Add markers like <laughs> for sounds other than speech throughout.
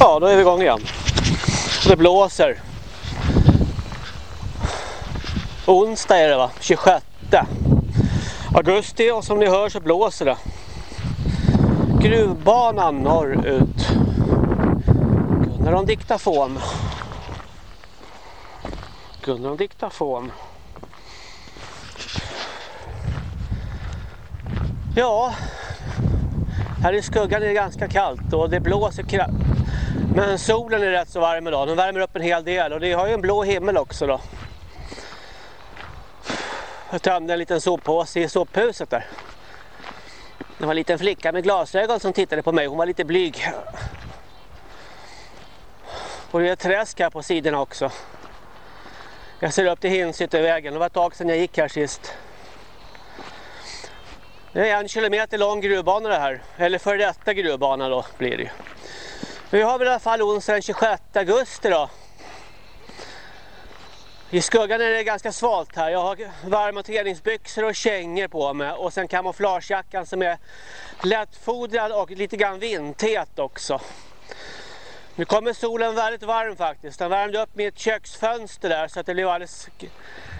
Ja, då är vi igång igen. Det blåser. Onsdag är det va? 26 augusti och som ni hör så blåser det. Gruvbanan norrut. Gunnar om diktafon. Gunnar om diktafon. Ja, här i skuggan är det ganska kallt och det blåser kraftigt. Men solen är rätt så varm idag. Den värmer upp en hel del och det har ju en blå himmel också då. Jag tömde en liten soppåse i sophuset där. Det var en liten flicka med glasögon som tittade på mig. Hon var lite blyg. Och det är ett träsk här på sidorna också. Jag ser upp till Hinsyttervägen. Det var ett tag sedan jag gick här sist. Det är en kilometer lång gruvbana det här. Eller för detta gruvbana då blir det ju. Vi har vi i alla fall onsdag den 26 augusti då. I skuggan är det ganska svalt här. Jag har varma träningsbyxor och kängor på mig. Och sen kamouflagejackan som är lättfodrad och lite grann vindtät också. Nu kommer solen väldigt varm faktiskt. Den värmde upp mitt köksfönster där så att det blev alldeles...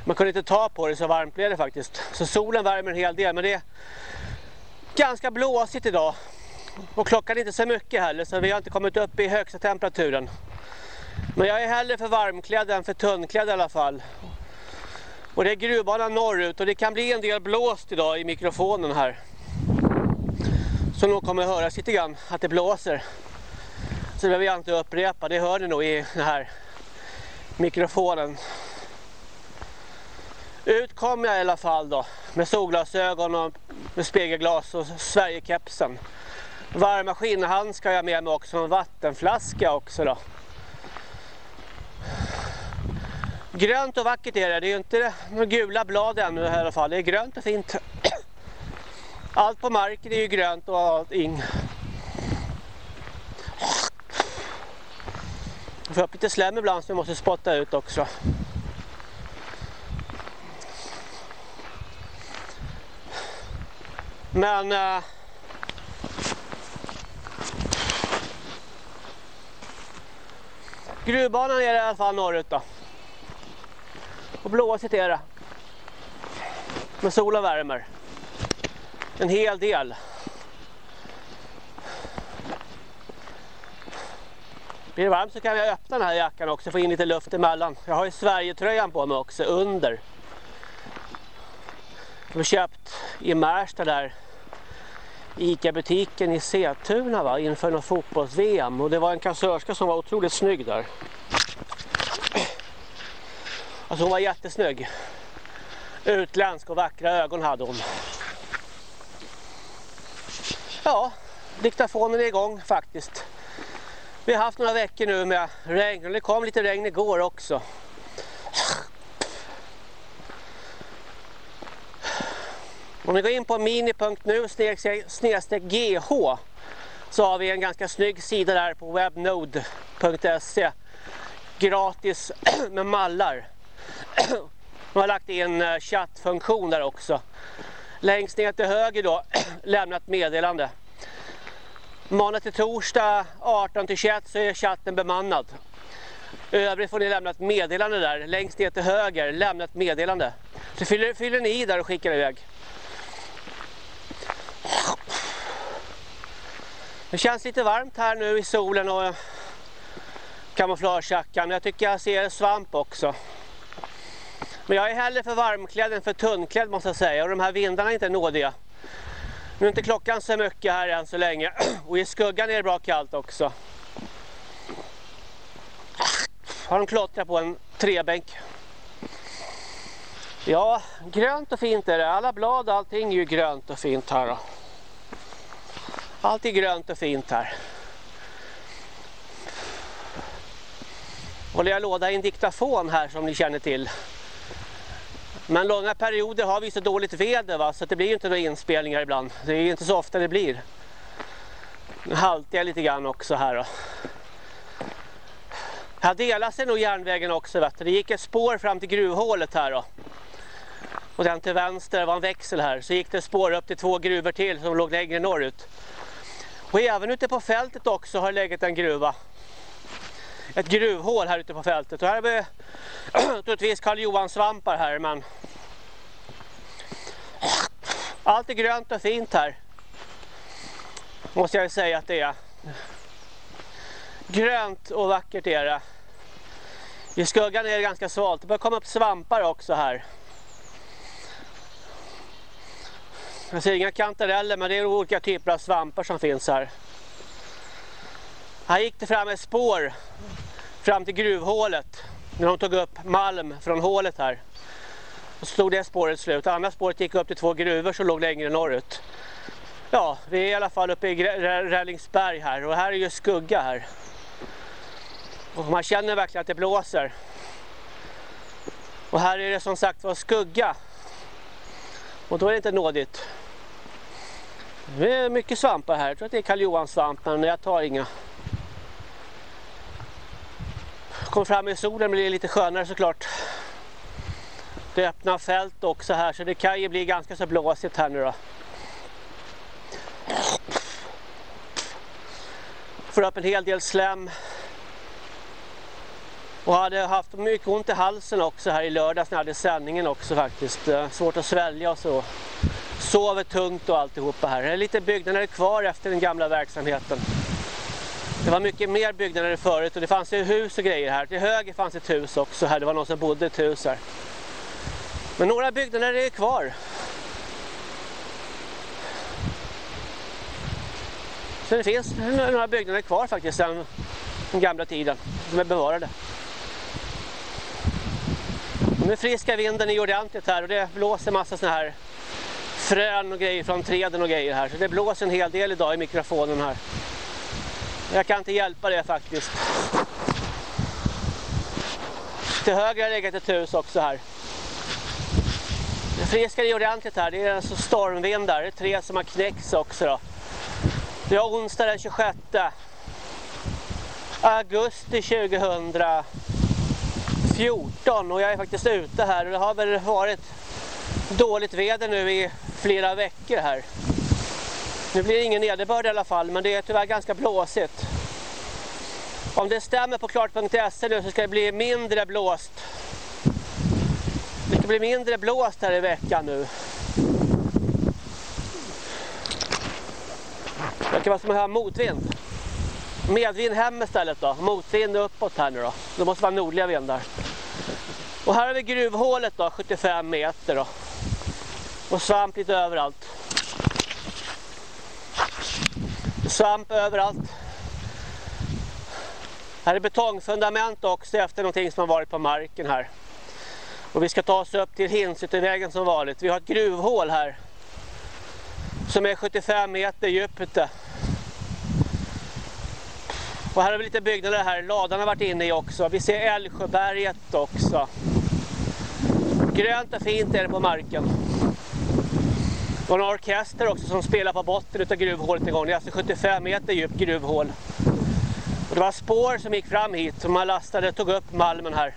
Man kunde inte ta på det så varmt blev det faktiskt. Så solen värmer en hel del men det är ganska blåsigt idag. Och klockan är inte så mycket heller så vi har inte kommit upp i högsta temperaturen. Men jag är hellre för varmklädd än för tunnklädd i alla fall. Och det är gruvbanan norrut och det kan bli en del blåst idag i mikrofonen här. Så nog kommer höras lite grann att det blåser. Så det behöver jag inte upprepa, det hör ni nog i den här mikrofonen. Ut kom jag i alla fall då med solglasögon och med spegelglas och Sverigekepsen. Varma skinnhandskar jag med mig också och en vattenflaska också då. Grönt och vackert är det, det är ju inte några gula blad ännu i alla fall, det är grönt och fint. <clears throat> Allt på marken är ju grönt och allting. Jag får upp lite slem ibland som jag måste spotta ut också. Men... Eh, Skruvbanan gruvbanan är det i alla fall norrut då. Och blåsigt är det. Men solen värmer. En hel del. Blir det varmt så kan jag öppna den här jackan också och få in lite luft emellan. Jag har ju Sverigetröjan på mig också under. Jag har köpt i Märsta där Ica-butiken i Setuna va, inför något fotbolls-VM och det var en kassörska som var otroligt snygg där. Alltså hon var jättesnygg. Utländsk och vackra ögon hade hon. Ja, diktafonen är igång faktiskt. Vi har haft några veckor nu med regn och det kom lite regn igår också. Om ni går in på mini.nu snedstreck gh så har vi en ganska snygg sida där på webnode.se gratis <clears throat> med mallar. <clears throat> De har lagt in eh, chattfunktion där också. Längst ner till höger då <clears throat> lämnat meddelande. Måndag till torsdag 18 till 21 så är chatten bemannad. Övrigt får ni lämna ett meddelande där. Längst ner till höger lämna ett meddelande. Så fyller, fyller ni i där och skickar iväg. Det känns lite varmt här nu i solen och kamouflagejackan. Jag tycker jag ser svamp också. Men jag är hellre för varmklädd än för tunnklädd måste jag säga. Och de här vindarna är inte nådiga. Nu är inte klockan så mycket här än så länge. <clears throat> Och i skuggan är det bra kallt också. Har de klottrat på en trebänk. Ja, grönt och fint är det. Alla blad och allting är ju grönt och fint här då. Allt är grönt och fint här. Håller jag låda i en diktafon här som ni känner till. Men långa perioder har vi så dåligt väder va? så det blir ju inte några inspelningar ibland. Det är inte så ofta det blir. Nu haltar jag lite grann också här då. Här delar sig nog järnvägen också vet du. Det gick ett spår fram till gruvhålet här då. Och den till vänster var en växel här. Så gick det spår upp till två gruvor till som låg längre norrut. Och även ute på fältet också har det legat en gruva. ett gruvhål här ute på fältet. Och här har vi <clears throat> troligtvis Karl Johan svampar här men allt är grönt och fint här. Måste jag säga att det är. Grönt och vackert är det. I skuggan är det ganska svalt. Det börjar komma upp svampar också här. Jag ser inga kantareller men det är olika typer av svampar som finns här. Här gick det fram ett spår fram till gruvhålet. När de tog upp malm från hålet här. Och så stod det spåret slut. Andra spåret gick upp till två gruvor som låg längre norrut. Ja, vi är i alla fall uppe i Rällingsberg här och här är ju skugga här. Och man känner verkligen att det blåser. Och här är det som sagt var skugga. Och då är det inte nådigt. Det är mycket svampar här. Jag tror att det är Karl Johan svamp men jag tar inga. Kommer fram i solen blir det lite skönare såklart. Det öppna fält också här så det kan ju bli ganska så blåsigt här nu då. Får upp en hel del slem. Och hade haft mycket ont i halsen också här i lördags när jag hade sändningen också faktiskt. Eh, svårt att svälja och så. Sover tungt och alltihopa här. Det är lite byggnader kvar efter den gamla verksamheten. Det var mycket mer byggnader förut och det fanns ju hus och grejer här. Till höger fanns ett hus också här. Det var någon som bodde i ett hus här. Men några byggnader är kvar. Så det finns några byggnader kvar faktiskt sedan den gamla tiden. Som är bevarade. Nu friska vinden är ordentligt här och det blåser massa såna här frön och grejer från träden och grejer här. Så det blåser en hel del idag i mikrofonen här. Jag kan inte hjälpa det faktiskt. Till höger har legat ett hus också här. Det friskar i ordentligt här. Det är alltså stormvindar. Det är tre som har knäckts också då. Det är onsdag den 26 augusti 2000. 14 och jag är faktiskt ute här och det har väl varit dåligt väder nu i flera veckor här. Nu blir det ingen nederbörd i alla fall men det är tyvärr ganska blåsigt. Om det stämmer på klart.se nu så ska det bli mindre blåst. Det ska bli mindre blåst här i veckan nu. Det kan vara som att ha motvind. Medvind hem istället då. Motvind uppåt här nu då. Det måste vara nordliga vindar. Och här har vi gruvhålet då, 75 meter då. Och svamp lite överallt. Svamp överallt. Här är betongfundament också efter någonting som har varit på marken här. Och vi ska ta oss upp till Hinsyttervägen som vanligt. Vi har ett gruvhål här. Som är 75 meter djupt. Och här har vi lite byggnader här. Ladan har varit inne i också. Vi ser Älvsjöberget också. Grönt och fint är det på marken. Och en orkester också som spelar på botten av gruvhålet en gång. Det är alltså 75 meter djupt gruvhål. Och det var spår som gick fram hit som man lastade, tog upp malmen här.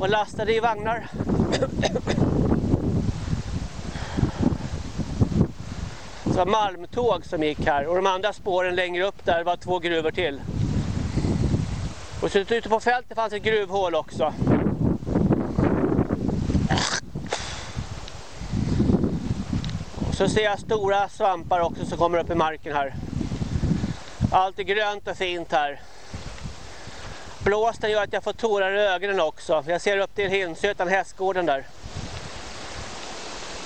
Och lastade i vagnar. Så var malmtåg som gick här och de andra spåren längre upp där var två gruvor till. Och så ute på fältet fanns ett gruvhål också. Och så ser jag stora svampar också som kommer upp i marken här. Allt är grönt och fint här. Blåsten gör att jag får tårar i ögonen också. Jag ser upp till Hinsötan, hästgården där.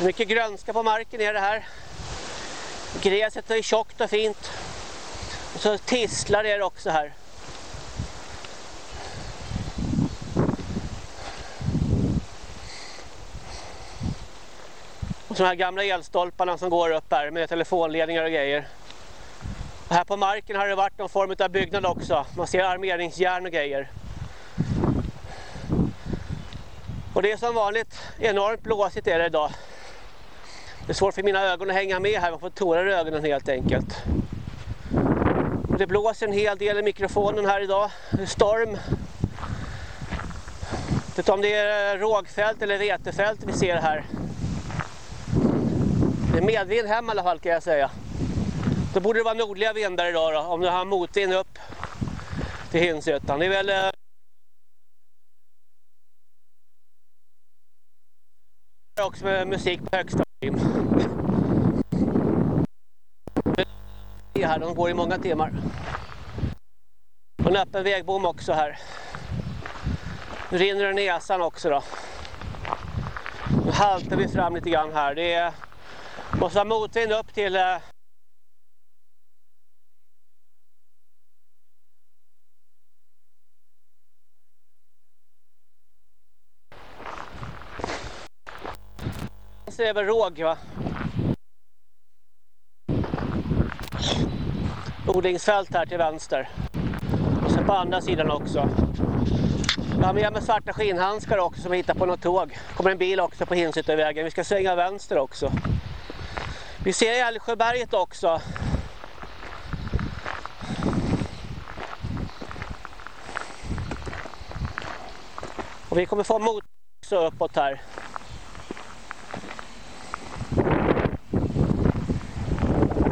Mycket grönska på marken är det här. Gräset är tjockt och fint. Och så tisslar det också här. Sådana här gamla elstolparna som går upp här med telefonledningar och grejer. Och här på marken har det varit någon form av byggnad också. Man ser armeringsjärn och grejer. Och det är som vanligt enormt blåsigt är det idag. Det är svårt för mina ögon att hänga med här, man får tårar i ögonen helt enkelt. Det blåser en hel del i mikrofonen här idag. Det är storm. Jag vet inte om det är rågfält eller vetefält vi ser här. Det är medvind hem i alla fall kan jag säga. Då borde det vara nordliga vindar idag då, om du har motvind upp till Hinshyttan. Det är väl eh, också med musik på högsta volym. Här, de går i många timmar. Och en öppen vägbom också här. Nu rinner det näsan också då. Nu haltar vi fram lite grann här. Det är, måste så motvind upp till eh, är väl råg va? Odlingsfält här till vänster. Och sen på andra sidan också. Jag har med mig svarta skinnhandskar också som jag hittade på något tåg. kommer en bil också på Hinsyttervägen. Vi ska svänga vänster också. Vi ser Älvsjöberget också. Och vi kommer få mot också uppåt här.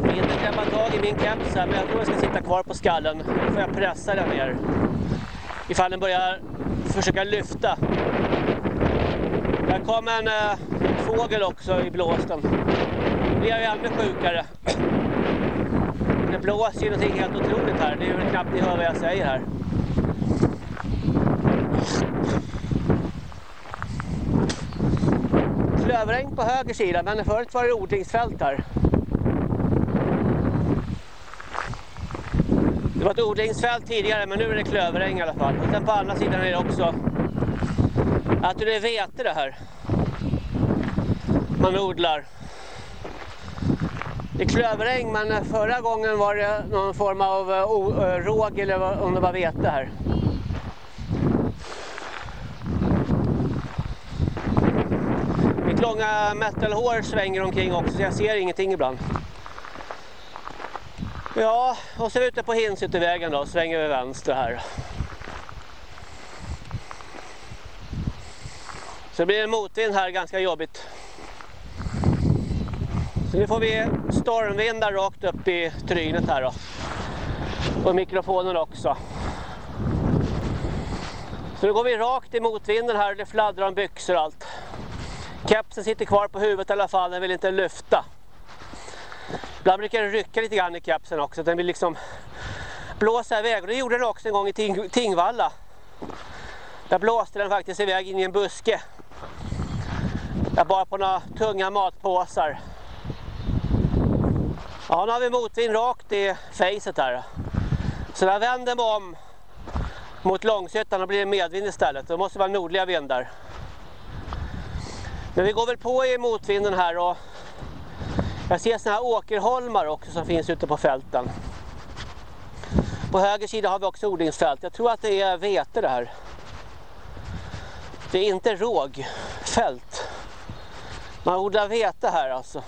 Vinden klämma tag i min keps här men jag tror jag ska sitta kvar på skallen. Då får jag pressa den ner. Ifall den börjar försöka lyfta. Där kom en äh, fågel också i blåsten blev ju ännu sjukare. Det blåser ju någonting helt otroligt här. Det är väl knappt ni hör vad jag säger här. Klöveräng på höger sida men förut var det odlingsfält här. Det var ett odlingsfält tidigare men nu är det klöveräng i alla fall. Och sen på andra sidan är det också att det är vete det här. Man odlar. Det är klöveräng men eh, förra gången var det någon form av eh, eh, råg eller om det var vete här. Mitt långa metalhår svänger omkring också så jag ser ingenting ibland. Ja, och så ute på Hinsutevägen då, svänger vi vänster här. Så det blir en motvind här, ganska jobbigt. Så nu får vi stormvindar rakt upp i trynet här då. Och mikrofonen också. Så nu går vi rakt i motvinden här, och det fladdrar om byxor och allt. Kepsen sitter kvar på huvudet i alla fall, den vill inte lyfta. Ibland brukar den rycka lite grann i kepsen också. Den vill liksom blåsa iväg. Och det gjorde den också en gång i Ting Tingvalla. Där blåste den faktiskt iväg in i en buske. Jag bar på några tunga matpåsar. Ja, nu har vi motvind rakt i facet här. Så när jag vänder mig om mot Långshyttan och blir det medvind istället. Då måste det vara nordliga vindar. Men vi går väl på i motvinden här och jag ser såna här åkerholmar också som finns ute på fälten. På höger sida har vi också odlingsfält. Jag tror att det är vete det här. Det är inte rågfält. Man odlar vete här alltså.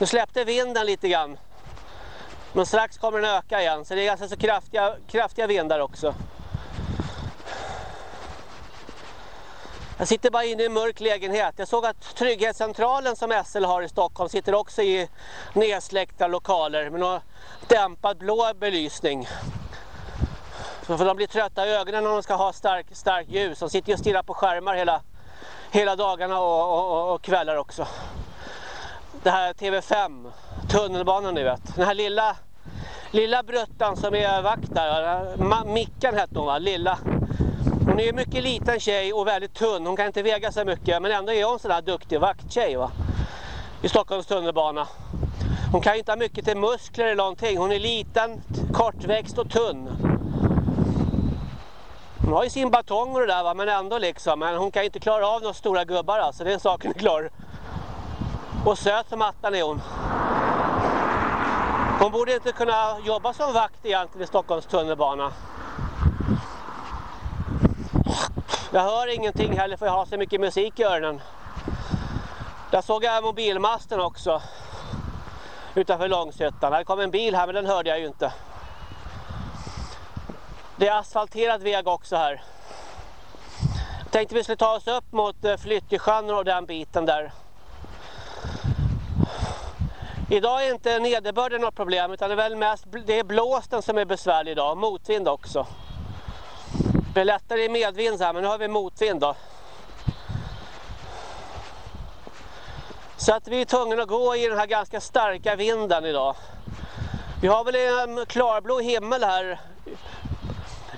Nu släppte vinden lite grann. Men strax kommer den öka igen. Så det är ganska så kraftiga, kraftiga vindar också. Jag sitter bara inne i en mörk lägenhet. Jag såg att Trygghetscentralen som SL har i Stockholm sitter också i nedsläckta lokaler med någon dämpad blå belysning. Så för de blir trötta i ögonen när de ska ha stark, stark ljus. De sitter ju och stirrar på skärmar hela, hela dagarna och, och, och kvällar också. Det här TV5, tunnelbanan ni vet. Den här lilla, lilla bruttan som är vakt där, Mickan hette hon va, lilla hon är ju mycket liten tjej och väldigt tunn. Hon kan inte väga så mycket men ändå är hon sån här duktig vakttjej va. I Stockholms tunnelbana. Hon kan ju inte ha mycket till muskler eller någonting. Hon är liten, kortväxt och tunn. Hon har ju sin batong och det där va, men ändå liksom. Men hon kan ju inte klara av några stora gubbar alltså, det är saken är klar. Och söt som attan är hon. Hon borde inte kunna jobba som vakt egentligen i Stockholms tunnelbana. Jag hör ingenting heller för jag har så mycket musik i öronen. Där såg jag mobilmasten också. Utanför Långsötan. Här kom en bil här men den hörde jag ju inte. Det är asfalterad väg också här. Jag tänkte vi skulle ta oss upp mot eh, Flyttjesjön och den biten där. Idag är inte nederbörden något problem utan det är väl mest det är blåsten som är besvärlig idag, motvind också. Det är lättare i medvind här men nu har vi motvind då. Så att vi är tvungna att gå i den här ganska starka vinden idag. Vi har väl en klarblå himmel här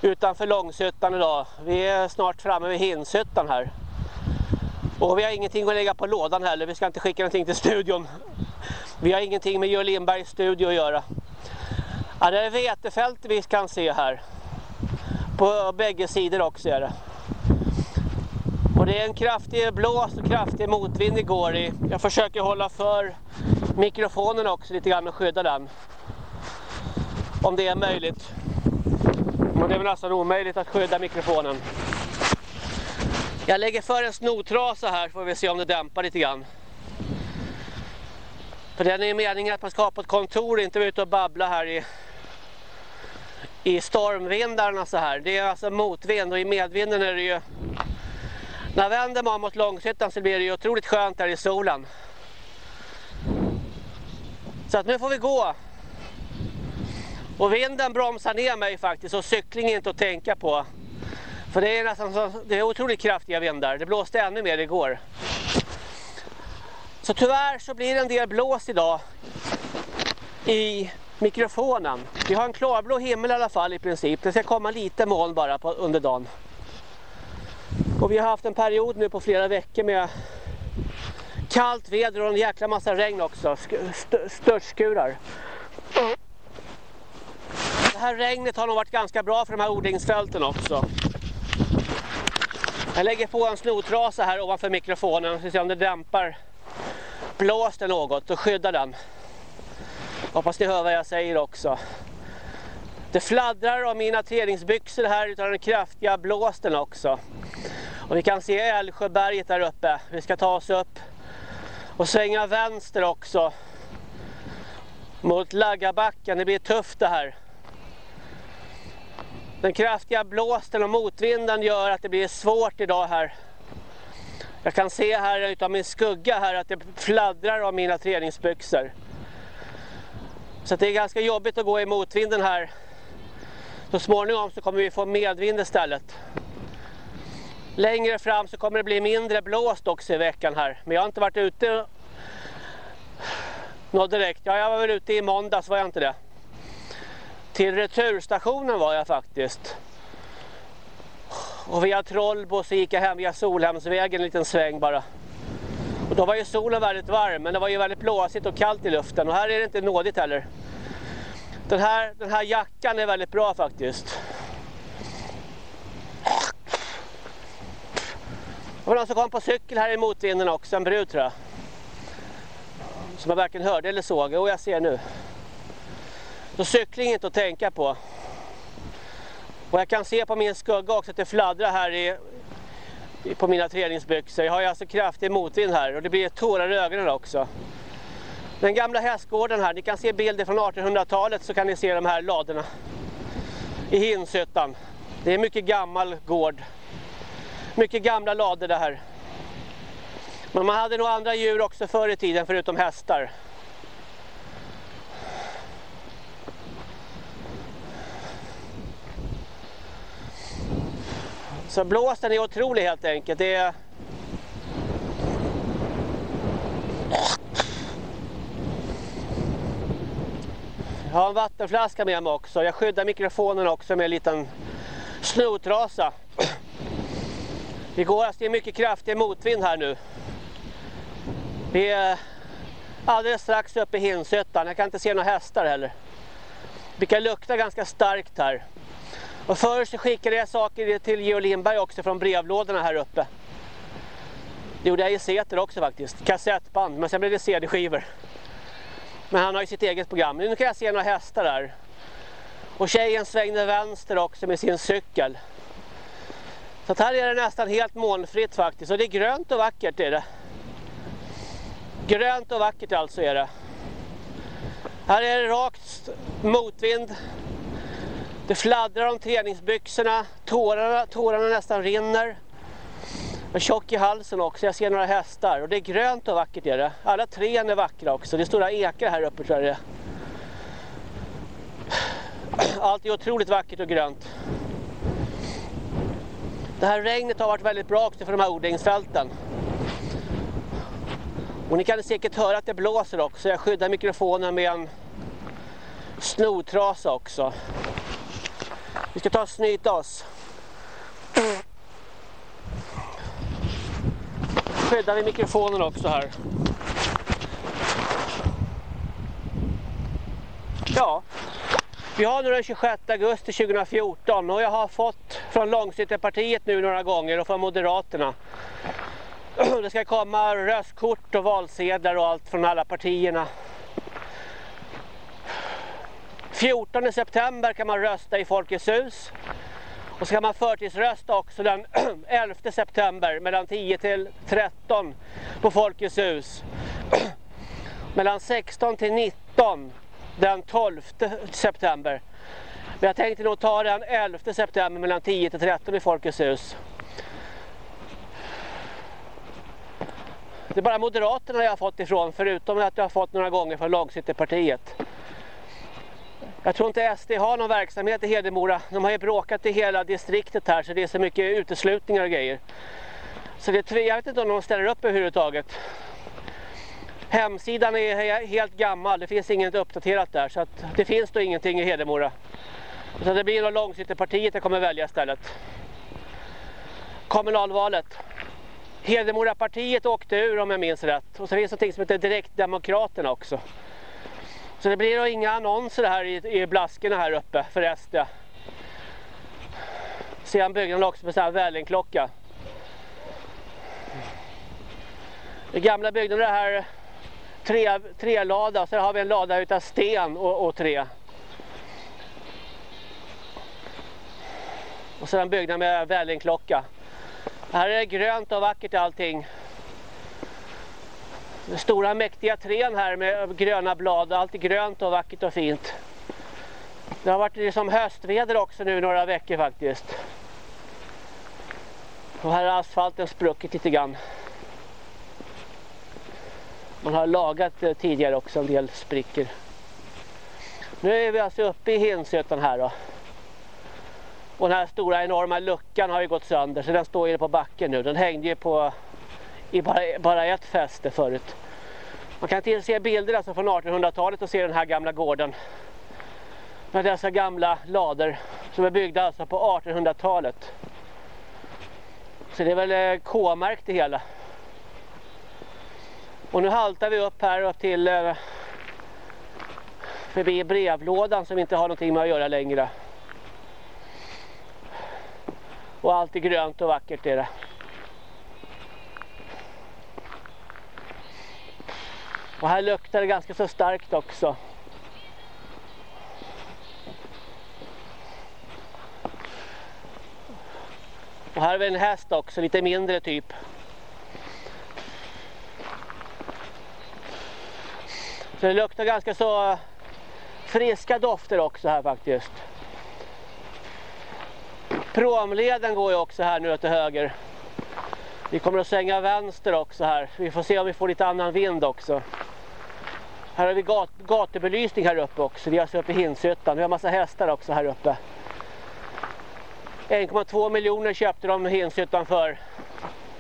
utanför Långshyttan idag. Vi är snart framme vid Hinshyttan här. Och vi har ingenting att lägga på lådan heller. Vi ska inte skicka någonting till studion. Vi har ingenting med Georg Lindbergs studio att göra. Ja, det är vetefält vi kan se här. På bägge sidor också är det. Och det är en kraftig blås och kraftig motvind igår. I. Jag försöker hålla för mikrofonen också lite grann och skydda den. Om det är möjligt. Men det är väl nästan omöjligt att skydda mikrofonen. Jag lägger för en snotrasa här får vi se om det dämpar lite grann. För den är ju meningen att man ska ha på ett kontor inte vara ute och babbla här i, i stormvindarna så här. Det är alltså motvind och i medvinden är det ju när vänder man mot Långshyttan så blir det ju otroligt skönt där i solen. Så att nu får vi gå. Och vinden bromsar ner mig faktiskt och cykling är inte att tänka på. För det är nästan så, det är otroligt kraftiga vindar. Det blåste ännu mer igår. Så tyvärr så blir det en del blås idag i mikrofonen. Vi har en klarblå himmel i alla fall i princip. Det ska komma lite moln bara på, under dagen. Och vi har haft en period nu på flera veckor med kallt väder och en jäkla massa regn också. St störtskurar. Det här regnet har nog varit ganska bra för de här odlingsfälten också. Jag lägger på en snotrasa här ovanför mikrofonen så vi se om det dämpar blåsten något och skyddar den. Hoppas ni hör vad jag säger också. Det fladdrar av mina träningsbyxor här utav den kraftiga blåsten också. Och vi kan se Älvsjöberget där uppe. Vi ska ta oss upp och svänga vänster också. Mot Laggabacken. Det blir tufft det här. Den kraftiga blåsten och motvinden gör att det blir svårt idag här. Jag kan se här utav min skugga här att det fladdrar av mina träningsbyxor. Så det är ganska jobbigt att gå i motvinden här. Så småningom så kommer vi få medvind istället. Längre fram så kommer det bli mindre blåst också i veckan här. Men jag har inte varit ute något direkt. Ja, jag var väl ute i måndags var jag inte det. Till returstationen var jag faktiskt. Och via Trollbo så gick jag hem via Solhemsvägen en liten sväng bara. Och då var ju solen väldigt varm men det var ju väldigt blåsigt och kallt i luften och här är det inte nådigt heller. Den här, den här jackan är väldigt bra faktiskt. Det var någon som kom på cykel här i motvinden också, en brud tror jag. Som jag varken hörde eller såg, och jag ser nu. Så cykling är inte att tänka på. Och jag kan se på min skugga också att det fladdrar här i, på mina träningsbyxor. Jag har ju alltså kraftig motvind här och det blir tårar i ögonen också. Den gamla hästgården här, ni kan se bilder från 1800-talet så kan ni se de här ladorna i Hinshyttan. Det är mycket gammal gård. Mycket gamla lador det här. Men man hade nog andra djur också förr i tiden förutom hästar. Så blåsten är otrolig helt enkelt. Det är... Jag har en vattenflaska med mig också. Jag skyddar mikrofonen också med en liten snotrasa. Det går alltså, det är mycket kraftig motvind här nu. Vi är alldeles strax uppe i Hinshyttan. Jag kan inte se några hästar heller. Det kan lukta ganska starkt här. Och förr så skickade jag saker till Georg Lindberg också från brevlådorna här uppe. Det gjorde jag i Säter också faktiskt. Kassettband, men sen blev det CD-skivor. Men han har ju sitt eget program. Nu kan jag se några hästar där. Och tjejen svängde vänster också med sin cykel. Så här är det nästan helt molnfritt faktiskt. Och det är grönt och vackert är det. Grönt och vackert alltså är det. Här är det rakt motvind. Det fladdrar om träningsbyxorna. Tårarna, tårarna nästan rinner. Jag är tjock i halsen också. Jag ser några hästar. Och det är grönt och vackert är det. Alla träd är vackra också. Det är stora ekar här uppe tror jag det är. Allt är otroligt vackert och grönt. Det här regnet har varit väldigt bra också för de här odlingsfälten. Och ni kan säkert höra att det blåser också. Jag skyddar mikrofonen med en snortrasa också. Vi ska ta och snyta oss. Skyddar vi mikrofonen också här. Ja, vi har nu den 26 augusti 2014 och jag har fått från Långsiktepartiet nu några gånger och från Moderaterna. <clears throat> Det ska komma röstkort och valsedlar och allt från alla partierna. 14 september kan man rösta i Folkets hus. Och så kan man förtidsrösta också den <clears throat> 11 september mellan 10 till 13 på Folkets hus. <clears throat> mellan 16 till 19 den 12 september. Men jag tänkte nog ta den 11 september mellan 10 till 13 i Folkets hus. Det är bara Moderaterna jag har fått ifrån, förutom att jag har fått några gånger från Långsiktepartiet. Jag tror inte SD har någon verksamhet i Hedemora. De har ju bråkat i hela distriktet här så det är så mycket uteslutningar och grejer. Så det, jag vet inte om de ställer upp överhuvudtaget. Hemsidan är helt gammal, det finns inget uppdaterat där så att det finns då ingenting i Hedemora. Så det blir nog Långsiktepartiet jag kommer välja istället. Kommunalvalet. Hedemorapartiet åkte ur om jag minns rätt. Och så finns det något som heter Direktdemokraterna också. Så det blir då inga annonser här i, i blaskorna här uppe för SD. Ser han också med sån här vällingklocka. Det gamla byggnaden här tre, tre lada, så har vi en lada utav sten och, och trä. Och så byggnad med vällingklocka. Här är det grönt och vackert allting. Den stora mäktiga trän här med gröna blad. Allt är grönt och vackert och fint. Det har varit liksom höstväder också nu några veckor faktiskt. Och här har asfalten spruckit lite grann. Man har lagat eh, tidigare också en del sprickor. Nu är vi alltså uppe i Hinsötan här då. Och den här stora enorma luckan har ju gått sönder så den står ju på backen nu. Den hängde ju på i bara, bara ett fäste förut. Man kan till se bilder alltså från 1800-talet och se den här gamla gården. Med dessa gamla lader som är byggda alltså på 1800-talet. Så det är väl eh, K-märkt det hela. Och nu haltar vi upp här upp till eh, förbi brevlådan som inte har någonting med att göra längre. Och allt är grönt och vackert är det. Och här luktar det ganska så starkt också. Och här har vi en häst också, lite mindre typ. Så det luktar ganska så eh, friska dofter också här faktiskt. Promleden går ju också här nu till höger. Vi kommer att svänga vänster också här. Vi får se om vi får lite annan vind också. Här har vi gat gatubelysning här uppe också. Vi är alltså uppe i Hinshyttan. Vi har massa hästar också här uppe. 1,2 miljoner köpte de Hinshyttan för.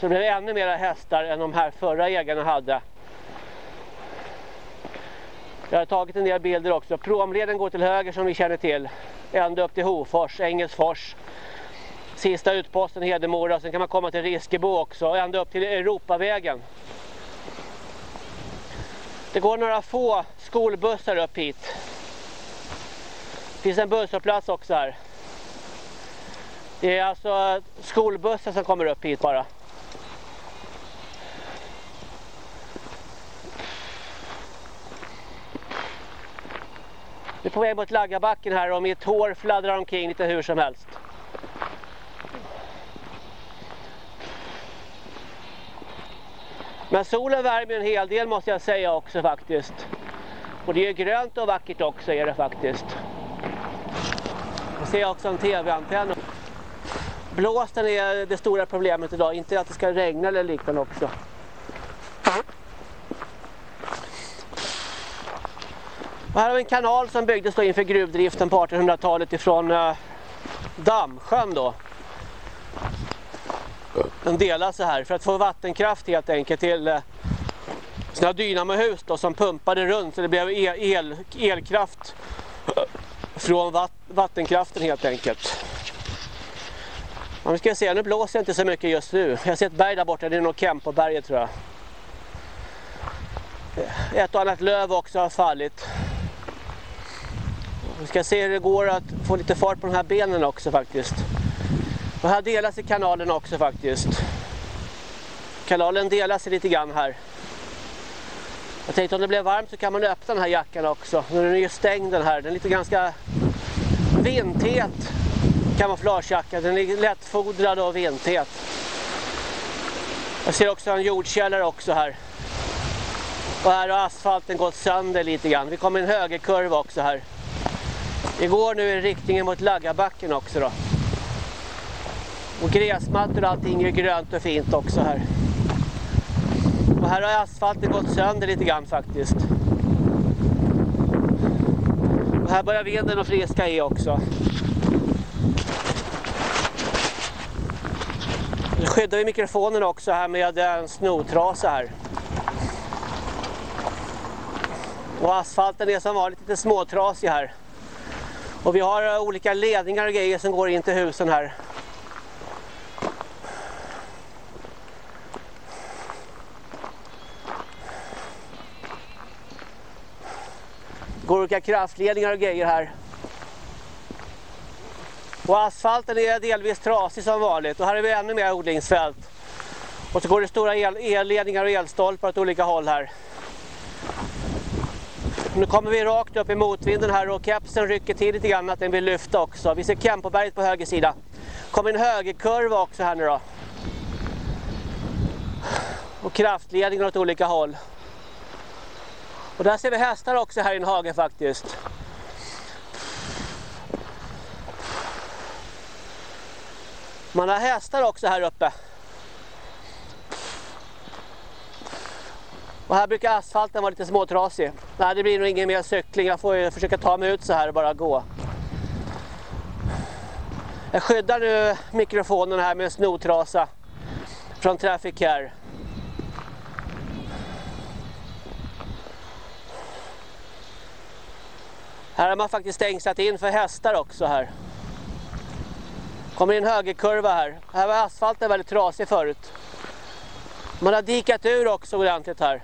Så det blev ännu mera hästar än de här förra ägarna hade. Jag har tagit en del bilder också. Promleden går till höger som vi känner till. Ända upp till Hofors, Engelsfors. Sista utposten Hedemora. Sen kan man komma till Riskebo också. och Ända upp till Europavägen. Det går några få skolbussar upp hit. Det finns en busshållplats också här. Det är alltså skolbussar som kommer upp hit bara. Vi är på väg mot Laggabacken här och mitt hår fladdrar omkring lite hur som helst. Men solen värmer en hel del måste jag säga också faktiskt. Och det är grönt och vackert också är det faktiskt. Jag ser också en tv-antenn. Blåsten är det stora problemet idag, inte att det ska regna eller liknande också. Och här har vi en kanal som byggdes då inför gruvdriften på 1800-talet ifrån eh, uh, Dammsjön då. Den delar så här för att få vattenkraft helt enkelt till eh, sina dynamohus då, som pumpade runt så det blev el, elkraft eh, från vatt, vattenkraften helt enkelt. Ja, vi ska se, nu blåser det inte så mycket just nu. Jag ser ett berg där borta, det är nog Kempoberget tror jag. Eh, ett och annat löv också har fallit. Vi ska se hur det går att få lite fart på de här benen också faktiskt. Och här delas i kanalen också faktiskt. Kanalen delas lite grann här. Jag tänkte om det blev varmt så kan man öppna den här jackan också. Nu är den ju stängd den här. Den är lite ganska vindtät kamouflagejacka. Den är lättfodrad och vindtät. Jag ser också en jordkällare också här. Och här har asfalten gått sönder lite grann. Vi kommer en högerkurva också här. Vi går nu i riktningen mot Laggabacken också då. Och gräsmattor och allting är grönt och fint också här. Och här har asfalten gått sönder lite grann faktiskt. Och här börjar vinden att friska i också. Nu skyddar vi mikrofonen också här med en snotrasa här. Och asfalten är som vanligt lite småtrasig här. Och vi har olika ledningar och grejer som går in till husen här. Går olika kraftledningar och grejer här. Och asfalten är delvis trasig som vanligt. Och här är vi ännu mer odlingsfält. Och så går det stora el elledningar och elstolpar åt olika håll här. Nu kommer vi rakt upp i motvinden här och kepsen rycker till lite grann att den vill lyfta också. Vi ser Kempoberget på höger sida. kommer en högerkurva också här nu då. Och kraftledningar åt olika håll. Och där ser vi hästar också här i en hage faktiskt. Man har hästar också här uppe. Och här brukar asfalten vara lite småtrasig. Nej, det blir nog ingen mer cykling. Jag får försöka ta mig ut så här och bara gå. Jag skyddar nu mikrofonen här med en snotrasa från Traffic Care. Här har man faktiskt stängslat in för hästar också här. Kommer in högerkurva här. Här var asfalten väldigt trasig förut. Man har dikat ur också ordentligt här.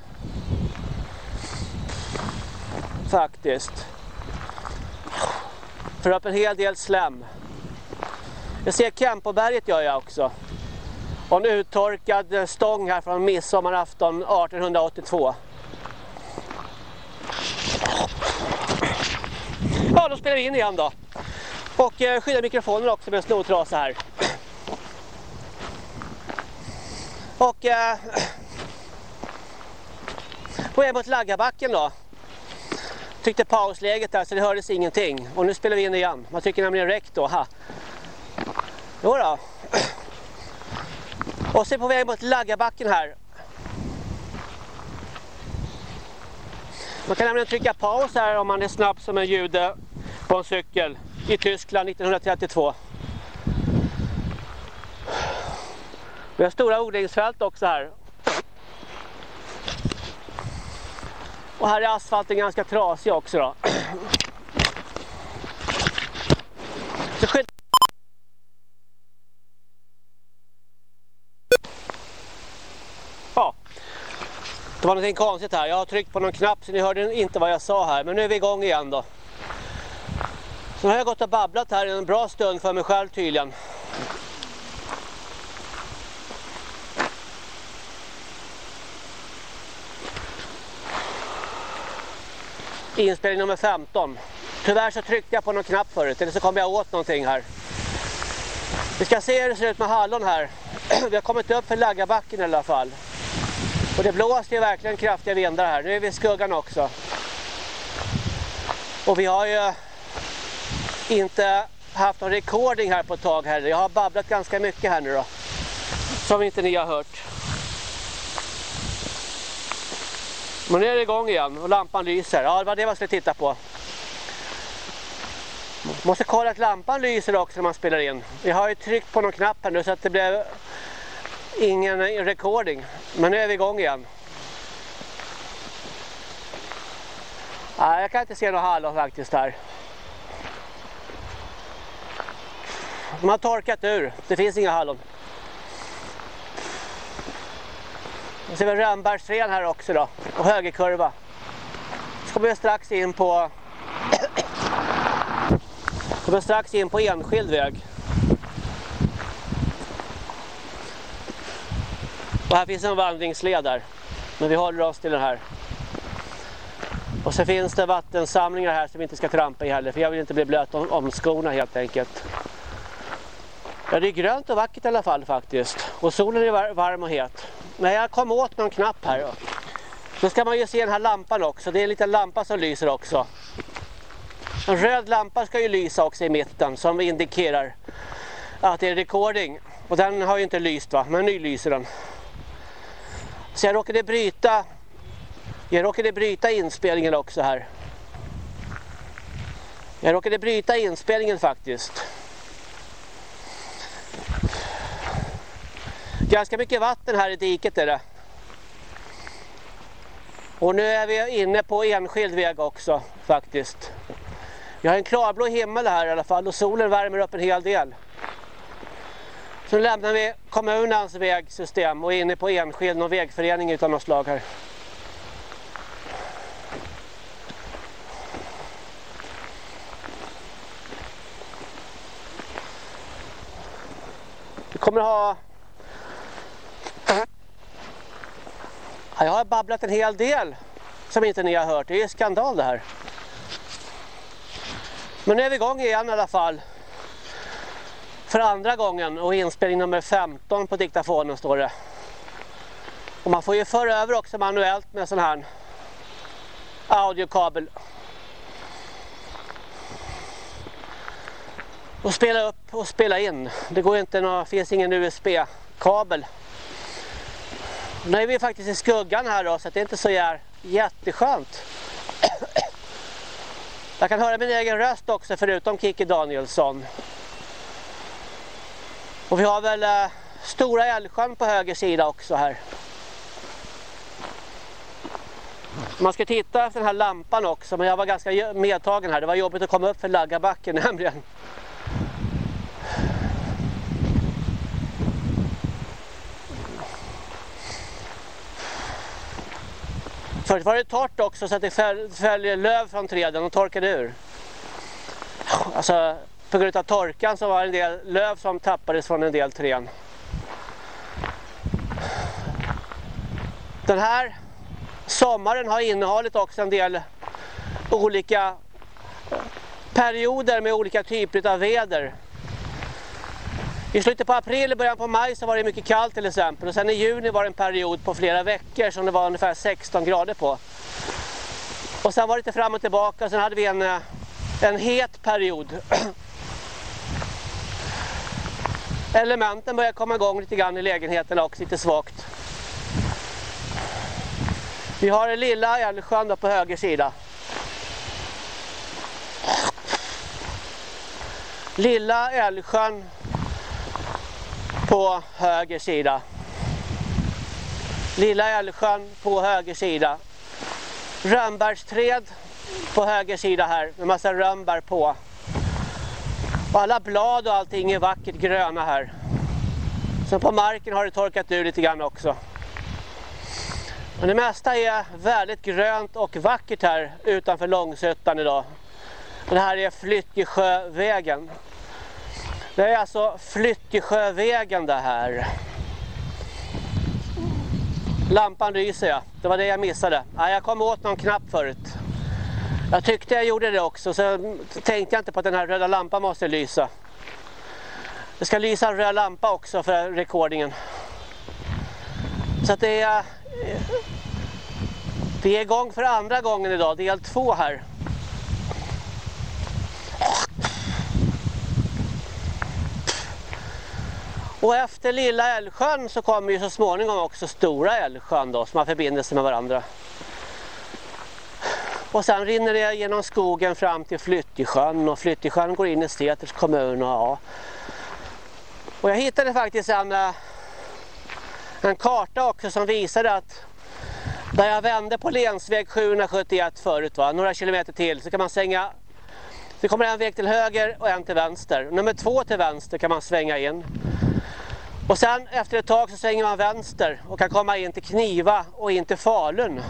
Faktiskt. För upp en hel del slem. Jag ser Kempoberget gör jag också. Och en uttorkad stång här från midsommarafton 1882. Ja, då spelar vi in igen då. Och eh, skydda mikrofonen också med en snotrasa här. Och eh, på väg mot Laggabacken då. Tyckte pausläget där så det hördes ingenting. Och nu spelar vi in igen. Man tycker nämligen räckt då. Ha. Jo då. Och så på väg mot Laggabacken här. Man kan nämligen trycka paus här om man är snabb som en jude på en cykel i Tyskland 1932. Vi har stora odlingsfält också här. Och här är asfalten ganska trasig också då. <clears throat> Så Ja. Det var någonting konstigt här. Jag har tryckt på någon knapp så ni hörde inte vad jag sa här. Men nu är vi igång igen då. Så nu har jag gått och babblat här en bra stund för mig själv tydligen. Inspelning nummer 15. Tyvärr så tryckte jag på någon knapp förut, eller så kom jag åt någonting här. Vi ska se hur det ser ut med hallon här. <clears throat> Vi har kommit upp för Laggabacken i alla fall. Och det blåser ju verkligen kraftiga vindar här. Nu är vi i skuggan också. Och vi har ju inte haft någon recording här på ett tag heller. Jag har babblat ganska mycket här nu då. Som inte ni har hört. Men nu är det igång igen och lampan lyser. Ja, det var det man skulle titta på. Måste kolla att lampan lyser också när man spelar in. Jag har ju tryckt på någon knapp här nu så att det blev ingen recording. Men nu är vi igång igen. Nej, jag kan inte se några hallon faktiskt här. De har torkat ur. Det finns inga hallon. Nu ser vi rönnbärsträd här också då. Och högerkurva. Så kommer vi strax in på <coughs> kommer strax in på enskild väg. Och här finns en vandringsled där. Men vi håller oss till den här. Och så finns det vattensamlingar här som vi inte ska trampa i heller. För jag vill inte bli blöt om, om skorna helt enkelt. Ja, det är grönt och vackert i alla fall faktiskt. Och solen är varm och het. Men jag kom åt någon knapp här. Då. då ska man ju se den här lampan också. Det är en liten lampa som lyser också. En röd lampa ska ju lysa också i mitten som indikerar att det är recording. Och den har ju inte lyst va, men nu lyser den. Så jag råkade bryta jag råkade bryta inspelningen också här. Jag råkade bryta inspelningen faktiskt. Ganska mycket vatten här i diket är det. Och nu är vi inne på enskild väg också faktiskt. Vi har en klarblå himmel här i alla fall och solen värmer upp en hel del. Så lämnar vi kommunens vägsystem och är inne på enskild och vägförening utan något slag här. Vi kommer ha jag har babblat en hel del som inte ni har hört. Det är skandal det här. Men nu är vi igång igen i alla fall. För andra gången och inspelning nummer 15 på diktafonen står det. Och man får ju föra över också manuellt med sån här audiokabel. Och spela upp och spela in. Det går inte, några, finns ingen USB-kabel. Nu är vi faktiskt i skuggan här då så det är inte så jär, jätteskönt. Jag kan höra min egen röst också förutom Kiki Danielsson. Och vi har väl eh, Stora Älvsjön på höger sida också här. Man ska titta efter den här lampan också men jag var ganska medtagen här. Det var jobbigt att komma upp för Laggabacken <laughs> nämligen. Förut var det torrt också så att det följer löv från träden och torkade ur. Alltså på grund av torkan så var det en del löv som tappades från en del trän. Den här sommaren har innehållit också en del olika perioder med olika typer av väder. I slutet på april och början på maj så var det mycket kallt till exempel. Och sen i juni var det en period på flera veckor som det var ungefär 16 grader på. Och sen var det lite fram och tillbaka. och Sen hade vi en, eh, en het period. <clears throat> Elementen börjar komma igång lite grann i lägenheten också, lite svagt. Vi har den lilla Älvsjön på höger sida. Lilla Älvsjön på höger sida. Lilla Älvsjön på höger sida. Rönnbärsträd på höger sida här med massa rönnbär på. Och alla blad och allting är vackert gröna här. Så på marken har det torkat ur lite grann också. Men det mesta är väldigt grönt och vackert här utanför Långsötan idag. Det här är Flyttjesjövägen. Det är alltså Flyttjesjövägen det här. Lampan lyser ja. Det var det jag missade. Nej, jag kom åt någon knapp förut. Jag tyckte jag gjorde det också så tänkte jag inte på att den här röda lampan måste lysa. Det ska lysa en röd lampa också för rekordingen. Så att det är... Eh, vi är igång för andra gången idag, del två här. Och efter Lilla Älvsjön så kommer ju så småningom också Stora Älvsjön då som har förbindelse med varandra. Och sen rinner det genom skogen fram till Flyttjesjön och Flyttjesjön går in i Steters kommun och ja. Och jag hittade faktiskt en, eh, en karta också som visade att där jag vände på länsväg 771 förut, va, några kilometer till, så kan man svänga det kommer en väg till höger och en till vänster. Nummer två till vänster kan man svänga in. Och sen efter ett tag så svänger man vänster och kan komma in till Kniva och in till Falun.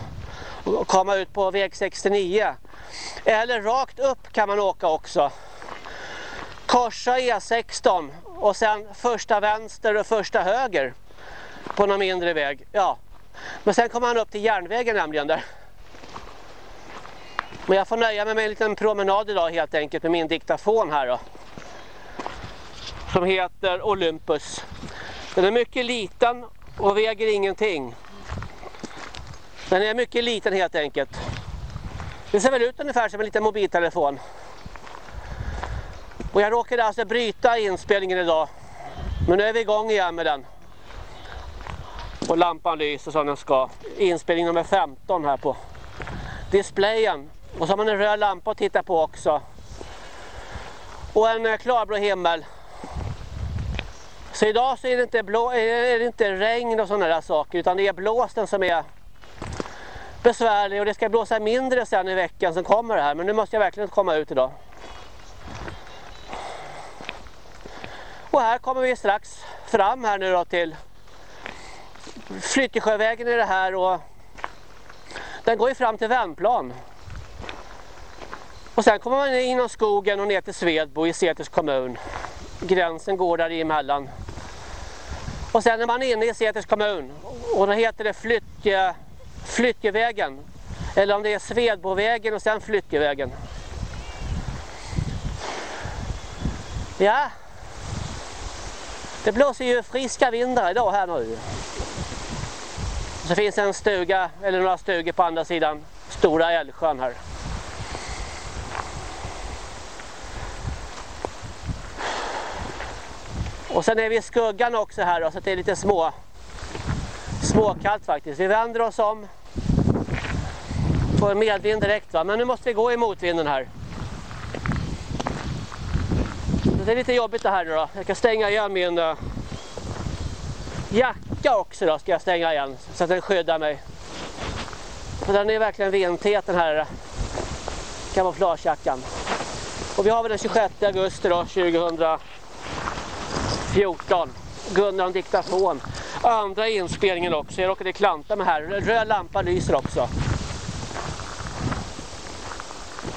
Och komma ut på väg 69. Eller rakt upp kan man åka också. Korsa E16 och sen första vänster och första höger på någon mindre väg. Ja. Men sen kommer man upp till järnvägen nämligen där. Men jag får nöja mig med en liten promenad idag helt enkelt med min diktafon här då. Som heter Olympus. Den är mycket liten och väger ingenting. Den är mycket liten helt enkelt. Det ser väl ut ungefär som en liten mobiltelefon. Och jag råkade alltså bryta inspelningen idag. Men nu är vi igång igen med den. Och lampan lyser som den ska. Inspelning nummer 15 här på displayen. Och så har man en röd lampa att titta på också. Och en eh, klarblå himmel. Så idag så är det inte, blå, är det inte regn och sådana där saker utan det är blåsten som är besvärlig och det ska blåsa mindre sen i veckan som kommer här men nu måste jag verkligen komma ut idag. Och här kommer vi strax fram här nu då till Flyttesjövägen är det här och den går ju fram till Värmplan. Och sen kommer man inom skogen och ner till Svedbo i Säters kommun. Gränsen går där emellan. Och sen är man inne i Säters kommun och då heter det Flyttje, Flyttjevägen. Eller om det är Svedbovägen och sen Flyttjevägen. Ja. Det blåser ju friska vindar idag här nu. Så finns en stuga, eller några stugor på andra sidan Stora Älvsjön här. Och sen är vi i skuggan också här då, så det är lite små småkallt faktiskt. Vi vänder oss om. Får medvind direkt va, men nu måste vi gå i motvinden här. Det är lite jobbigt det här nu då. Jag kan stänga igen min uh, jacka också då, ska jag stänga igen så att den skyddar mig. För den är verkligen vindtät den här eh, kamouflagejackan. Och vi har väl den 26 augusti då, 2014. Gunnar om diktafon. Andra inspelningen också. Jag råkade klanta mig här. Röd lampa lyser också.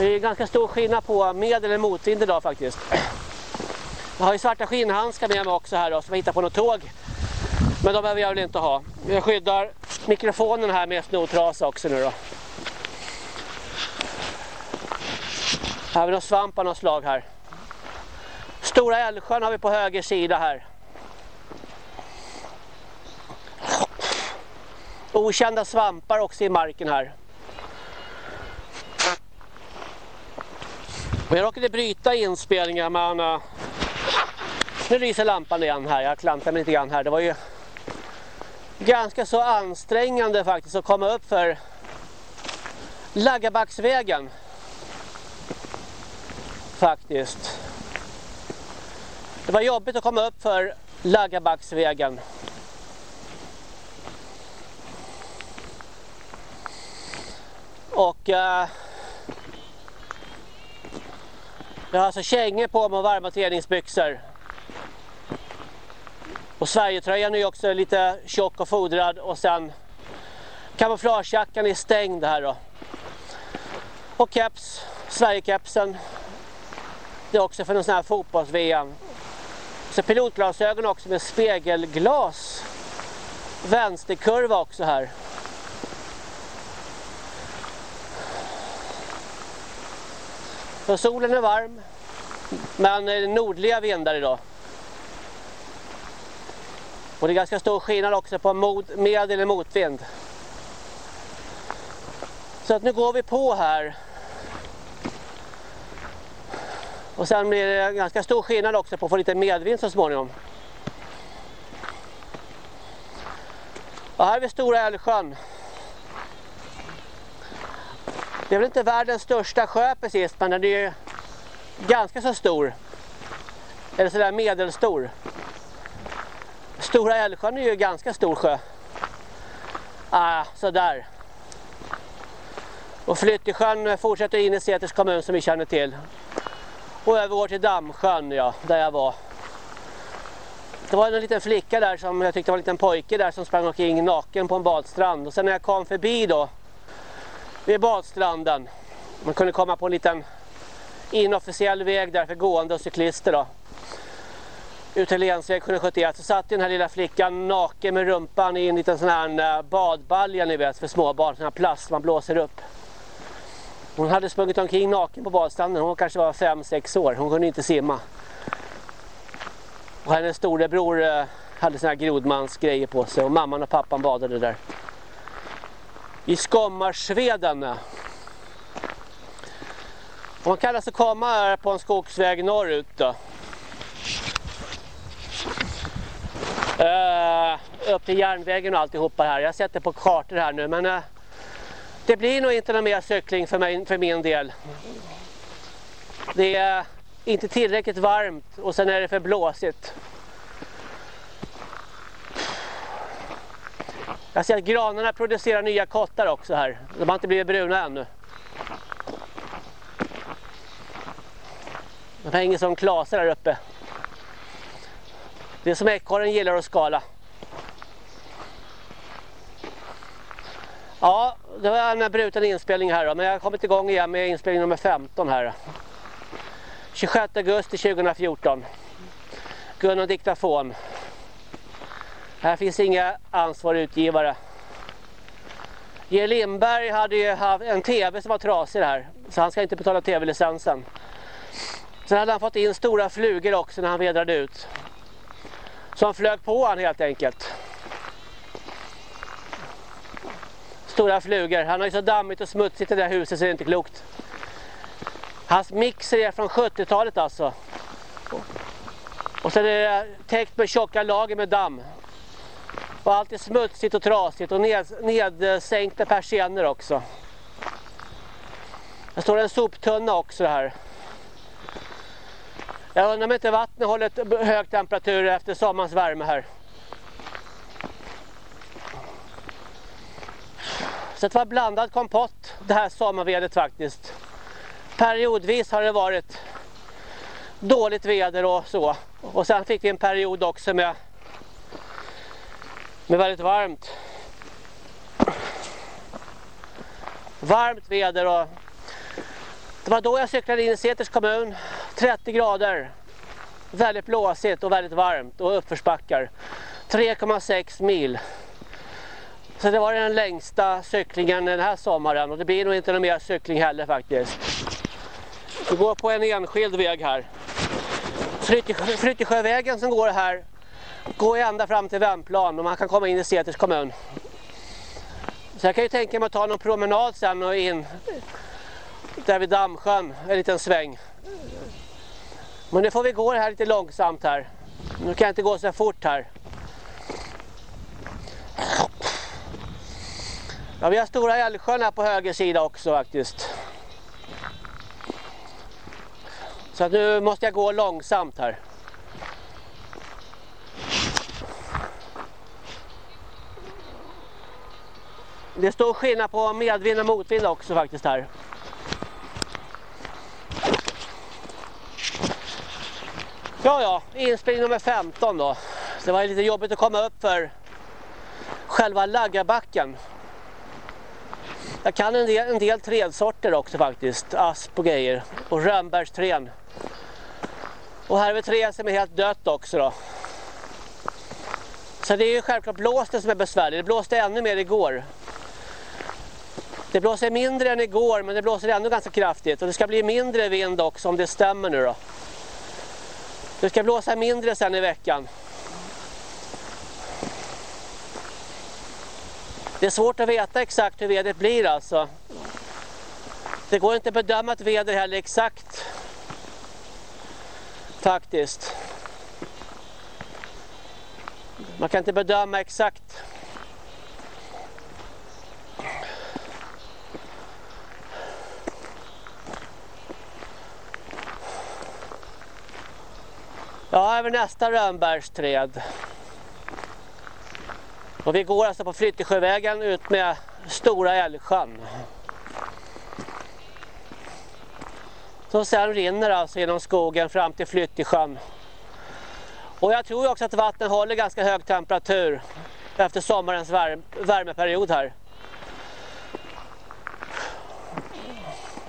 Det är ganska stor skillnad på med eller motvind idag faktiskt. Jag har ju svarta skinnhandskar med mig också här då, som jag hittar på något tåg. Men de behöver jag väl inte ha. Jag skyddar mikrofonen här med snotrasa också nu då. Här har vi någon svamp av något slag här. Stora Älvsjön har vi på höger sida här. Okända svampar också i marken här. Och jag råkade bryta inspelningen men uh, nu lyser lampan igen här. Jag klantade mig lite grann här. Det var ju ganska så ansträngande faktiskt att komma upp för Laggabacksvägen. Faktiskt. Det var jobbigt att komma upp för Laggabacksvägen. Och uh, jag har alltså kängor på mig och varma träningsbyxor. Och Sverigetröjan är också lite tjock och fodrad och sen kamouflagejackan är stängd här då. Och keps, Sverigekepsen. Det är också för någon sån här fotbolls-VM. Så pilotglasögon också med spegelglas. Vänsterkurva också här. Så solen är varm. Men det är nordliga vindar idag. Och det är ganska stor skillnad också på med eller motvind. Så att nu går vi på här. Och sen blir det ganska stor skillnad också på att få lite medvind så småningom. Och här är vi Stora Älvsjön. Det är väl inte världens största sjö precis men den är ju ganska så stor. Eller sådär medelstor. Stora Älvsjön är ju ganska stor sjö. Ah, sådär. Och Flyttesjön fortsätter in i Säters kommun som vi känner till. Och övergår till Dammsjön, ja, där jag var. Det var en liten flicka där som jag tyckte var en liten pojke där som sprang omkring naken på en badstrand. Och sen när jag kom förbi då vid badstranden. Man kunde komma på en liten inofficiell väg där för gående och cyklister då. Ut länsväg 771 så satt den här lilla flickan naken med rumpan i en liten sån här eh, badbalja ni vet för småbarn, sån här plast man blåser upp. Hon hade sprungit omkring naken på badstranden, hon kanske var 5-6 år, hon kunde inte simma. Och hennes storebror eh, hade såna här grodmansgrejer på sig och mamman och pappan badade där. I Skommarsveden. Man kan alltså komma här på en skogsväg norrut då. Uh, upp till järnvägen och alltihopa här. Jag sätter på kartor här nu men uh, det blir nog inte någon mer cykling för, mig, för min del. Det är inte tillräckligt varmt och sen är det för blåsigt. Jag ser att granarna producerar nya kottar också här. De har inte blivit bruna ännu. De hänger som klasar där uppe. Det är som ekorren gillar att skala. Ja, det var en bruten inspelning här då, men jag har kommit igång igen med inspelning nummer 15 här. 26 augusti 2014. Gunnar Diktafon. Här finns inga ansvariga utgivare. J. Lindberg hade ju haft en tv som var trasig här. Så han ska inte betala tv-licensen. Sen hade han fått in stora flugor också när han vedrade ut. Som flög på han helt enkelt. Stora flugor. Han har ju så dammigt och smutsigt i det där huset så det är inte klokt. Hans mixer är från 70-talet alltså. Och sen är det täckt med tjocka lager med damm. Och allt är smutsigt och trasigt och ned, nedsänkta persienner också. Det står en soptunna också här. Jag undrar om inte vattnet håller hög temperatur efter sommarens värme här. Så det var blandad kompott det här sommarvedet faktiskt. Periodvis har det varit dåligt väder och så. Och sen fick vi en period också med, med väldigt varmt. Varmt väder och det var då jag cyklade in i Säters kommun. 30 grader. Väldigt blåsigt och väldigt varmt och uppförsbackar. 3,6 mil. Så det var den längsta cyklingen den här sommaren och det blir nog inte någon mer cykling heller faktiskt. Vi går på en enskild väg här. Flyttesjövägen som går här Gå ända fram till Vemplan och man kan komma in i Seters kommun. Så jag kan ju tänka mig att ta någon promenad sen och in där vid Dammsjön en liten sväng. Men nu får vi gå här lite långsamt här. Nu kan jag inte gå så fort här. Ja, vi har Stora Älvsjön här på höger sida också faktiskt. Så nu måste jag gå långsamt här. Det är stor skillnad på medvind och motvind också faktiskt här. Ja, ja, inspelning nummer 15 då. Det var lite jobbigt att komma upp för själva laggarbacken. Jag kan en del, en del trädsorter också faktiskt. Asp och grejer. Och rönnbärsträn. Och här är vi träd som är helt dött också då. Så det är ju självklart blåsten som är besvärlig. Det blåste ännu mer igår. Det blåser mindre än igår men det blåser ändå ganska kraftigt. Och det ska bli mindre vind också om det stämmer nu då. Det ska blåsa mindre sen i veckan. Det är svårt att veta exakt hur vädret blir alltså. Det går inte att bedöma ett väder heller exakt. Faktiskt. Man kan inte bedöma exakt. Ja, över nästa rönnbärsträd. Och vi går alltså på Flyttesjövägen ut med Stora Älvsjön. Som sen rinner alltså genom skogen fram till Flyttesjön. Och jag tror också att vattnet håller ganska hög temperatur efter sommarens värmeperiod här.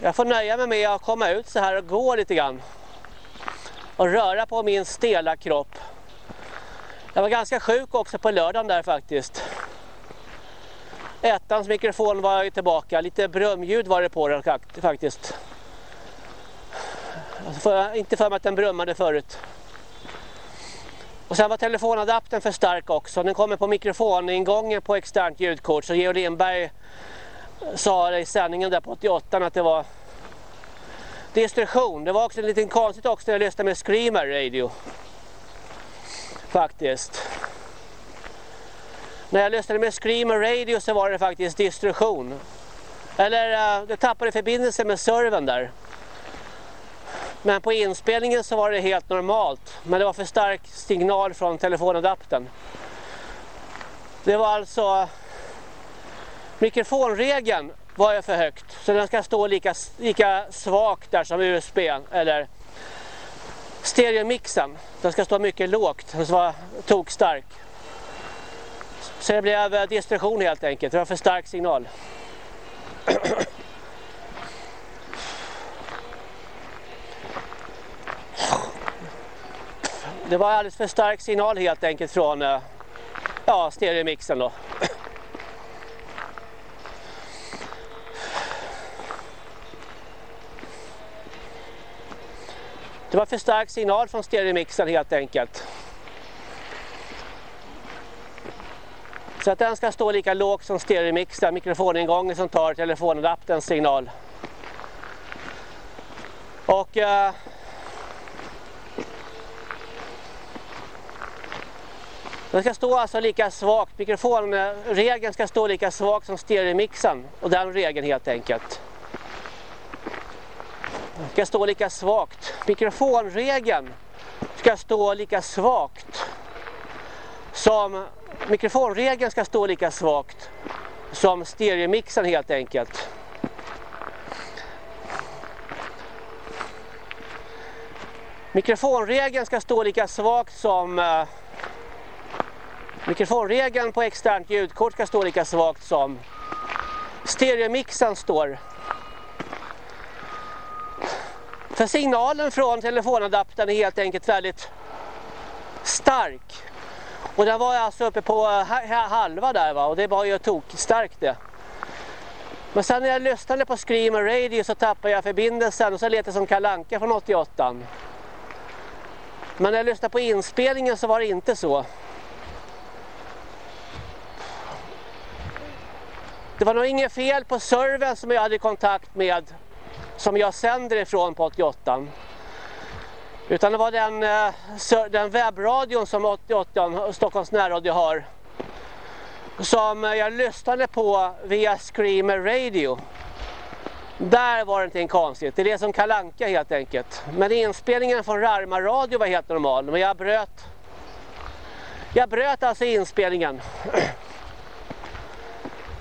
Jag får nöja mig med att komma ut så här och gå lite grann. Och röra på min stela kropp. Jag var ganska sjuk också på lördagen där faktiskt. Ettans mikrofon var ju tillbaka. Lite brumljud var det på den faktiskt. Alltså inte för mig att den brummade förut. Och sen var telefonadaptern för stark också. Den kommer på mikrofoningången på externt ljudkort. Så Georg Lindberg sa i sändningen där på 88 att det var distraktion. Det var också lite konstigt också när jag lyssnade med Screamer Radio. Faktiskt. När jag lyssnade med Screamer Radio så var det faktiskt distraktion. Eller eh, uh, det tappade förbindelsen med servern där. Men på inspelningen så var det helt normalt. Men det var för stark signal från telefonadaptern. Det var alltså eh, mikrofonregeln var är för högt. Så den ska stå lika, lika svagt där som USB eller stereomixen. Den ska stå mycket lågt. Den ska vara tokstark. Så det blev distraktion helt enkelt. Det var för stark signal. Det var alldeles för stark signal helt enkelt från eh, ja, stereomixen då. Det var för stark signal från stereomixen helt enkelt. Så att den ska stå lika lågt som stereomixen, mikrofoningången som tar telefonadapterns signal. Och eh, Den ska stå alltså lika svagt, mikrofonregeln ska stå lika svagt som stereomixen och den regeln helt enkelt. Ska stå lika svagt. Mikrofonregeln ska stå lika svagt som mikrofonregeln ska stå lika svagt som stereomixen helt enkelt. Mikrofonregeln ska stå lika svagt som eh, Mikrofonregeln på externt ljudkort ska stå lika svagt som stereomixen står. För signalen från telefonadaptern är helt enkelt väldigt stark. Och den var alltså uppe på halva där va och det var ju tokstarkt det. Men sen när jag lyssnade på Screamer Radio så tappade jag förbindelsen och så lät det som kalanka från 88. Men när jag lyssnade på inspelningen så var det inte så. Det var nog inget fel på servern som jag hade kontakt med som jag sänder ifrån på 88. Utan det var den, eh, den webbradion som 88 Stockholms närradio har. Som eh, jag lyssnade på via Screamer Radio. Där var det någonting konstigt. Det är det som kalanka helt enkelt. Men inspelningen från Rarma radio var helt normal. Men jag bröt. Jag bröt alltså inspelningen. <clears throat>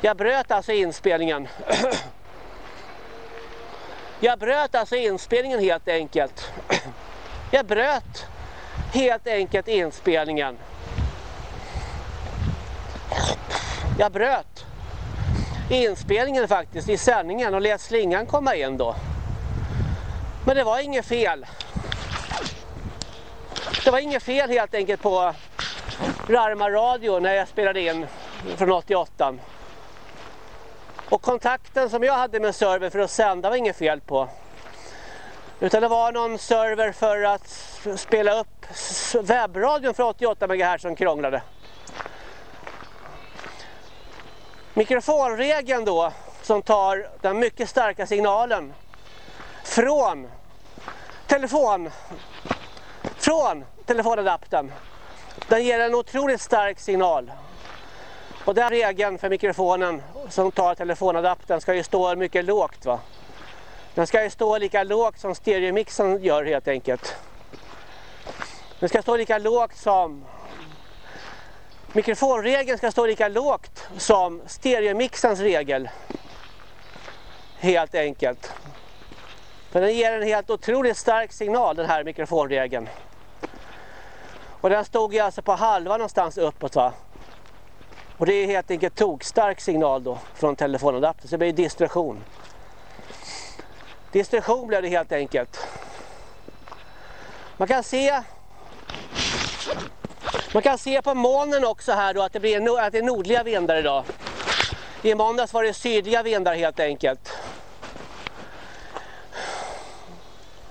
Jag bröt alltså inspelningen. <clears throat> Jag bröt alltså inspelningen helt enkelt. <clears throat> Jag bröt helt enkelt inspelningen. Jag bröt inspelningen faktiskt i sändningen och lät slingan komma in då. Men det var inget fel. Det var inget fel helt enkelt på Rarma radio när jag spelade in från 88. Och kontakten som jag hade med server för att sända var inget fel på. Utan det var någon server för att spela upp webbradion för 88 MHz som krånglade. Mikrofonregeln då som tar den mycket starka signalen från telefon från telefonadaptern. Den ger en otroligt stark signal. Och den regeln för mikrofonen som tar telefonadaptern ska ju stå mycket lågt va. Den ska ju stå lika lågt som stereomixen gör helt enkelt. Den ska stå lika lågt som Mikrofonregeln ska stå lika lågt som stereomixens regel. Helt enkelt. För den ger en helt otroligt stark signal den här mikrofonregeln. Och den stod ju alltså på halva någonstans uppåt va. Och det är helt enkelt tokstark signal då från telefonadaptern så det blir distraktion. Distraktion blev det helt enkelt. Man kan se man kan se på molnen också här då att det, blir, att det är nordliga vindar idag. I måndags var det sydliga vindar helt enkelt.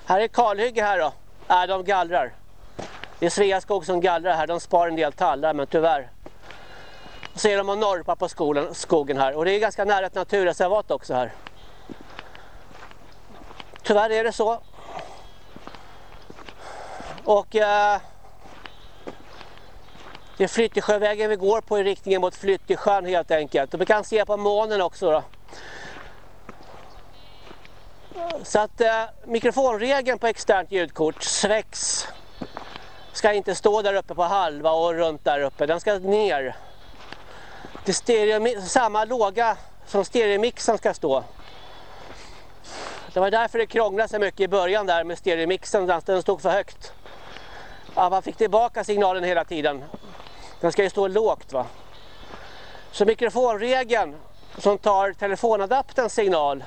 Här är kalhygge här då. Äh, de gallrar. Det är Sveaskog som gallrar här. De spar en del tallar men tyvärr. Så är de och norpar på skogen, skogen här. Och det är ganska nära ett naturreservat också här. Tyvärr är det så. Och eh, det är Flyttesjövägen vi går på i riktningen mot Flyttesjön helt enkelt. Och vi kan se på månen också då. Så att eh, mikrofonregeln på externt ljudkort, SVEX, ska inte stå där uppe på halva och runt där uppe. Den ska ner. Det stereo, samma låga som stereomixen ska stå. Det var därför det krånglade så mycket i början där med stereomixen, den stod för högt. Ja, man fick tillbaka signalen hela tiden. Den ska ju stå lågt va. Så mikrofonregeln som tar telefonadapterns signal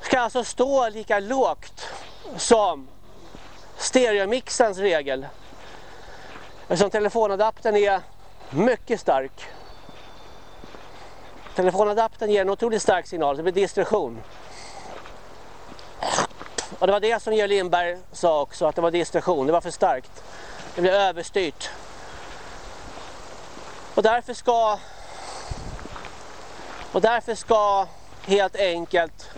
ska alltså stå lika lågt som stereomixens regel. Eftersom telefonadaptern är mycket stark. Telefonadaptern ger en otroligt stark signal, det blir distraktion. Och det var det som Georg Lindberg sa också, att det var distraktion, det var för starkt. Det blev överstyrt. Och därför ska och därför ska helt enkelt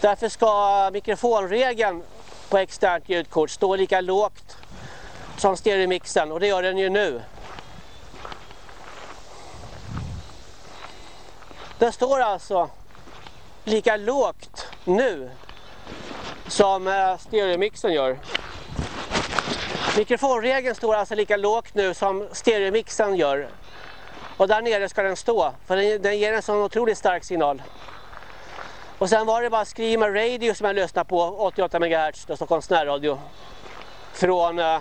därför ska mikrofonregeln på externt ljudkort stå lika lågt som stereomixen och det gör den ju nu. Den står alltså lika lågt nu som eh, stereomixen gör. Mikrofonregeln står alltså lika lågt nu som stereomixen gör. Och där nere ska den stå, för den, den ger en sån otroligt stark signal. Och sen var det bara Screamer Radio som jag lyssnade på, 88 MHz, då Stockholms närradio. Från eh,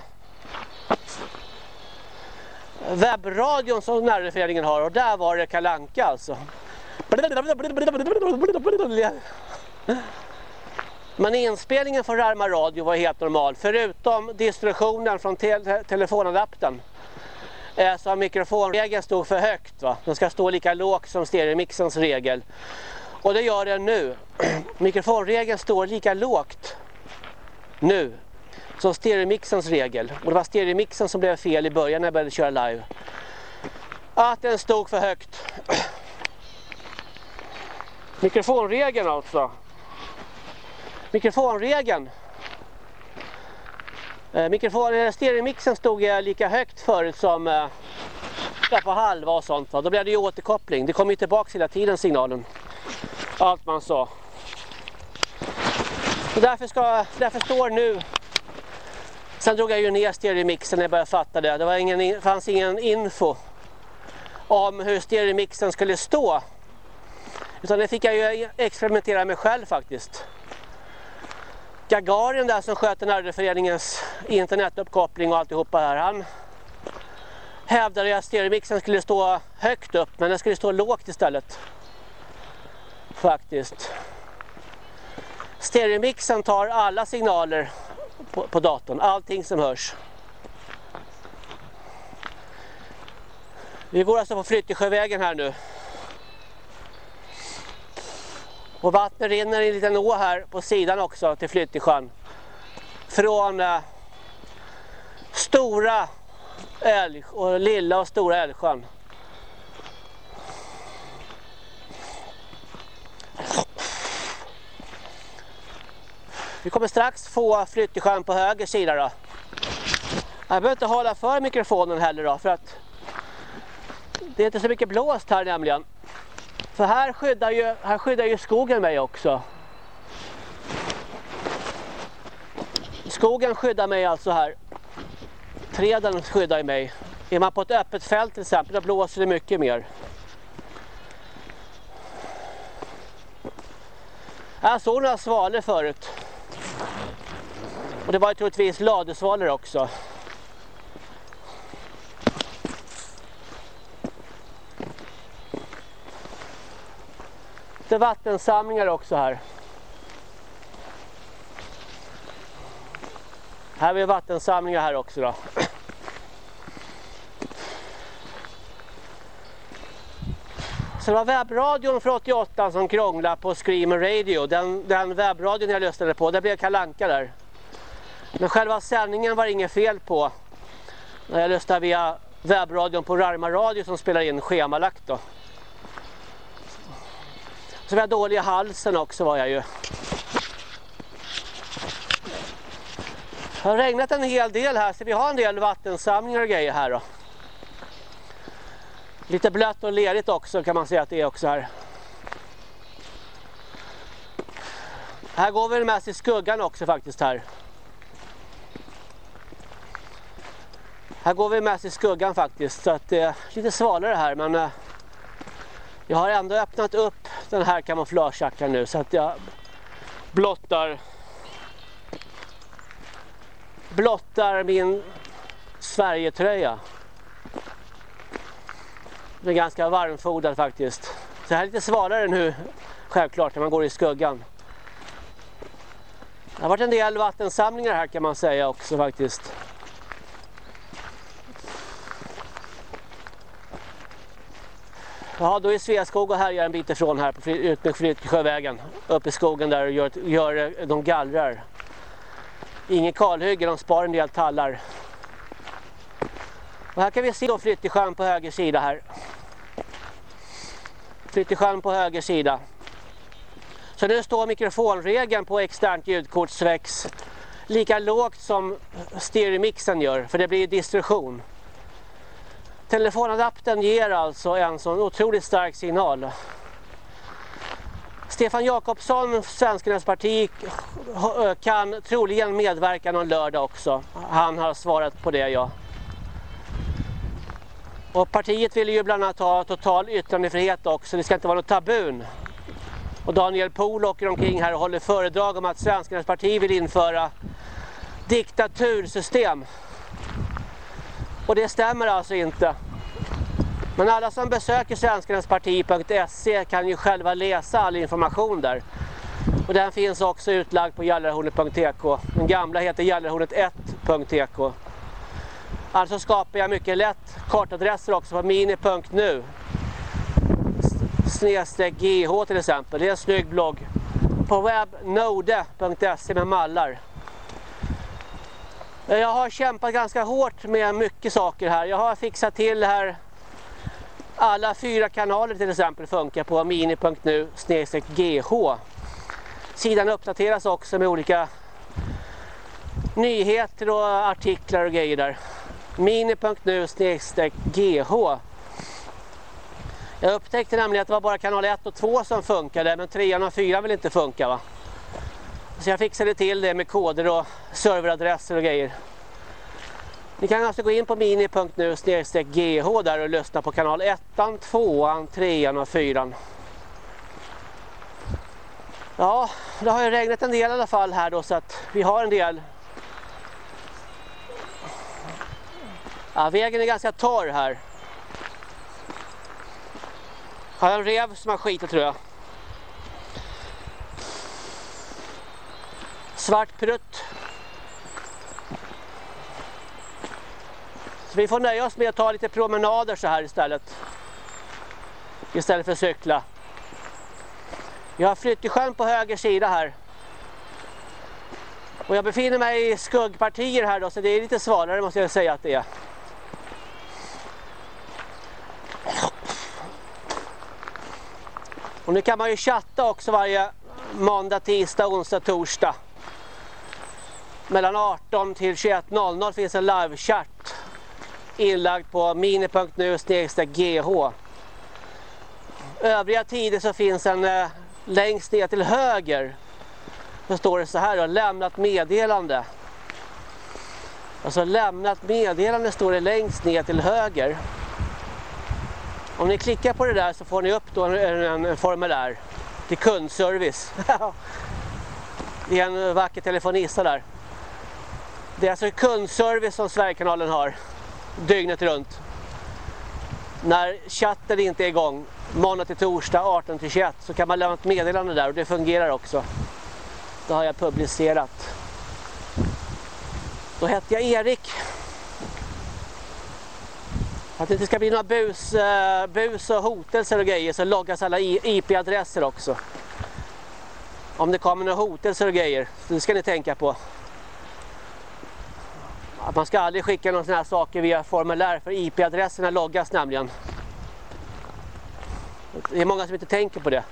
webbradion som närradioföreningen har och där var det kalanka alltså. Men inspelningen från Rarma Radio var helt normal. Förutom distributionen från te telefonadaptern. Eh, så mikrofonregeln stod för högt. Va? Den ska stå lika lågt som stereomixens regel. Och det gör den nu. <clears throat> Mikrofonregeln står lika lågt nu som stereomixens regel. Och det var stereomixen som blev fel i början när jag började köra live. Att den stod för högt. <clears throat> Mikrofonregeln alltså mikrofonregeln. Eh, mikrofon, eh, stereomixen stod eh, lika högt förut som eh, på halva och sånt. Då blev det ju återkoppling. Det kom ju tillbaka hela tiden signalen. Allt man sa. Och därför, ska, därför står nu Sen drog jag ju ner stereomixen när jag började fatta det. Det var ingen, fanns ingen info om hur stereomixen skulle stå. Utan det fick jag ju experimentera med själv faktiskt. Gagarin där som sköter närradioföreningens internetuppkoppling och alltihopa här. Han hävdade att stereomixen skulle stå högt upp men den skulle stå lågt istället. Faktiskt. Stereomixen tar alla signaler på, på datorn, allting som hörs. Vi går alltså på Flyttesjövägen här nu. Och vattnet rinner i en liten å här på sidan också till Flyttesjön. Från eh, stora älg och lilla och stora älgsjön. Vi kommer strax få Flyttesjön på höger sida då. Jag behöver inte hålla för mikrofonen heller då för att det är inte så mycket blåst här nämligen. För här skyddar ju, här skyddar ju skogen mig också. Skogen skyddar mig alltså här. Träden skyddar mig Är man på ett öppet fält till exempel, då blåser det mycket mer. Jag såg några svalor förut. Och det var troligtvis ladesvalor också. Lite vattensamlingar också här. Här har vi vattensamlingar här också då. Så det var webbradion för 88 som krånglade på Screamer Radio. Den, den webbradion jag lyssnade på, det blev kalanka där. Men själva sändningen var inget fel på. När jag lyssnade via webbradion på Rarma Radio som spelar in schemalagt då. Så var jag dålig i halsen också var jag ju. Det har regnat en hel del här så vi har en del vattensamlingar och grejer här då. Lite blött och lerigt också kan man säga att det är också här. Här går vi mest i skuggan också faktiskt här. Här går vi mest i skuggan faktiskt så att det är lite svalare här men eh, jag har ändå öppnat upp den här kamouflagejackan nu så att jag blottar blottar min Sverigetröja. Den är ganska varmfodad faktiskt. Så här är lite svalare nu självklart när man går i skuggan. Det har varit en del vattensamlingar här kan man säga också faktiskt. Ja, då är Sveaskog och härjar en bit ifrån här på utmed Flyttesjövägen. Uppe i skogen där och gör, gör eh, de gallrar. Ingen kalhygge, de sparar en del tallar. Och här kan vi se då Flyttesjön på höger sida här. Flyttesjön på höger sida. Så nu står mikrofonregeln på externt ljudkortsväx lika lågt som stereomixen gör, för det blir distorsion. Telefonadaptern ger alltså en sån otroligt stark signal. Stefan Jakobsson, Svenskarnas parti, kan troligen medverka någon lördag också. Han har svarat på det, ja. Och partiet vill ju bland annat ha total yttrandefrihet också. Det ska inte vara något tabun. Och Daniel Pohl åker omkring här och håller föredrag om att Svenskarnas parti vill införa diktatursystem. Och det stämmer alltså inte. Men alla som besöker svenskarnasparti.se kan ju själva läsa all information där. Och den finns också utlagd på jallarhornet.tk. Den gamla heter jallarhornet1.tk. Alltså skapar jag mycket lätt kartadresser också på mini.nu. Snedstreck GH till exempel. Det är en snygg blogg. På webbnode.se med mallar. Eh, jag har kämpat ganska hårt med mycket saker här. Jag har fixat till här alla fyra kanaler till exempel funkar på mini.nu gh. Sidan uppdateras också med olika nyheter och artiklar och grejer där. mini.nu gh. Jag upptäckte nämligen att det var bara kanal 1 och 2 som funkade men 3 och 4 vill inte funka va. Så jag fixade till det med koder och serveradresser och grejer. Ni kan alltså gå in på mini.nu gh där och lyssna på kanal 1, 2, 3 och 4. Ja, det har ju regnat en del i alla fall här då så att vi har en del. Ja, vägen är ganska torr här. Har en rev som har skitit tror jag. Svart prutt Så vi får nöja oss med att ta lite promenader så här istället. Istället för att cykla. Jag har Flyttesjön på höger sida här. Och jag befinner mig i skuggpartier här då så det är lite svalare måste jag säga att det är. Och nu kan man ju chatta också varje måndag, tisdag, onsdag, torsdag. Mellan 18 till 21.00 finns en livechatt inlagd på mini.nu gh. Övriga tider så finns en eh, längst ner till höger. Då står det så här då, lämnat meddelande. Alltså lämnat meddelande står det längst ner till höger. Om ni klickar på det där så får ni upp då en, en, en formulär till kundservice. <laughs> det är en vacker telefonista där. Det är alltså kundservice som Sverigekanalen har dygnet runt. När chatten inte är igång måndag till torsdag 18 till 21 så kan man lämna ett meddelande där och det fungerar också. Det har jag publicerat. Då hette jag Erik. Att det inte ska bli några bus, eh, bus och hotelser och grejer så loggas alla IP-adresser också. Om det kommer några hotelser och grejer, så det ska ni tänka på. Att man ska aldrig skicka några sådana här saker via formulär för IP-adresserna loggas nämligen. Det är många som inte tänker på det.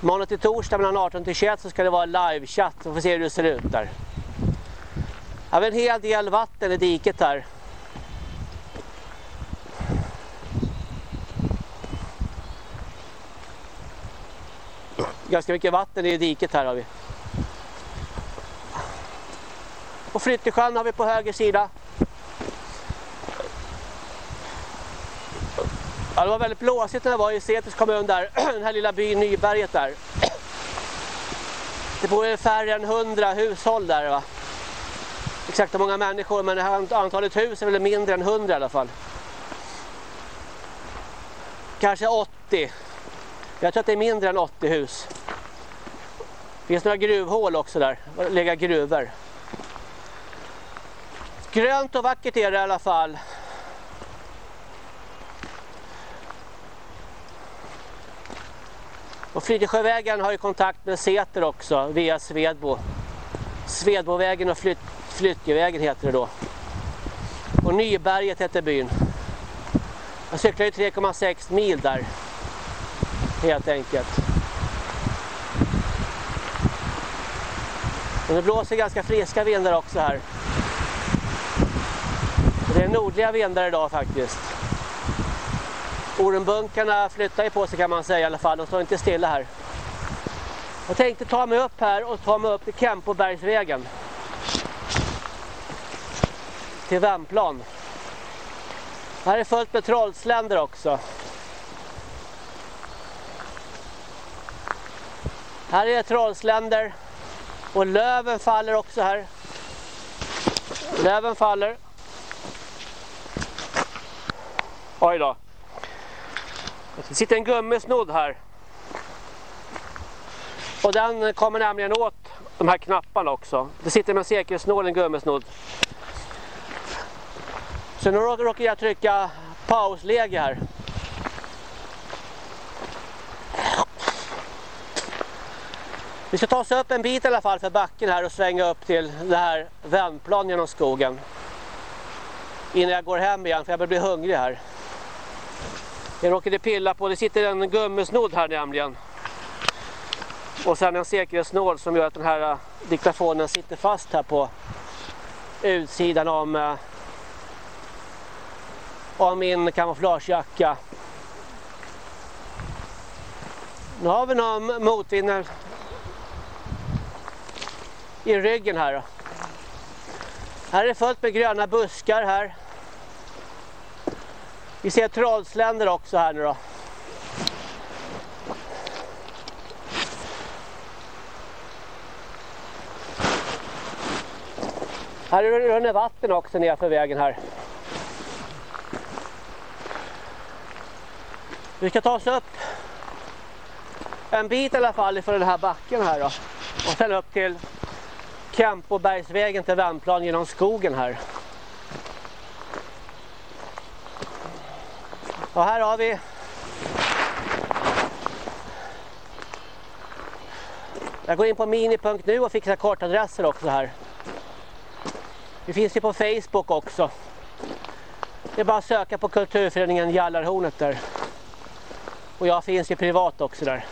Måndag till torsdag mellan 18 till 21 så ska det vara live-chatt. Får se hur det ser ut där. Jag har en hel del vatten i diket här. Ganska mycket vatten i diket här har vi. Och Flyttesjön har vi på höger sida. Ja, det var väldigt blåsigt när jag var i Säters kommun där, <clears throat> den här lilla byn Nyberget där. Det bor färre än 100 hushåll där va. Exakt hur många människor men antalet hus är väl mindre än 100 i alla fall. Kanske 80. Jag tror att det är mindre än 80 hus. Det finns några gruvhål också där, lägga gruvor. Grönt och vackert är det i alla fall. Och Fridesjövägen har ju kontakt med Säter också via Svedbo. Svedbovägen och Flyt Flyttjevägen heter det då. Och Nyberget heter byn. Jag cyklar ju 3,6 mil där. Helt enkelt. Men det blåser ganska friska vindar också här. Det är nordliga vindar idag faktiskt. Ormbunkarna flyttar ju på sig kan man säga i alla fall. De står inte stilla här. Jag tänkte ta mig upp här och ta mig upp till Kempobergsvägen. Till Vemplan. Här är fullt med trollsländer också. Här är trollsländer. Och löven faller också här. Löven faller. Oj då. Det sitter en gummisnodd här. Och den kommer nämligen åt de här knapparna också. Det sitter med säkerhetsnål en gummisnodd. Så nu råkar jag trycka pausläge här. Vi ska ta oss upp en bit i alla fall för backen här och svänga upp till det här vändplan genom skogen. Innan jag går hem igen för jag börjar bli hungrig här. Jag råkade pilla på, det sitter en gummisnodd här nämligen. Och sen en säkerhetsnål som gör att den här äh, diktafonen sitter fast här på utsidan om, äh, om min kamouflagejacka. Nu har vi någon motvind i ryggen här. Då. Här är det fullt med gröna buskar här. Vi ser trollsländer också här nu då. Här är det vatten också nerför vägen här. Vi ska ta oss upp en bit i alla fall ifrån den här backen här då. Och sen upp till Kempobergsvägen till Värmplan genom skogen här. Och här har vi Jag går in på mini.nu och fixar kartadresser också här. Vi finns ju på Facebook också. Det är bara att söka på kulturföreningen Jallarhornet där. Och jag finns ju privat också där.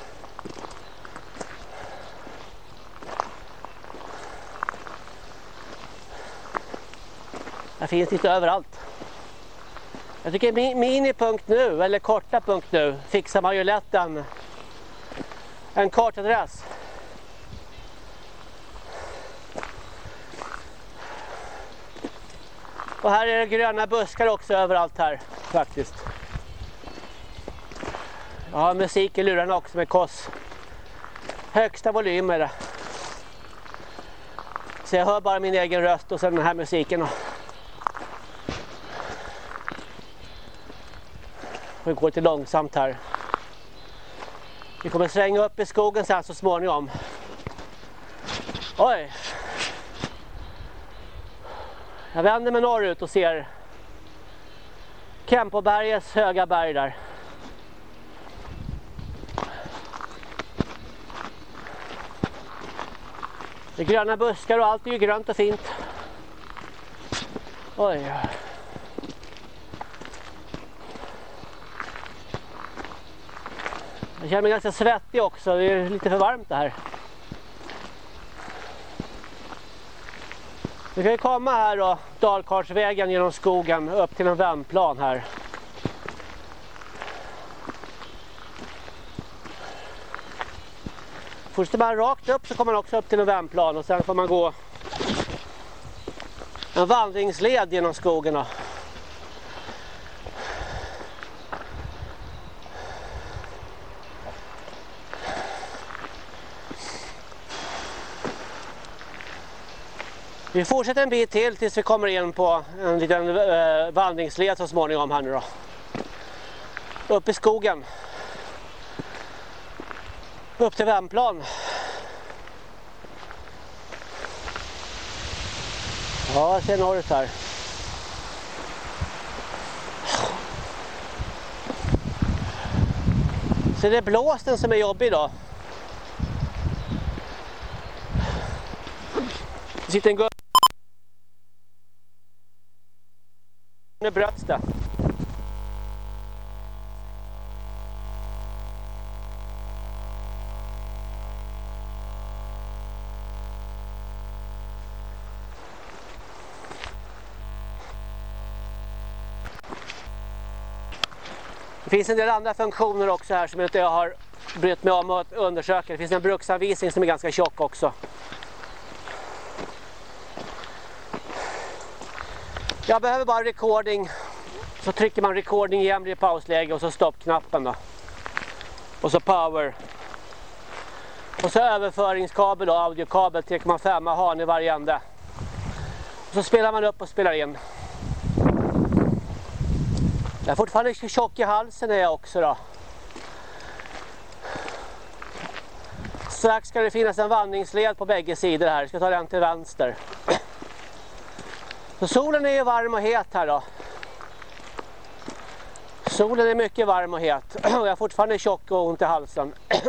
Jag finns lite överallt. Jag tycker minipunkt nu, eller korta punkt nu, fixar man ju lätt en, en kartadress. Och här är det gröna buskar också överallt här faktiskt. Jag har musik i lurarna också med koss. Högsta volym är det. Så jag hör bara min egen röst och sen den här musiken. Det går lite långsamt här. Vi kommer svänga upp i skogen sen så småningom. Oj! Jag vänder mig norrut och ser Kempobergets höga berg där. Det är gröna buskar och allt är ju grönt och fint. Oj. Jag känner mig ganska svettig också, det är lite för varmt det här. Vi kan ju komma här då, Dalkarlsvägen genom skogen upp till en vändplan här. Först man rakt upp så kommer man också upp till en vändplan och sen får man gå en vandringsled genom skogen. Då. Vi fortsätter en bit till tills vi kommer in på en liten eh, vandringsled så småningom här nu då. Upp i skogen. Upp till Värmplan. Ja, jag ser norrut här. Så det är blåsten som är jobbig idag? Det sitter en Nu bröts det. Det finns en del andra funktioner också här som jag inte har brytt mig om att undersöka. Det finns en bruksanvisning som är ganska tjock också. Jag behöver bara recording. Så trycker man recording igen i pausläge och så stoppknappen då. Och så power. Och så överföringskabel och audiokabel 3,5 han i varje ände. Och så spelar man upp och spelar in. Jag är fortfarande tjock i halsen är jag också då. Strax ska det finnas en vandringsled på bägge sidor här. Jag ska ta den till vänster. Så solen är ju varm och het här då. Solen är mycket varm och het. <clears throat> Och jag är fortfarande tjock och ont i halsen. <clears throat>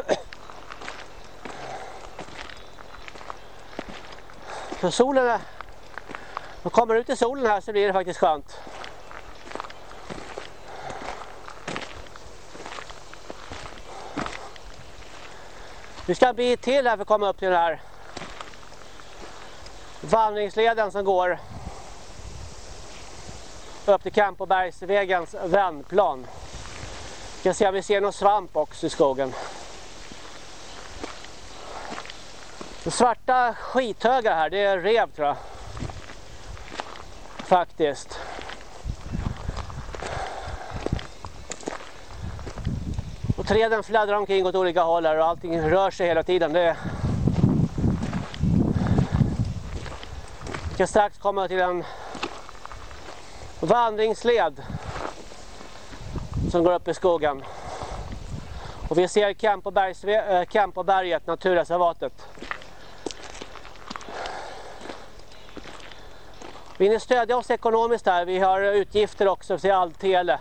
Så solen är... Man kommer ut i solen här så blir det faktiskt skönt. Vi ska en bit till här för att komma upp till den här vandringsleden som går upp till Kampobergsvägens vändplan. Vi kan se om vi ser någon svamp också i skogen. Det svarta skithögar här, det är rev tror jag. Faktiskt. Och träden fladdrar omkring åt olika håll här och allting rör sig hela tiden. Det Vi ska strax komma till en vandringsled som går upp i skogen. Och vi ser Kempoberget, eh, äh, naturreservatet. Vill ni stödja oss ekonomiskt här? Vi har utgifter också till Alltele.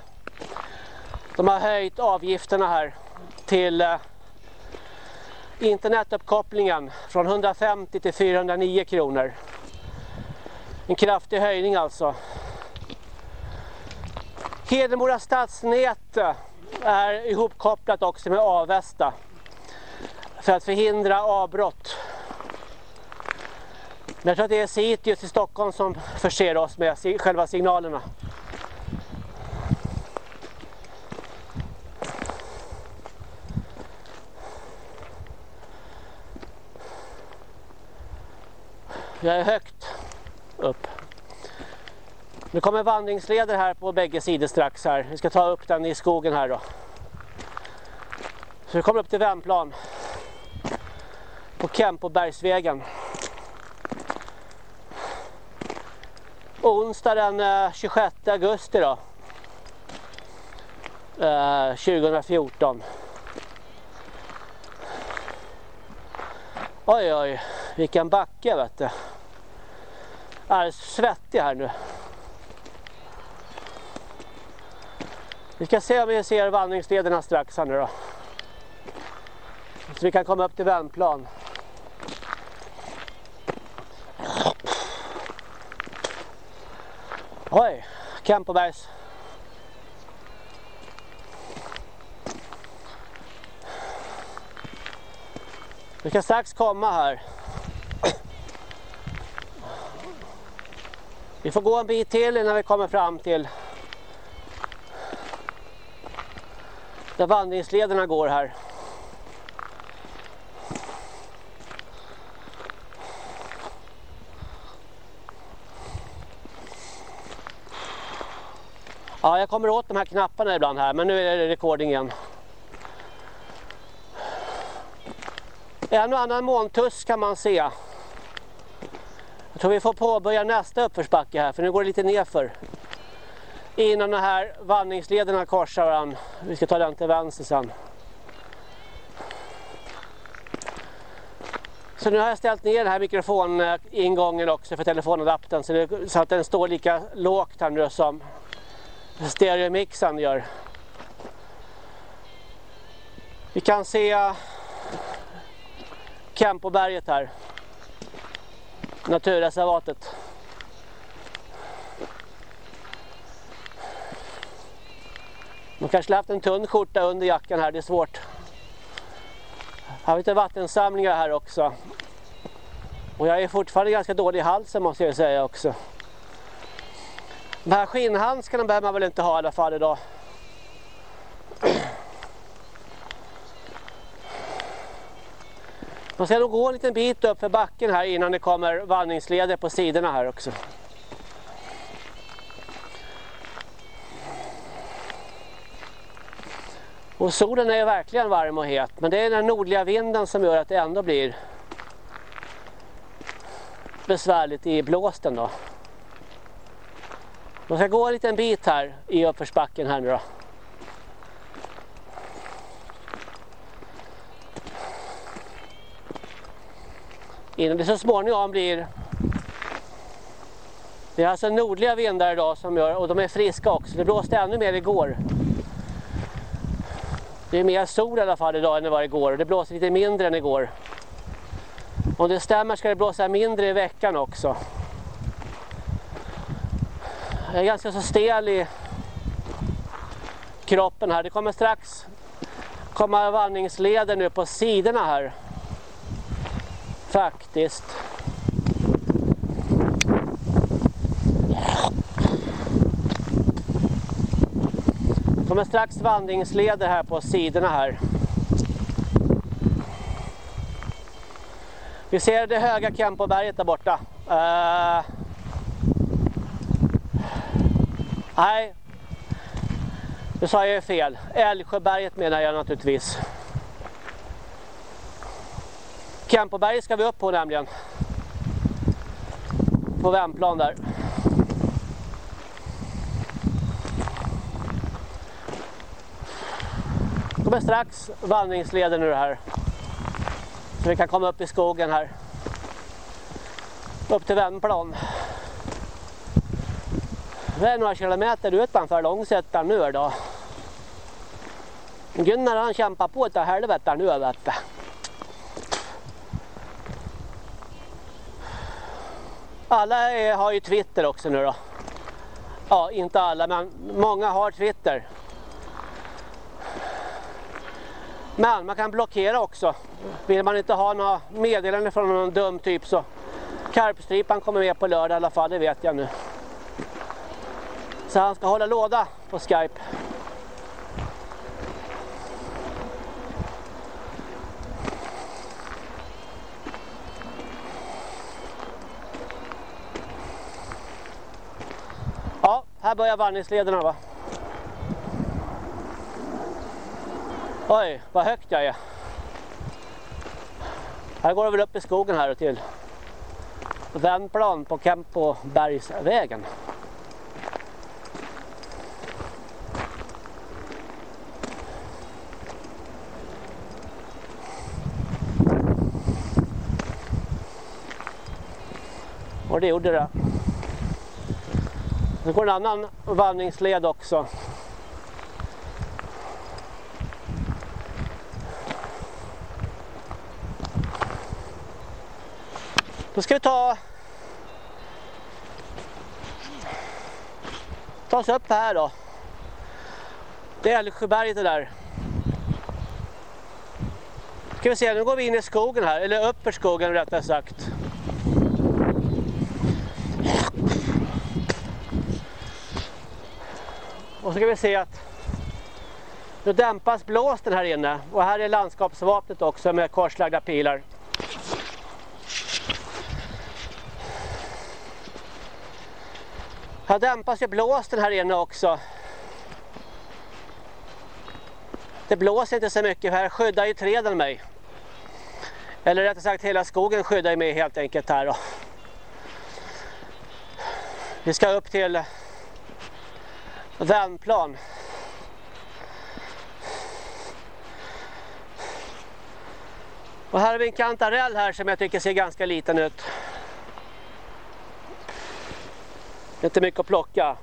De har höjt avgifterna här till eh, internetuppkopplingen från 150 till 409 kronor. En kraftig höjning alltså. Hedemora stadsnät är ihopkopplat också med Avesta för att förhindra avbrott. Men jag tror att det är Sitius i Stockholm som förser oss med själva signalerna. Jag är högt upp. Det kommer vandringsleder här på bägge sidor strax här. Vi ska ta upp den i skogen här då. Så vi kommer upp till Vemplan. På Kempobergsvägen. Onsdag den eh, 26 augusti då. Eh, 2014. Oj oj, vilken backe vet du. Jag är svettig här nu. Vi ska se om vi ser vandringslederna strax här nu då. Så vi kan komma upp till Värmplan. Oj, Kempobergs. Vi ska strax komma här. Vi får gå en bit till innan vi kommer fram till där vandringslederna går här. Ja, jag kommer åt de här knapparna ibland här, men nu är det recording igen. En och annan måntuss kan man se. Jag tror vi får påbörja nästa uppförsbacke här, för nu går det lite nerför. Innan de här vandringslederna korsar varandra. Vi ska ta den till vänster sen. Så nu har jag ställt ner den här mikrofoningången också för telefonadaptern så, det, så att den står lika lågt här nu som stereomixen gör. Vi kan se Kempoberget här. Naturreservatet. Man kanske haft en tunn skjorta under jackan här, det är svårt. Här har vi lite vattensamlingar här också. Och jag är fortfarande ganska dålig i halsen måste jag säga också. De här skinnhandskarna behöver man väl inte ha i alla fall idag. Man ska nog gå en liten bit upp för backen här innan det kommer vandringsleder på sidorna här också. Och solen är verkligen varm och het men det är den nordliga vinden som gör att det ändå blir besvärligt i blåsten då. Man ska gå en liten bit här i uppförsbacken här nu då. Innan det så småningom blir det är alltså nordliga vindar idag som gör, och de är friska också. Det blåste ännu mer igår. Det är mer sol i alla fall idag än det var igår och det blåser lite mindre än igår. Om det stämmer ska det blåsa mindre i veckan också. Jag är ganska så stel i kroppen här. Det kommer strax komma vandringsleder nu på sidorna här. Faktiskt. Kommer strax vandringsleder här på sidorna här. Vi ser det höga Kempoberget där borta. Uh, Nej, nu sa jag fel. Älvsjöberget menar jag naturligtvis. Kempoberget ska vi upp på nämligen. På vändplan där. Kommer strax vandringsleden ur här. Så vi kan komma upp i skogen här. Upp till Vemplan. Det är några kilometer utanför Långsötan nu då. Gunnar han kämpar på utav helvete nu vet du. Alla är, har ju Twitter också nu då. Ja, inte alla men många har Twitter. Men man kan blockera också. Vill man inte ha några meddelanden från någon dum typ så Karpstripan kommer med på lördag i alla fall, det vet jag nu. Så han ska hålla låda på Skype. här börjar vandringslederna va. Oj, vad högt jag är. Här går det väl upp i skogen här och till vändplan på Kempobergsvägen. Och det gjorde det. Nu går en annan vandringsled också. Då ska vi ta ta oss upp här då. Det är Älvsjöberget det där. Ska vi se, nu går vi in i skogen här, eller upp för skogen rättare sagt. Och så kan vi se att nu dämpas blåsten här inne och här är landskapsvapnet också med korslagda pilar. Här dämpas ju blåsten här inne också. Det blåser inte så mycket, här skyddar ju träden mig. Eller rättare sagt hela skogen skyddar mig helt enkelt här då. Vi ska upp till vändplan. Och här har vi en kantarell här som jag tycker ser ganska liten ut. Inte mycket att plocka.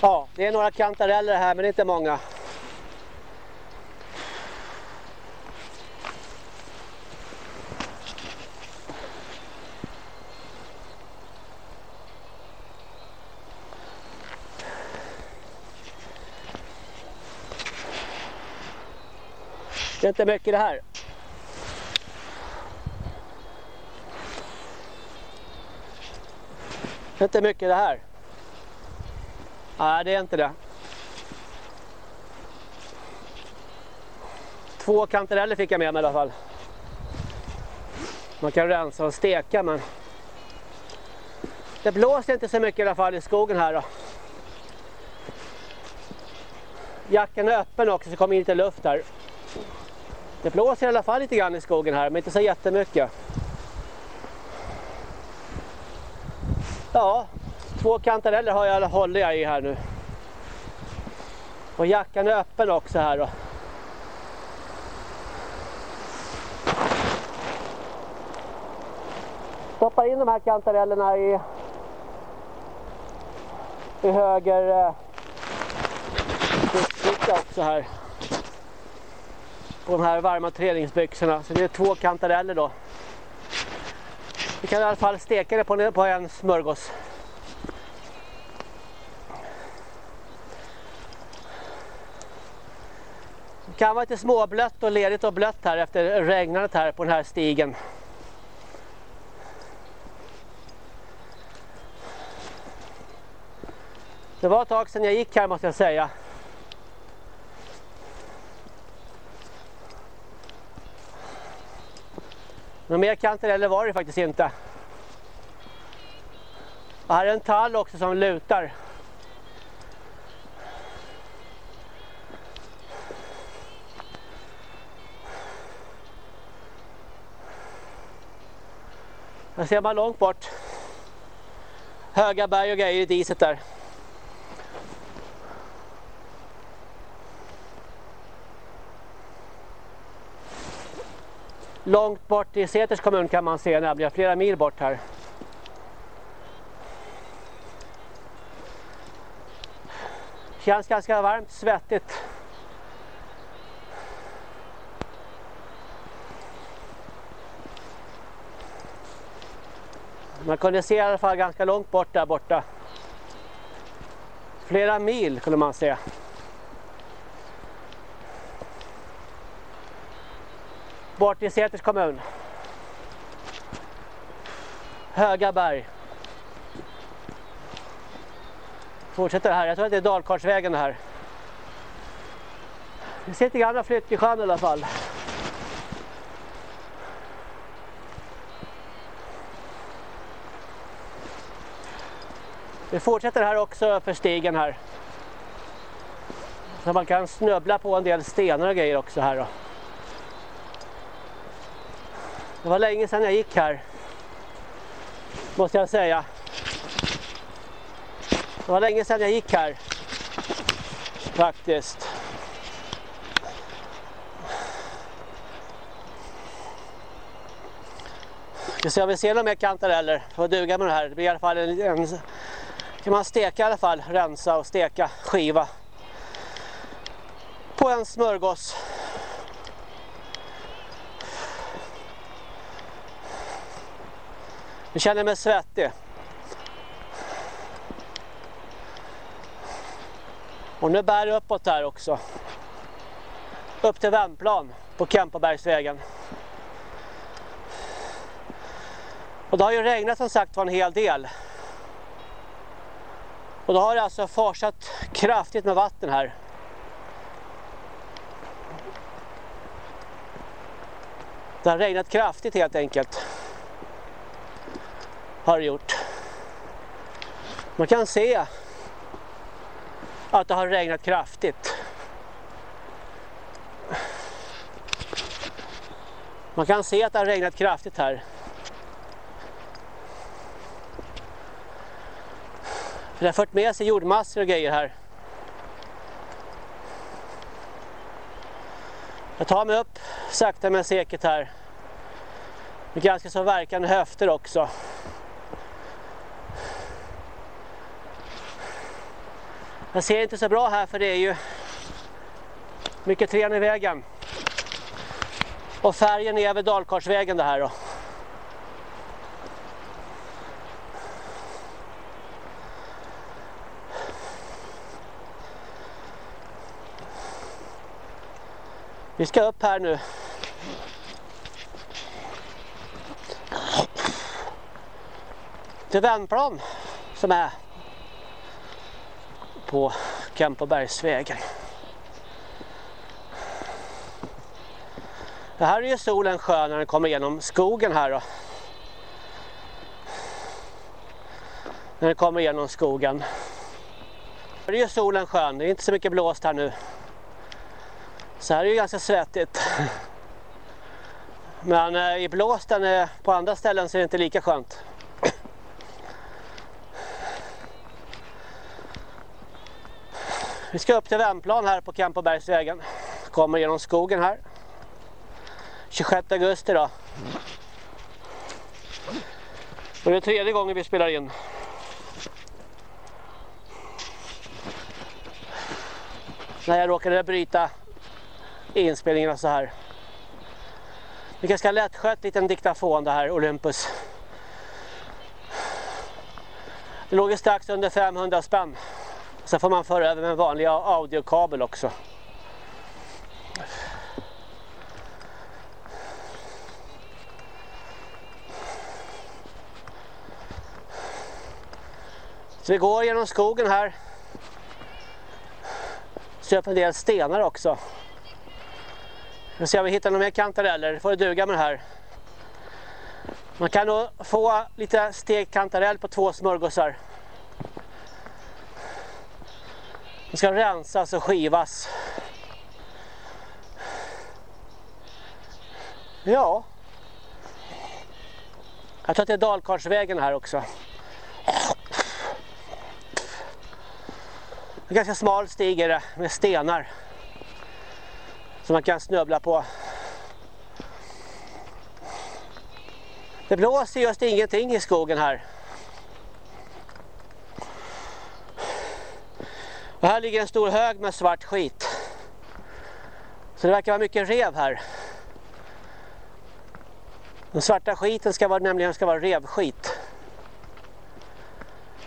Ja, det är några kantareller här men inte många. Det är inte mycket det här. Det är inte mycket det här. Nej, det är inte det. Två kantareller fick jag med mig i alla fall. Man kan rensa och steka men det blåser inte så mycket i alla fall i skogen här då. Jackan är öppen också så det kommer in lite luft här. Det blåser i alla fall lite grann i skogen här men inte så jättemycket. Ja, två kantareller har jag håller jag i här nu. Och jackan är öppen också här då. Stoppar in de här kantarellerna i, i höger eh, också här. På de här varma träningsbyxorna. Så det är två kantareller då. Vi kan i alla fall steka det på, på en smörgås. Det kan vara lite småblött och ledigt och blött här efter regnandet här på den här stigen. Det var ett tag sedan jag gick här måste jag säga. Några mer kantareller var det faktiskt inte. Och här är en tall också som lutar. Här ser man långt bort. Höga berg och grejer i diset där. Långt bort i Säters kommun kan man se nämligen flera mil bort här. Känns ganska varmt, svettigt. Man kunde se i alla fall ganska långt bort där borta. Flera mil kunde man se. Bort i Säters kommun. Höga berg. Fortsätter här, jag tror att det är Dalkarlsvägen här. Vi ser lite grann av Flyttbysjön i alla fall. Vi fortsätter här också för stigen här. Så man kan snubbla på en del stenar och grejer också här då. Det var länge sedan jag gick här. Måste jag säga. Det var länge sedan jag gick här. Faktiskt. Vi se om vi ser några mer kantareller. Får duga med det här. Det blir i alla fall en, en kan man steka i alla fall. Rensa och steka skiva. På en smörgås. Jag känner mig svettig. Och nu bär det uppåt här också. Upp till vändplan på Kempabergsvägen. Och det har ju regnat som sagt var en hel del. Och då har det alltså forsat kraftigt med vatten här. Det har regnat kraftigt helt enkelt. Har det gjort. Man kan se att det har regnat kraftigt. Man kan se att det har regnat kraftigt här. För det har fört med sig jordmassor och grejer här. Jag tar mig upp sakta men säkert här. Med ganska så verkande höfter också. Jag ser inte så bra här för det är ju mycket trän i vägen. Och färgen är över Dalkarsvägen det här då. Vi ska upp här nu. Till vändplan som är på Kempobergsvägen. Det här är ju solen skön när den kommer igenom skogen här då. När den kommer igenom skogen. Det är ju solen skön, det är inte så mycket blåst här nu. Så här är det ju ganska svettigt. Men eh, i blåsten eh, på andra ställen så är det inte lika skönt. Vi ska upp till Värmplan här på Kampobergsvägen. Kommer genom skogen här. 26 augusti då. Och det är tredje gången vi spelar in. När jag råkade bryta inspelningarna så här. Det är ganska lättskött liten diktafon det här Olympus. Det låg strax under 500 spänn. Sen får man föra över med vanliga vanlig audiokabel också. Så vi går genom skogen här. Ser upp en del stenar också. Vi ser om vi hittar några mer kantareller. Det får det duga med det här. Man kan nog få lite stekt kantarell på två smörgåsar. De ska rensas och skivas. Ja. Jag tror att det är Dalkarlsvägen här också. En ganska smal stig är det med stenar. Som man kan snubbla på. Det blåser just ingenting i skogen här. Och här ligger en stor hög med svart skit. Så det verkar vara mycket rev här. Den svarta skiten ska vara, nämligen ska vara revskit.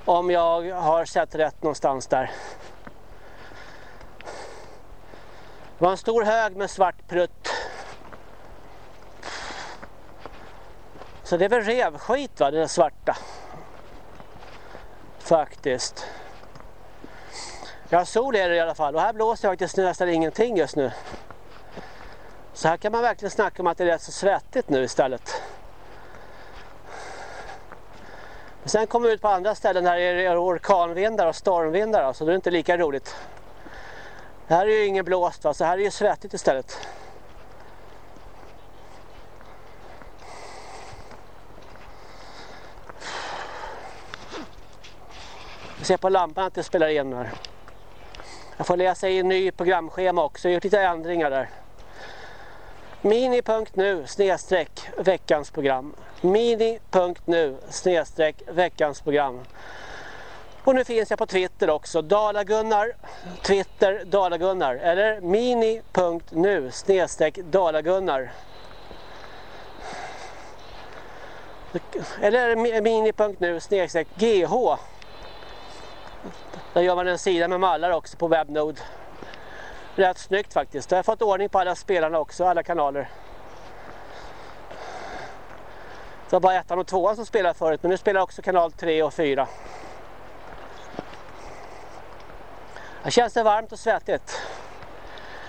Om jag har sett rätt någonstans där. Det var en stor hög med svart prutt. Så det är väl revskit va, det där svarta. Faktiskt. Ja, sol är det i alla fall. Och här blåser faktiskt nästan ingenting just nu. Så här kan man verkligen snacka om att det är rätt så svettigt nu istället. Men sen kommer vi ut på andra ställen där det är orkanvindar och stormvindar. Så alltså. det är inte lika roligt. Det här är ju ingen blåst va? så här är det svettigt istället. Jag ser på lampan att det spelar in här. Jag får läsa i en ny programschema också, jag har gjort lite ändringar där. Mini.nu snedstreck veckans program. Mini.nu snedstreck veckans program. Och nu finns jag på Twitter också. Dalagunnar, Twitter Dalagunnar. Eller mini.nu snedstreck Dalagunnar. Eller mini.nu snedstreck GH. Där gör man en sida med mallar också på Webnode. Rätt snyggt faktiskt. Jag har fått ordning på alla spelarna också, alla kanaler. Det var bara ettan och tvåan som spelade förut, men nu spelar också kanal 3 och 4. Det känns det varmt och svettigt.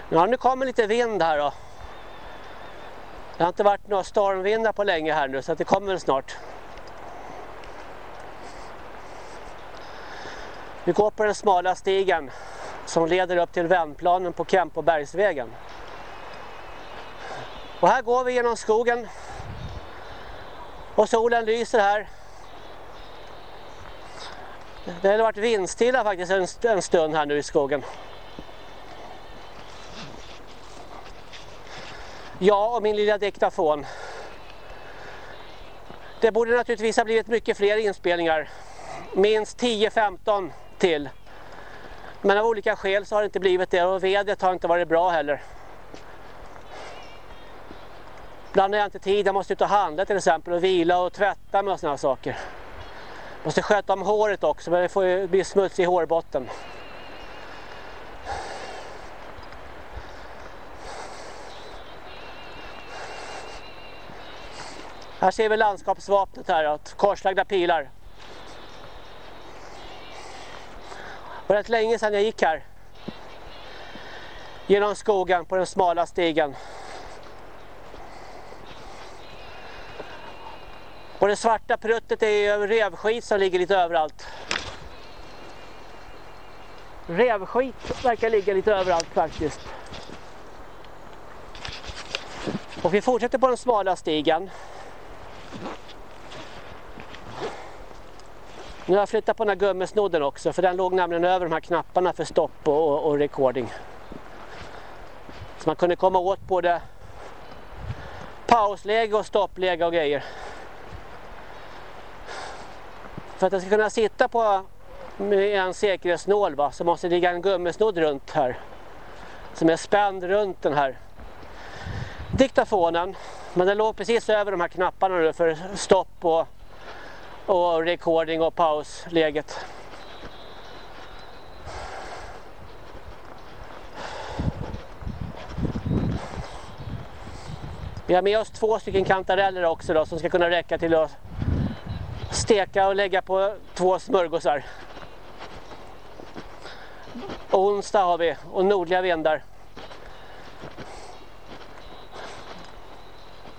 Ja, nu kommer lite vind här då. Det har inte varit några stormvindar på länge här nu så det kommer väl snart. Vi går på den smala stigen som leder upp till vändplanen på Kempobergsvägen. Och här går vi genom skogen. Och solen lyser här. Det har varit vindstilla faktiskt en stund här nu i skogen. Jag och min lilla diktafon. Det borde naturligtvis ha blivit mycket fler inspelningar. Minst 10-15 till. Men av olika skäl så har det inte blivit det och vädret har inte varit bra heller. Ibland har jag inte tid, jag måste ut och handla till exempel och vila och tvätta mig och sådana saker. Jag måste sköta om håret också men det får ju bli smutsig i hårbotten. Här ser vi landskapsvapnet här, korslagda pilar. Det var rätt länge sedan jag gick här. Genom skogen på den smala stigen. Och det svarta pruttet är revskit som ligger lite överallt. Revskit verkar ligga lite överallt faktiskt. Och vi fortsätter på den smala stigen. Nu har jag flyttat på den här gummisnodden också för den låg nämligen över de här knapparna för stopp och, och, och recording. Så man kunde komma åt både pausläge och stoppläge och grejer. För att jag ska kunna sitta på en säkerhetsnål va, så måste det ligga en gummisnodd runt här. Som är spänd runt den här diktafonen. Men den låg precis över de här knapparna för stopp och och recording och pausläget. Vi har med oss två stycken kantareller också då, som ska kunna räcka till att steka och lägga på två smörgåsar. Och onsdag har vi och nordliga vindar.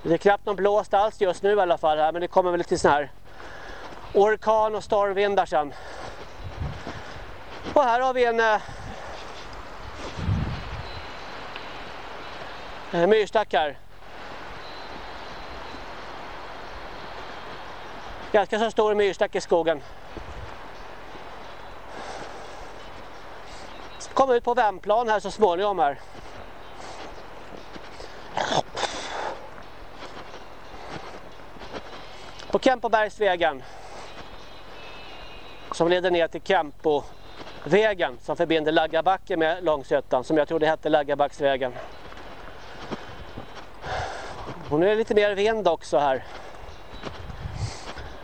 Det är knappt någon blåst alls just nu i alla fall här men det kommer väl till sån här orkan och stormvindar sen. Och här har vi en eh, myrstack här. Ganska så stor myrstack i skogen. Kommer ut på vändplan här så småningom här. På Kempobergsvägen som leder ner till Kempo-vägen som förbinder Laggabacke med Långsötan som jag trodde hette Laggabacksvägen. Och nu är det lite mer vind också här.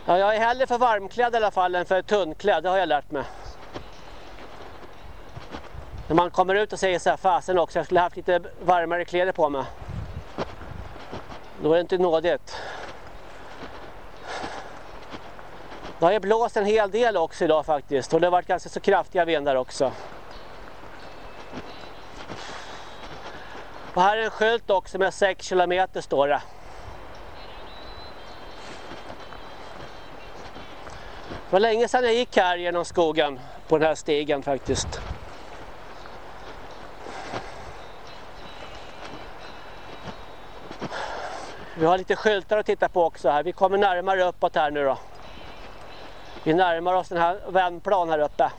Ja, jag är hellre för varmklädd i alla fall än för tunnklädd, det har jag lärt mig. När man kommer ut och säger så här, fasen också, jag skulle haft lite varmare kläder på mig. Då är det inte nådigt. Det har ju blåst en hel del också idag faktiskt och det har varit ganska så kraftiga vindar också. Och här är en skylt också med 6 km står det. Det var länge sedan jag gick här genom skogen på den här stigen faktiskt. Vi har lite skyltar att titta på också här. Vi kommer närmare uppåt här nu då. Vi närmar oss den här vändplan här uppe.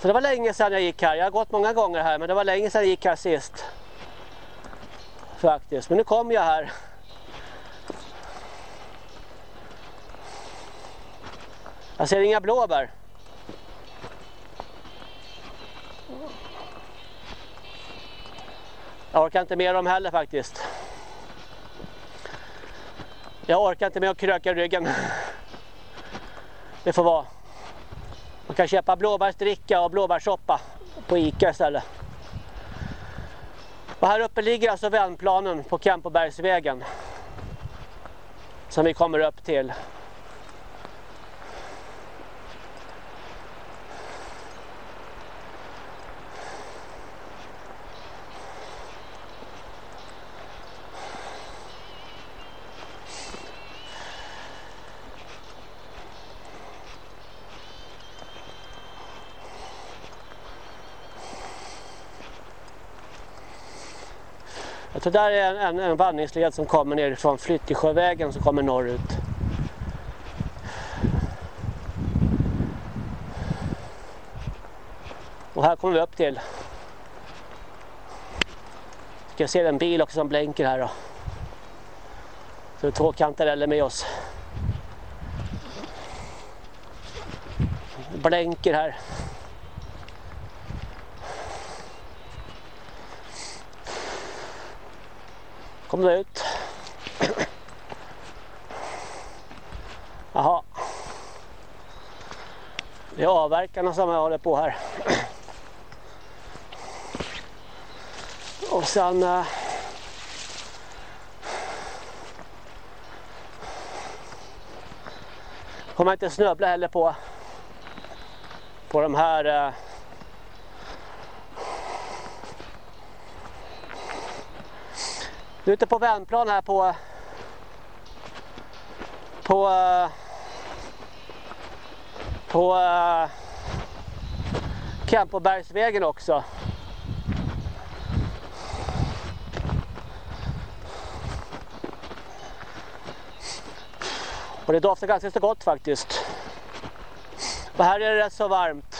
Så det var länge sedan jag gick här. Jag har gått många gånger här men det var länge sedan jag gick här sist. Faktiskt. Men nu kom jag här. Jag ser inga blåbär. Jag orkar inte med dem heller faktiskt. Jag orkar inte med att kröka ryggen. Det får vara. Man kan köpa blåbärsdricka och blåbärssoppa på Ica istället. Och här uppe ligger alltså vändplanen på Kempobergsvägen. Som vi kommer upp till. Så där är en, en, en vandringsled som kommer ner från Flyttesjövägen som kommer norrut. Och här kommer vi upp till. Ska se en bil också som blänker här då. Så det är två kantareller med oss. Blänker här. Kom det ut. Jaha. Det är avverkarna som jag håller på här. Och sen... Äh, kommer jag inte snöbla heller på på de här äh, Nu ute på vändplan här på på på eh, Kempobergsvägen också. Och det doftar ganska så gott faktiskt. Och här är det rätt så varmt.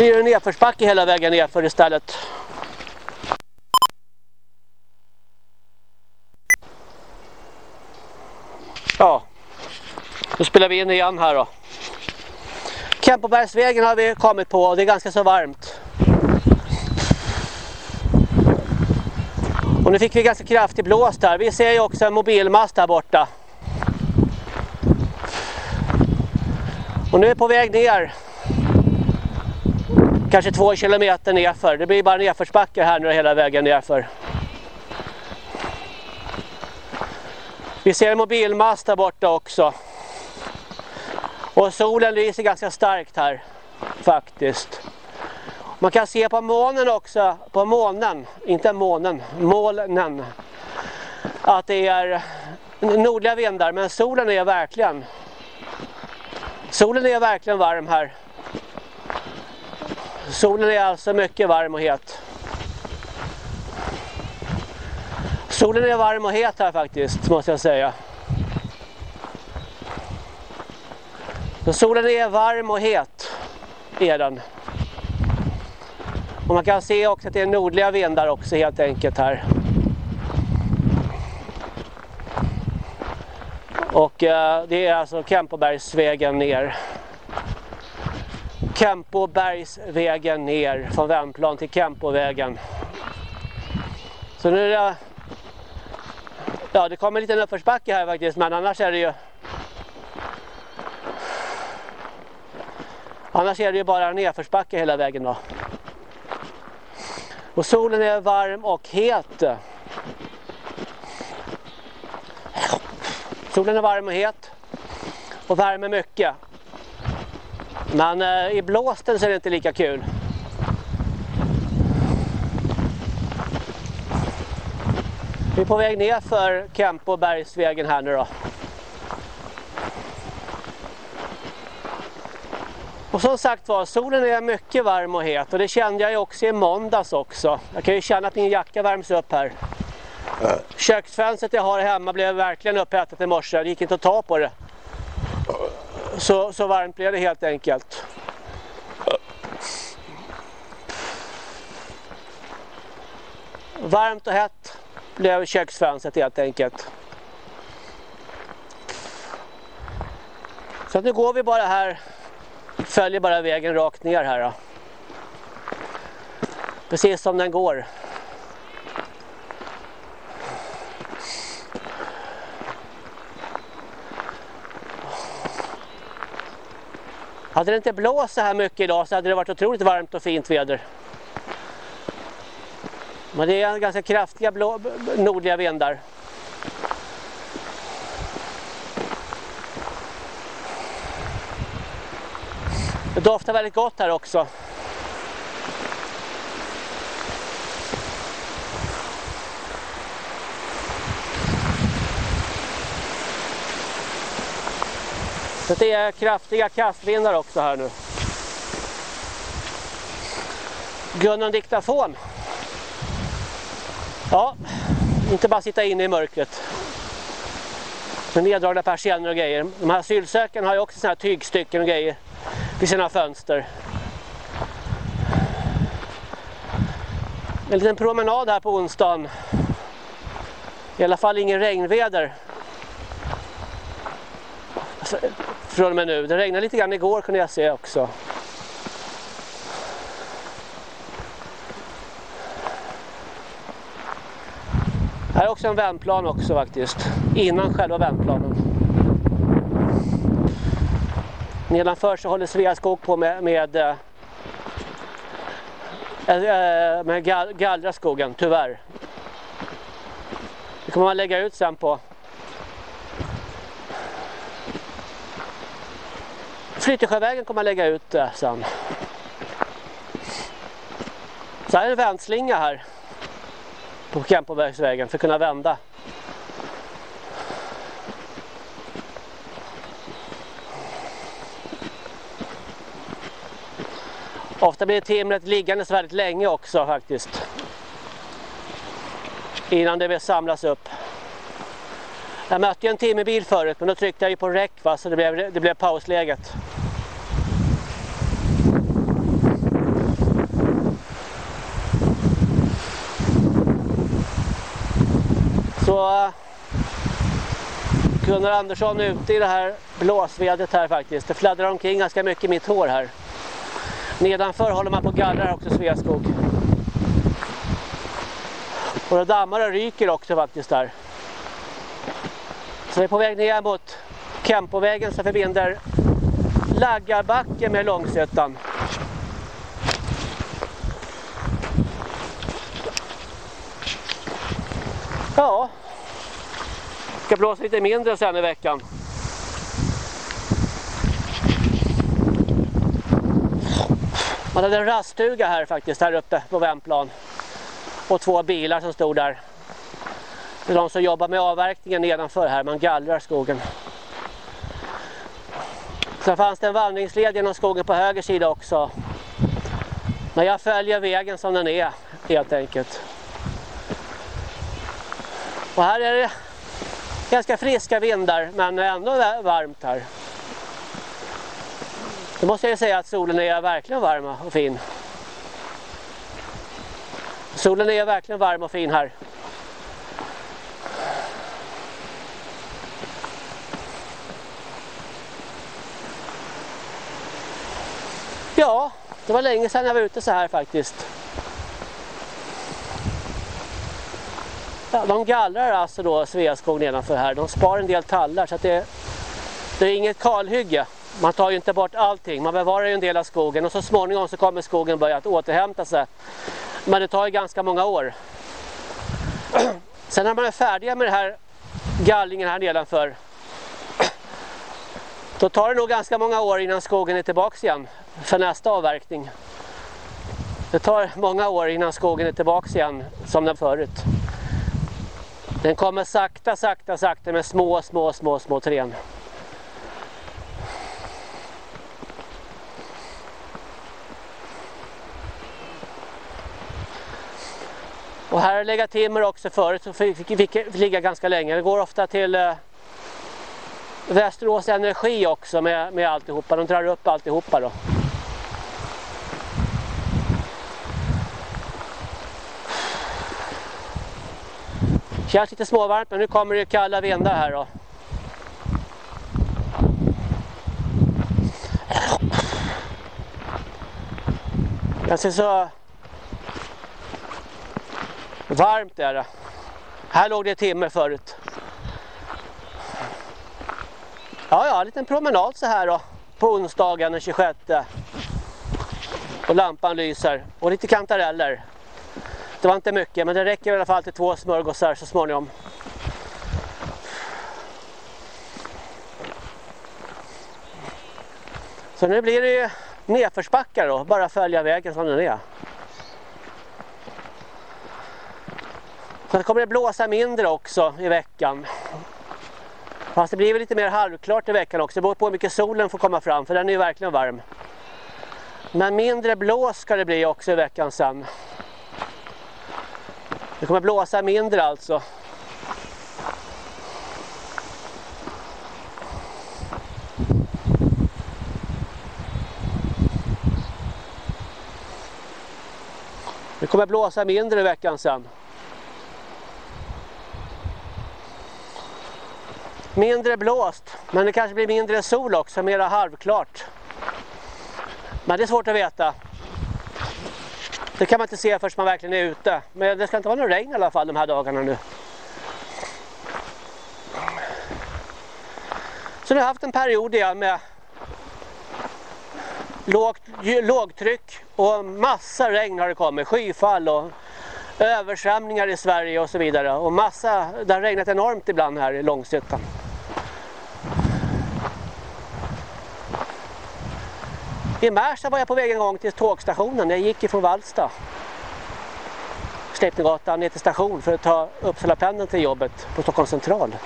Blir det nedförsbacke hela vägen nerför istället. Ja, nu spelar vi in igen här då. Kempobergsvägen har vi kommit på och det är ganska så varmt. Och nu fick vi ganska kraftig blåst här. Vi ser ju också en mobilmast här borta. Och nu är vi på väg ner kanske två kilometer nerför. Det blir bara nedförsbackar här nu hela vägen nerför. Vi ser en mobilmast där borta också. Och solen lyser ganska starkt här faktiskt. Man kan se på månen också, på månen, inte månen, molnen. Att det är nordliga vindar men solen är verkligen Solen är verkligen varm här. Solen är alltså mycket varm och het. Solen är varm och het här faktiskt, måste jag säga. Så solen är varm och het, är den. Och man kan se också att det är nordliga vindar också helt enkelt här. Och eh, det är alltså Kempobergsvägen ner. Kempobergsvägen ner från Vämplan till Kempovägen. Så nu är det Ja, det kommer en liten uppförsbacke här faktiskt, men annars är det ju... Annars är det ju bara nedförsbacke hela vägen då. Och solen är varm och het. Solen är varm och het och värmer mycket. Men eh, i blåsten så är det inte lika kul. Vi är på väg ner för Kempobergsvägen här nu då. Och som sagt var, solen är mycket varm och het och det kände jag ju också i måndags också. Jag kan ju känna att min jacka värms upp här. Köksfönstret jag har hemma blev verkligen upphettat i morse. Det gick inte att ta på det. Så, så varmt blev det helt enkelt. Varmt och hett blev köksfönstret helt enkelt. Så nu går vi bara här, följer bara vägen rakt ner här då. Precis som den går. Hade det inte blåst så här mycket idag så hade det varit otroligt varmt och fint väder. Men det är ganska kraftiga blå, nordliga vindar. Det doftar väldigt gott här också. Så det är kraftiga kastvindar också här nu. Gunnar diktafon. Ja, inte bara sitta inne i mörkret. Med neddragna persienner och grejer. De här asylsökarna har ju också såna här tygstycken och grejer vid sina fönster. En liten promenad här på onsdagen. I alla fall ingen regnväder. Från och med nu. Det regnade lite grann igår kunde jag se också. Här är också en vändplan också faktiskt. Innan själva vändplanen. Nedanför så håller Sveaskog på med, med, eh, eh, med, med gallra skogen, tyvärr. Det kommer man lägga ut sen på Flyttesjövägen kommer jag lägga ut det sen. Så här är en vändslinga här på Kempobergsvägen för att kunna vända. Ofta blir timret liggande så väldigt länge också faktiskt. Innan det vill samlas upp. Jag mötte ju en timmerbil förut men då tryckte jag ju på räck va, så det blev, det blev pausläget. Så Gunnar Andersson är ute i det här blåsvedet här faktiskt. Det fladdrar omkring ganska mycket i mitt hår här. Nedanför håller man på gallrar också Sveaskog. Och det dammar och ryker också faktiskt där. Så vi är på väg ner mot Kempovägen som förbinder Laggarbacken med Långsötan. Ja, det ska blåsa lite mindre sen i veckan. Man hade en raststuga här faktiskt, här uppe på Vemplan. Och två bilar som stod där. Det är de som jobbar med avverkningen nedanför här, man gallrar skogen. Sen fanns det en vandringsled genom skogen på höger sida också. Men jag följer vägen som den är, helt enkelt. Och här är det ganska friska vindar, men ändå varmt här. Då måste jag säga att solen är verkligen varm och fin. Solen är verkligen varm och fin här. Ja, det var länge sedan jag var ute så här faktiskt. Ja, de gallrar alltså då Sveaskog nedanför här. De spar en del tallar så att det, det är inget kalhygge. Man tar ju inte bort allting. Man bevarar ju en del av skogen och så småningom så kommer skogen börja att återhämta sig. Men det tar ju ganska många år. <clears throat> Sen när man är färdiga med den här gallringen här nedanför då tar det nog ganska många år innan skogen är tillbaka igen för nästa avverkning. Det tar många år innan skogen är tillbaka igen som den förut. Den kommer sakta, sakta, sakta med små, små, små, små trän. Och här har legat timmer också förut så fick vi ligga ganska länge. Det går ofta till eh, Västerås Energi också med, med alltihopa. De drar upp alltihopa då. Känns lite småvarmt men nu kommer det kalla vindar här då. Ganska så varmt är det. Här låg det timme förut. Ja, ja, en liten promenad så här då. På onsdagen den 26. Och lampan lyser. Och lite kantareller. Det var inte mycket, men det räcker i alla fall till två smörgåsar så småningom. Så nu blir det ju nedförsbackar då, bara följa vägen som den är. Sen kommer det blåsa mindre också i veckan. Fast det blir väl lite mer halvklart i veckan också. Det beror på hur mycket solen får komma fram för den är ju verkligen varm. Men mindre blås ska det bli också i veckan sen. Det kommer blåsa mindre alltså. Det kommer blåsa mindre i veckan sen. Mindre blåst, men det kanske blir mindre sol också, mera halvklart. Men det är svårt att veta. Det kan man inte se förrän man verkligen är ute. Men det ska inte vara någon regn i alla fall de här dagarna nu. Så nu har haft en period igen med lågt, lågtryck och massa regn har det kommit. Skyfall och översvämningar i Sverige och så vidare. Och massa, det har regnat enormt ibland här i Långshyttan. I Märsta var jag på väg en gång till tågstationen. Jag gick ifrån Vallsta. Släpninggatan ner till station för att ta Uppsala pendeln till jobbet på Stockholms central.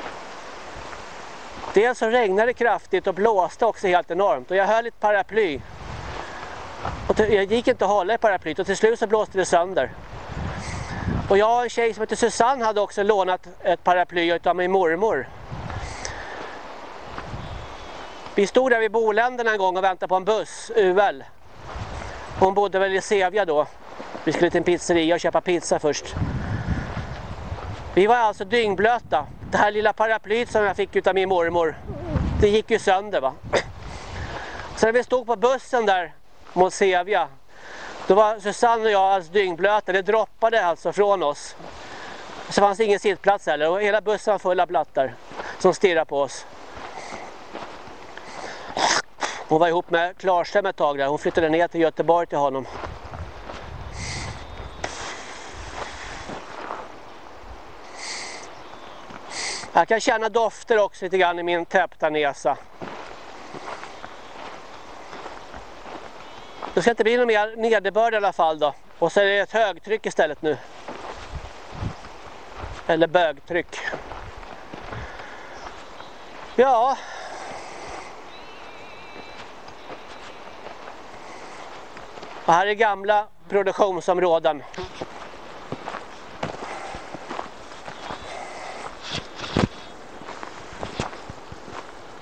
Dels så regnade det kraftigt och blåste också helt enormt och jag höll ett paraply. Och jag gick inte att hålla i paraplyt och till slut så blåste det sönder. Och jag och en tjej som heter Susanne hade också lånat ett paraply av min mormor. Vi stod där vid Boländerna en gång och väntade på en buss, UL. Hon bodde väl i Sevja då. Vi skulle till en pizzeria och köpa pizza först. Vi var alltså dyngblöta. Det här lilla paraplyet som jag fick av min mormor, det gick ju sönder va. Så när vi stod på bussen där mot Sevja, då var Susanne och jag alltså dyngblöta. Det droppade alltså från oss. Så fanns det ingen sittplats heller och hela bussen var full av blattar som stirrade på oss. Hon var ihop med Klarström ett tag där. Hon flyttade ner till Göteborg till honom. Jag kan känna dofter också lite grann i min täppta näsa. Det ska inte bli någon mer nederbörd i alla fall då. Och så är det ett högtryck istället nu. Eller bögtryck. Ja, Och här är gamla produktionsområden.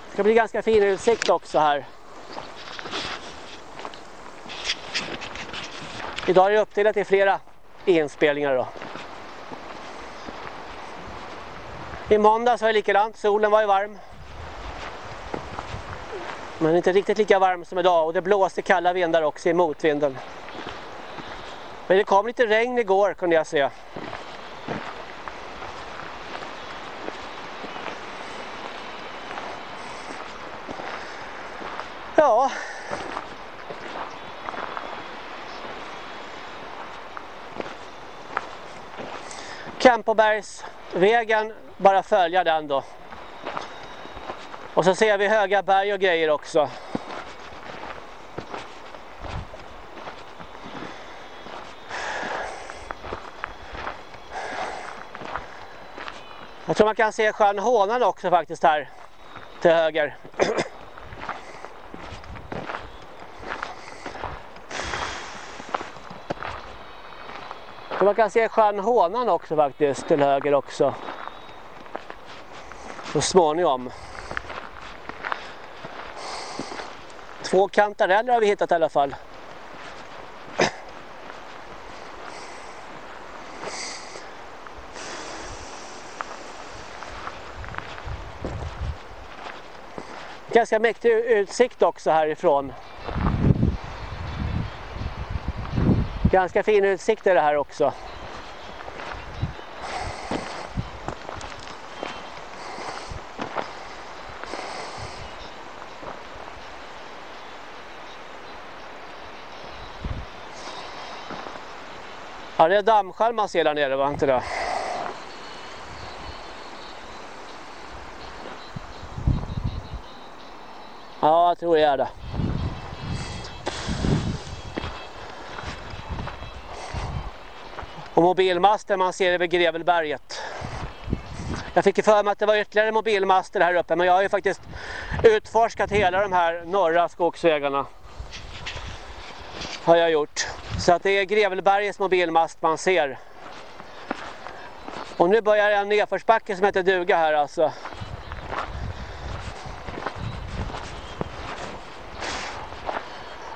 Det ska bli ganska fin utsikt också här. Idag är det uppdelat i flera inspelningar då. I måndags var det likadant, solen var ju varm. Men inte riktigt lika varm som idag och det blåste kalla vindar också i motvinden. Men det kom lite regn igår kunde jag se. Ja, Kempobergsvägen, bara följa den då. Och så ser vi höga berg och grejer också. Jag tror man kan se sjön Hånan också faktiskt här till höger. Och man kan se sjön Hånan också faktiskt till höger också. Så småningom. Två kantareller har vi hittat i alla fall. Ganska mäktig utsikt också härifrån. Ganska fin utsikt är det här också. Ja, det är dammskärm man ser där nere, var inte det? Ja, jag tror det är det. Och mobilmaster man ser över Grevelberget. Jag fick för mig att det var ytterligare mobilmaster här uppe men jag har ju faktiskt utforskat hela de här norra skogsvägarna. Har jag gjort. Så att det är Grevelbergets mobilmast man ser. Och nu börjar en nedförsbacke som heter Duga här alltså.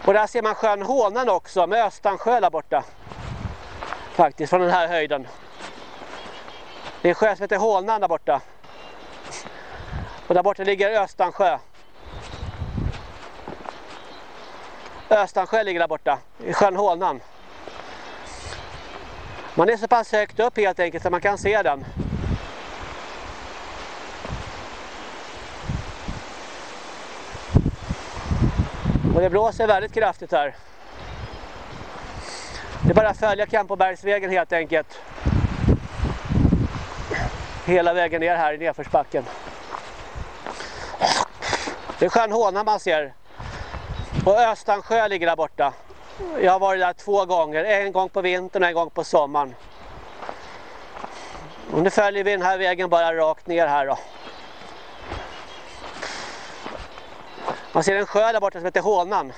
Och där ser man sjön Hånan också med Östansjö där borta. Faktiskt från den här höjden. Det är en sjö som heter Hålnan där borta. Och där borta ligger Östansjö. Östansjö ligger där borta, i sjön Hålnan. Man är så pass högt upp helt enkelt att man kan se den. Och det blåser väldigt kraftigt här. Det är bara att följa Kampobergsvägen helt enkelt. Hela vägen ner här i nedförsbacken. Det är sjön Håna man ser. Och Östansjö ligger där borta. Jag har varit där två gånger. En gång på vintern och en gång på sommaren. Och nu följer vi den här vägen bara rakt ner här då. Man ser en sjö där borta som heter Hånan.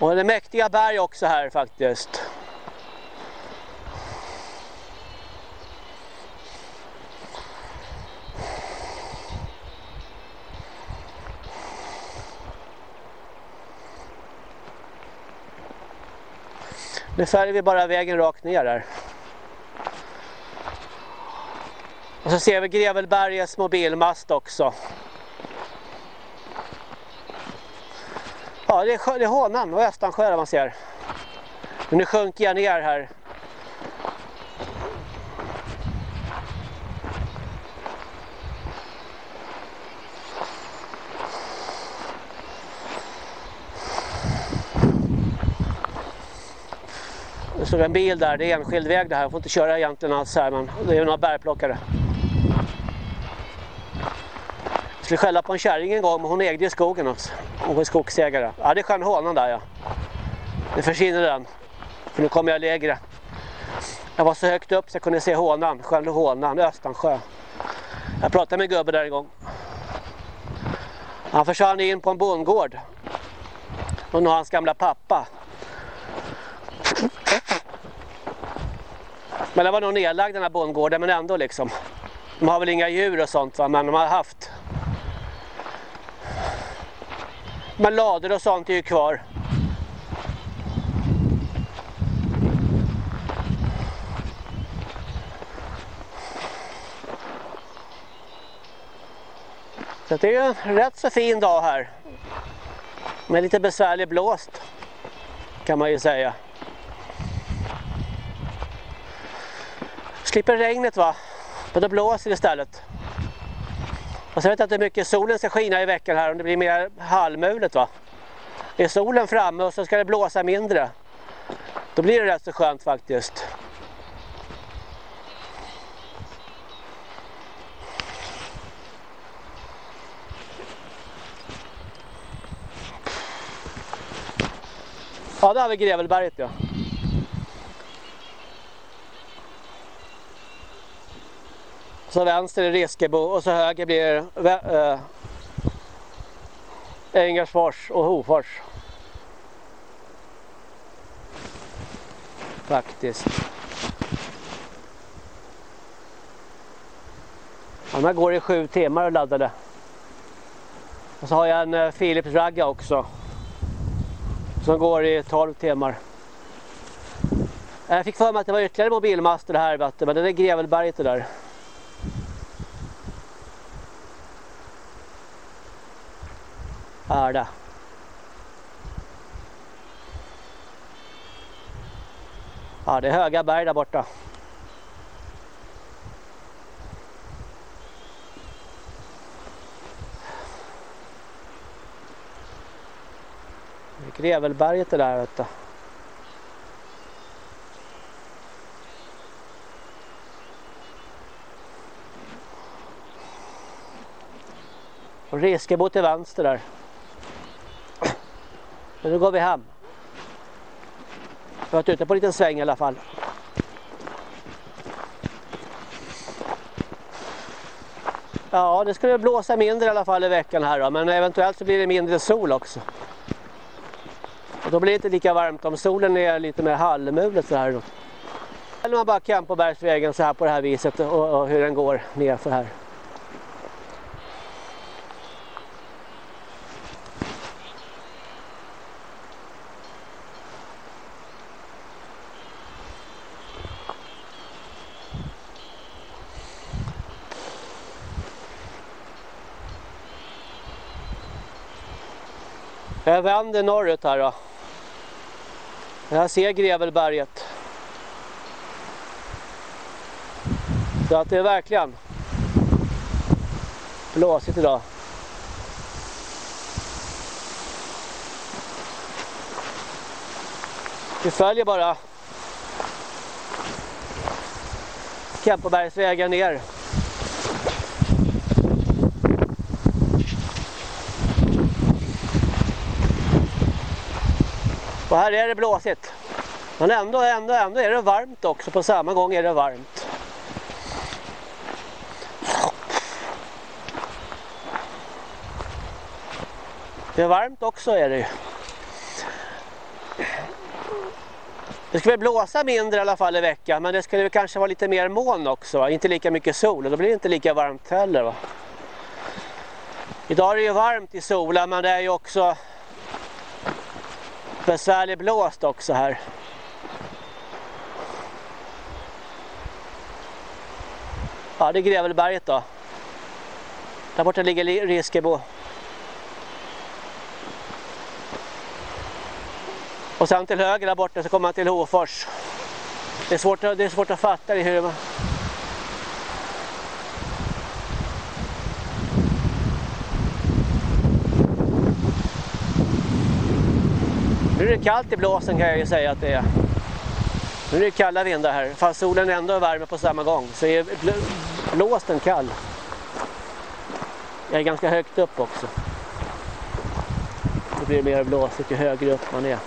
Och det är mäktiga berg också här faktiskt. Nu följer vi bara vägen rakt ner där. Och så ser vi Grevelbergets mobilmast också. Ja, det är, det är Hånan och Östansjö man ser. Men nu sjunker jag ner här. Det står en bil där, det är enskild väg det här. Jag får inte köra egentligen alls här men det är några bärplockare skulle skälla på en kärring en gång, men hon ägde ju skogen också. Hon var skogsägare. Ja, det är sjön där ja. Nu försvinner den. För nu kommer jag lägre. Jag var så högt upp så jag kunde se Hånan, sjön Hånan, Östansjö. Jag pratade med gubben där en gång. Han försvann in på en bondgård. Och nu hans gamla pappa. Men det var nog nedlagd den här bondgården men ändå liksom. De har väl inga djur och sånt va? men de har haft men lador och sånt är ju kvar. Så det är en rätt så fin dag här. Med lite besvärlig blåst kan man ju säga. Slipper regnet va? Men då blåser det istället. Och sen vet jag inte hur mycket solen ska skina i veckan här, om det blir mer halvmulet va. är solen framme och så ska det blåsa mindre. Då blir det rätt så skönt faktiskt. Ja, där har vi Grevelberget ja. Så vänster är Riskebo och så höger blir äh, eh, Ängersfors och Hofors. Faktiskt. De här går i sju timmar och laddade. Och så har jag en eh, Philips Ragga också. Som går i 12 timmar. Jag fick för mig att det var ytterligare mobilmaster här, men det är Grevelberget det där. Här det. Ja, det är höga berg där borta. Grevelberget är där vet du. Och Riskebo till vänster där. Men nu går vi hem. Vi har varit ute på en liten sväng i alla fall. Ja, det skulle blåsa mindre i alla fall i veckan här då, men eventuellt så blir det mindre sol också. Och då blir det inte lika varmt om solen är lite mer halvmulet så här då. Eller man bara kan på bergsvägen så här på det här viset och, och hur den går ner för här. Jag vänder norrut här då. Jag ser Grevelberget. Så att det är verkligen blåsigt idag. Vi följer bara Kempobergsvägen ner. Och här är det blåsigt. Men ändå, ändå, ändå är det varmt också. På samma gång är det varmt. Det är varmt också är det ju. Det skulle blåsa mindre i alla fall i veckan men det skulle kanske vara lite mer moln också. Va? Inte lika mycket sol och då blir det inte lika varmt heller. Va? Idag är det ju varmt i solen men det är ju också besvärlig blåst också här. Ja, det är Grevelberget då. Där borta ligger Riskebo. Och sen till höger där borta så kommer man till Hofors. Det är svårt, det är svårt att fatta det hur man... det kallt i blåsen kan jag ju säga att det är. Nu är det kalla vindar här, fast solen ändå är värme på samma gång. Så är blåsten kall. Jag är ganska högt upp också. Det blir mer blåsigt ju högre upp man är.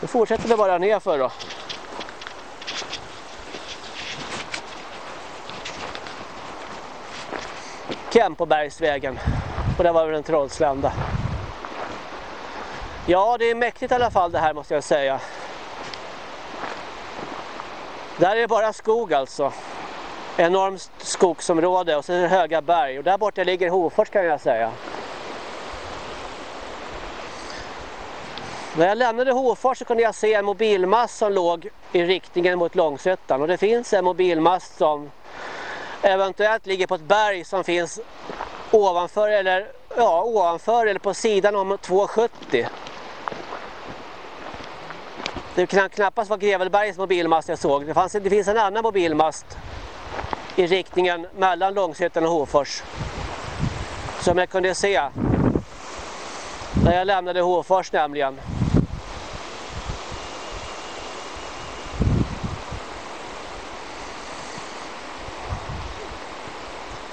Nu fortsätter vi bara nerför då. Kempobergsvägen. Och där var väl en trollslända. Ja, det är mäktigt i alla fall det här måste jag säga. Där är det bara skog alltså. Enormt skogsområde och sen är det höga berg. Och där borta ligger Hofors kan jag säga. När jag lämnade Hofors så kunde jag se en mobilmast som låg i riktningen mot Långsötan. Och det finns en mobilmast som eventuellt ligger på ett berg som finns ovanför eller, ja, ovanför eller på sidan om 270. Det kan knappast vara Grevelbergs mobilmast jag såg. Det, fanns, det finns en annan mobilmast i riktningen mellan Långshyttan och Hofors. Som jag kunde se När jag lämnade Hofors nämligen.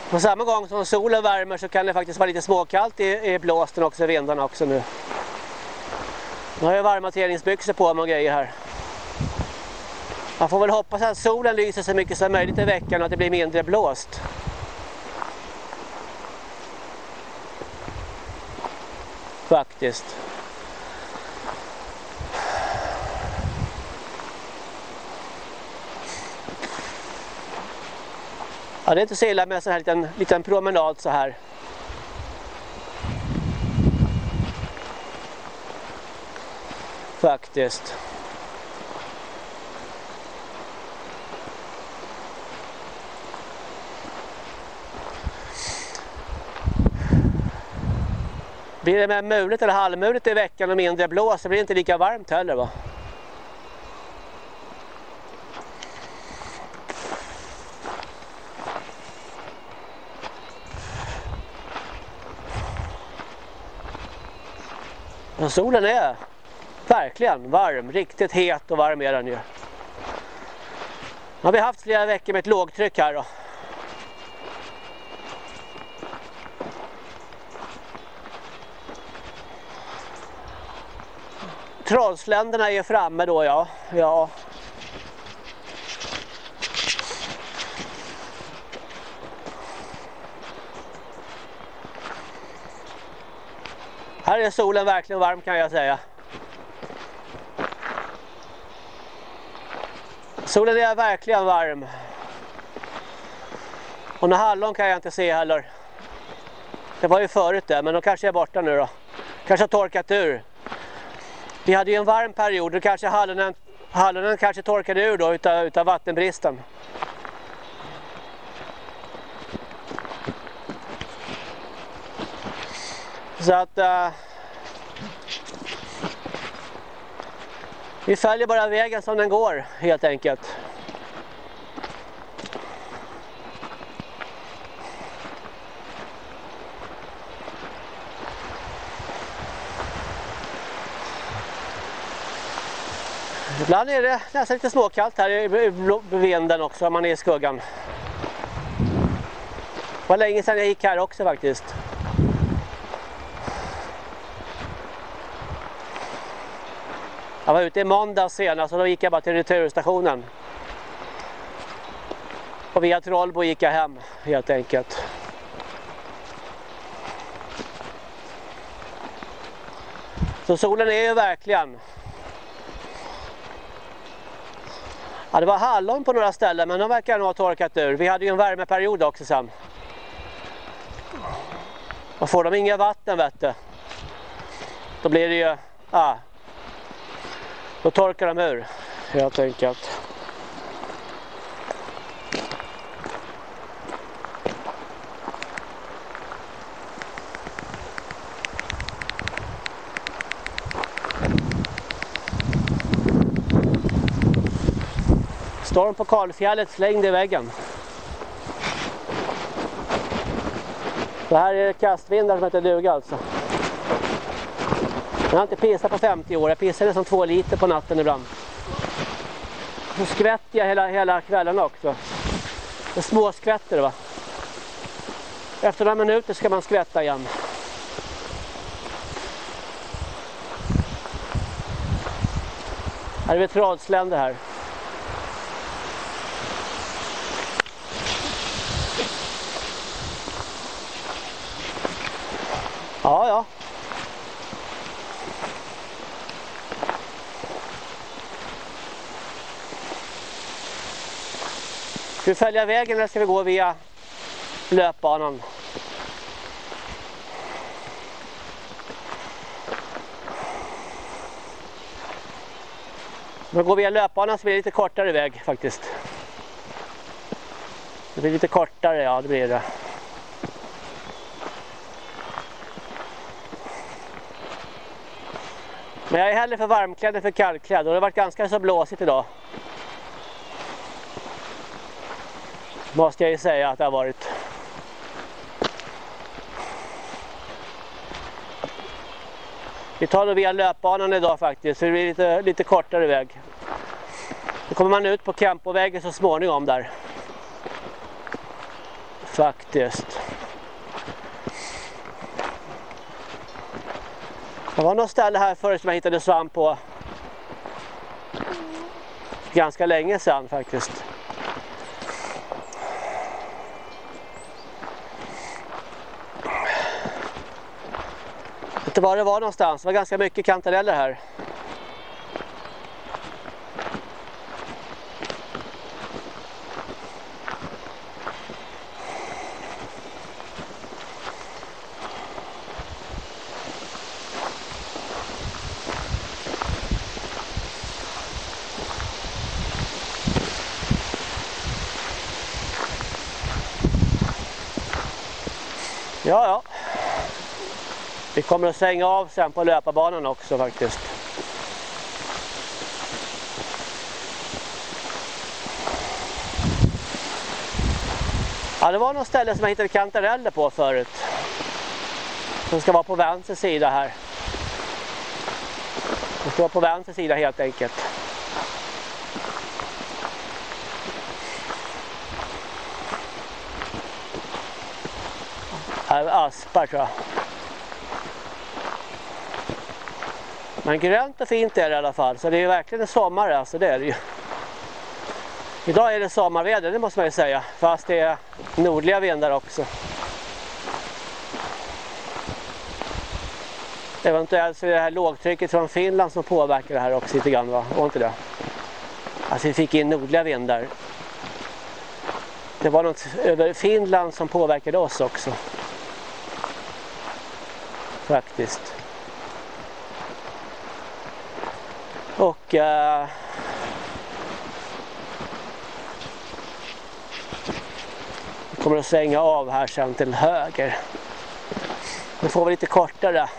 På samma gång som solen värmer så kan det faktiskt vara lite småkallt i, i blåsten också, vindarna också nu. Nu har jag varma träningsbyxor på mig och grejer här. Man får väl hoppas att solen lyser så mycket som möjligt i veckan och att det blir mindre blåst. Faktiskt. Ja, det är inte så illa med en sån här liten, liten promenad så här. Faktiskt. Blir det med mulet eller halvmulet i veckan och mindre blås så blir det inte lika varmt heller va? Och solen är verkligen varm, riktigt het och varm är den ju. Nu har vi haft flera veckor med ett lågtryck här då. Trollsländerna är framme då ja. Ja. Här är solen verkligen varm kan jag säga. Solen är verkligen varm. Och några hallon kan jag inte se heller. Det var ju förut det, men de kanske är borta nu då. Kanske har torkat ur. Vi hade ju en varm period och kanske hallonen, hallonen kanske torkade ur då utav, utav vattenbristen. Så att uh, vi följer bara vägen som den går helt enkelt. Ibland är det nästan lite småkallt här i vinden också om man är i skuggan. Det var länge sedan jag gick här också faktiskt. Jag var ute i måndag senast och då gick jag bara till returstationen. Och via Trollbo gick jag hem helt enkelt. Så solen är ju verkligen Ja, det var hallon på några ställen men de verkar nog ha torkat ur. Vi hade ju en värmeperiod också sen. Och får de inga vatten vet du. Då blir det ju, ja. Då torkar de ur helt enkelt. Storm på Karlfjället slängd i väggen. Det här är kastvindar som heter duga alltså. Jag har inte pissat på 50 år. Jag pissar nästan två liter på natten ibland. Så skvätter jag hela, hela kvällen också. Det små skvätter va. Efter några minuter ska man skvätta igen. Här är vi radsländer här. Ja, ja. Ska vi följa vägen eller ska vi gå via löpbanan? Om vi går via löpbanan så blir det lite kortare väg faktiskt. Det blir lite kortare, ja det blir det. Men jag är hellre för varmklädd än för kallklädd och det har varit ganska så blåsigt idag. Måste jag ju säga att det har varit. Vi tar det via löpbanan idag faktiskt, så det blir lite, lite kortare väg. Då kommer man ut på Kempovägen så småningom där. Faktiskt. Det var något ställe här förut som jag hittade svamp på. Ganska länge sedan faktiskt. Inte var det var någonstans. Det var ganska mycket kantareller här. Ja, ja. Vi kommer att svänga av sen på löparbanan också faktiskt. Ja, det var något ställe som jag hittade kantareller på förut. Som ska vara på vänster sida här. Det ska vara på vänster sida helt enkelt. Här är aspar tror jag. Men grönt och fint är det i alla fall. Så det är verkligen en sommar alltså, det är det ju. Idag är det sommarväder, det måste man ju säga. Fast det är nordliga vindar också. Eventuellt så är det här lågtrycket från Finland som påverkar det här också lite grann va? Var inte det? Alltså vi fick in nordliga vindar. Det var något över Finland som påverkade oss också. Faktiskt. Och eh, vi kommer att svänga av här sen till höger. Nu får vi lite kortare.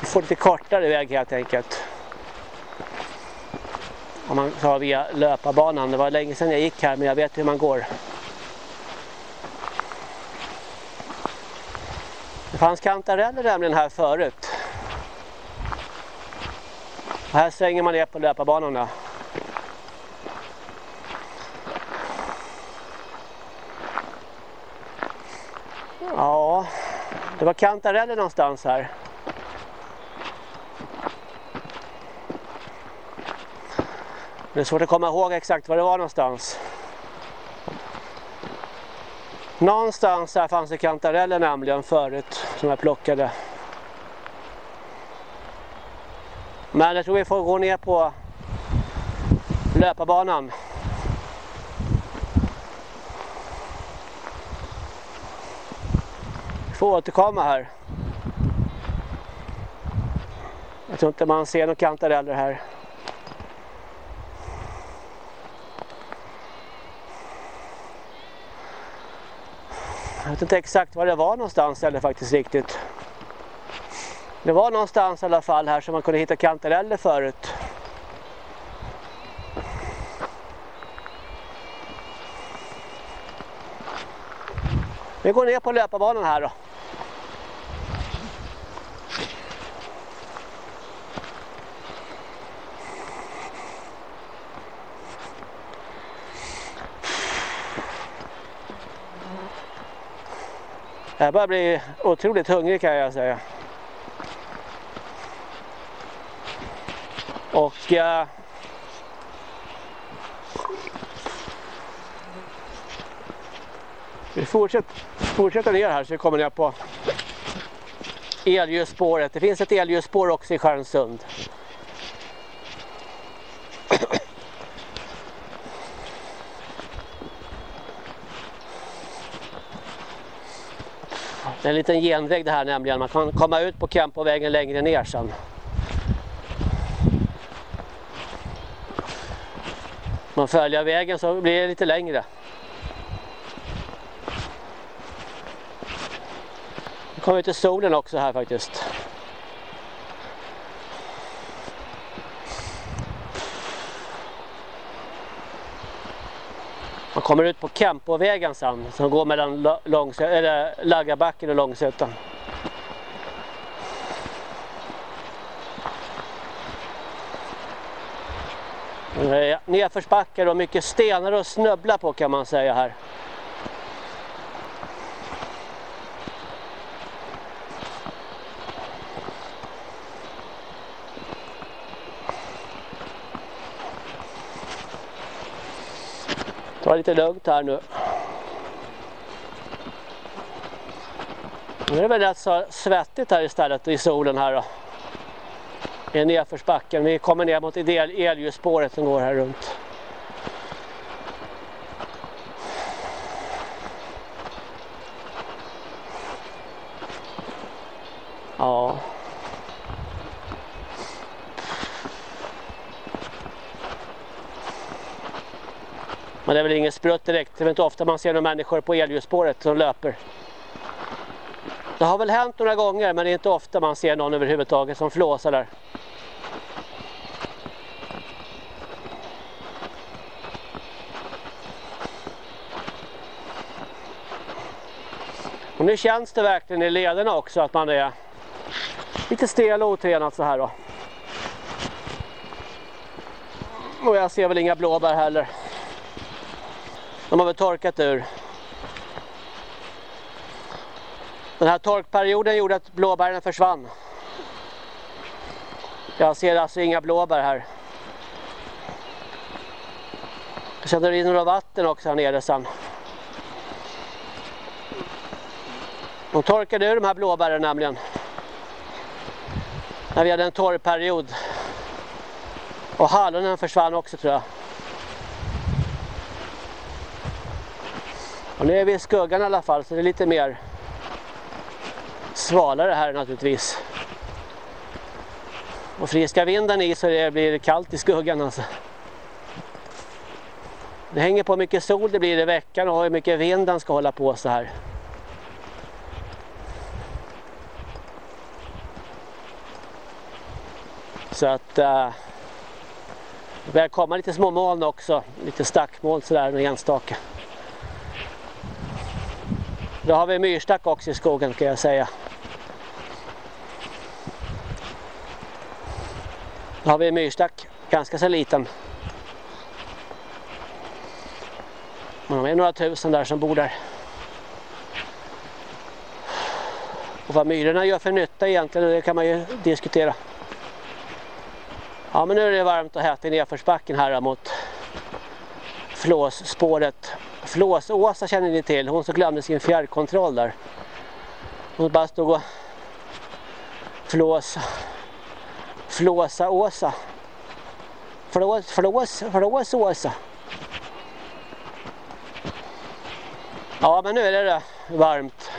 Vi får lite kortare väg helt enkelt. Om man tar via löparbanan. Det var länge sedan jag gick här men jag vet hur man går. Det fanns kantareller nämligen här förut. Här svänger man ner på löparbanorna. Ja, det var kantareller någonstans här. Det är svårt att komma ihåg exakt var det var någonstans. Någonstans här fanns det kantareller nämligen förut som jag plockade. Men jag tror vi får gå ner på löparbanan. Vi får återkomma här. Jag tror inte man ser några kantareller här. Jag vet inte exakt var det var någonstans eller faktiskt riktigt. Det var någonstans i alla fall här som man kunde hitta kantareller förut. Vi går ner på löparbanan här då. Jag börjar bli otroligt hungrig kan jag säga. Och eh, vi fortsätter, fortsätter ner här så vi kommer ner på elljusspåret. Det finns ett elljusspår också i Stjärnsund. Det är en liten genväg det här nämligen. Man kan komma ut på Kempovägen längre ner sen. man följer vägen så blir det lite längre. Nu kommer vi till solen också här faktiskt. Man kommer ut på Kempovägen sen som går mellan Långsö eller Laggabacken och Långsötan. Eh, nedförsbackar och mycket stenar att snubbla på kan man säga här. Ta lite lugnt här nu. Nu är det väl rätt så svettigt här istället i solen här då. I nedförsbacken. Vi kommer ner mot elljusspåret som går här runt. Ja. Men det är väl ingen sprutt direkt. Det är inte ofta man ser några människor på elljusspåret som löper. Det har väl hänt några gånger men det är inte ofta man ser någon överhuvudtaget som flåsar där. Och nu känns det verkligen i lederna också att man är lite stel och otränad så här då. Och jag ser väl inga blåbär heller. De har väl torkat ur. Den här torkperioden gjorde att blåbären försvann. Jag ser alltså inga blåbär här. Jag känner det rinner vatten också här nere sen. De torkade ur de här blåbären nämligen. När vi hade en torrperiod. Och hallonen försvann också tror jag. Och nu är vi i skuggan i alla fall så det är lite mer svalare här naturligtvis. Och friska vinden i så det blir kallt i skuggan alltså. Det hänger på mycket sol det blir i veckan och hur mycket vind den ska hålla på så här. Så att äh, det börjar komma lite små moln också, lite stackmoln sådär, med enstaka. Då har vi myrstack också i skogen kan jag säga. Då har vi en myrstack, ganska så liten. Men de är några tusen där som bor där. Och vad myrorna gör för nytta egentligen, det kan man ju diskutera. Ja men nu är det varmt och hett i nedförsbacken här mot flåsspåret. Flåsåsa känner ni till, hon som glömde sin fjärrkontroll där. Hon bara stod och flåsa. Flåsa Åsa. Flås, flås, flås Åsa. Ja men nu är det varmt.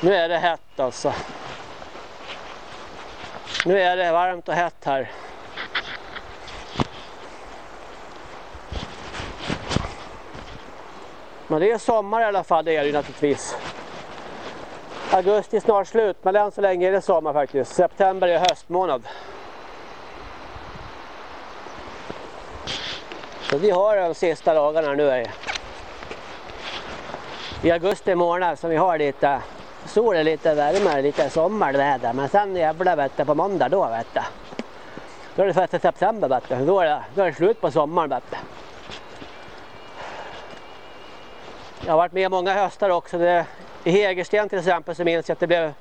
Nu är det hett alltså. Nu är det varmt och hett här. Men det är sommar i alla fall, det är det ju naturligtvis. Augusti är snart slut, men än så länge är det sommar faktiskt. September är höstmånad. Så vi har de sista dagarna nu är i augusti månad som vi har lite sol, lite värme, lite sommarväder. Men sen jävlar vet du, på måndag då vet du. Då är det första september vet du. Då är det, då är det slut på sommaren vet du. Jag har varit med många höstar också. Det, I Hägersten till exempel så minns jag att det blev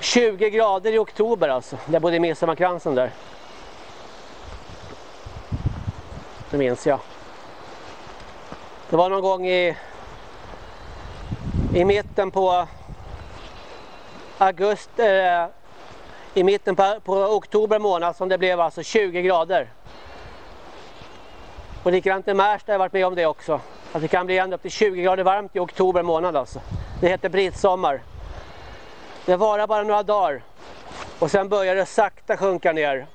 20 grader i oktober alltså. Där bodde i Midsommarkransen där. Det minns jag. Det var någon gång i i mitten på augusti eh, i mitten på, på oktober månad som det blev alltså 20 grader. Och likadant i Märsta har jag varit med om det också. Att det kan bli ända upp till 20 grader varmt i oktober månad alltså. Det heter britsommar. Det varar bara några dagar. Och sen börjar det sakta sjunka ner.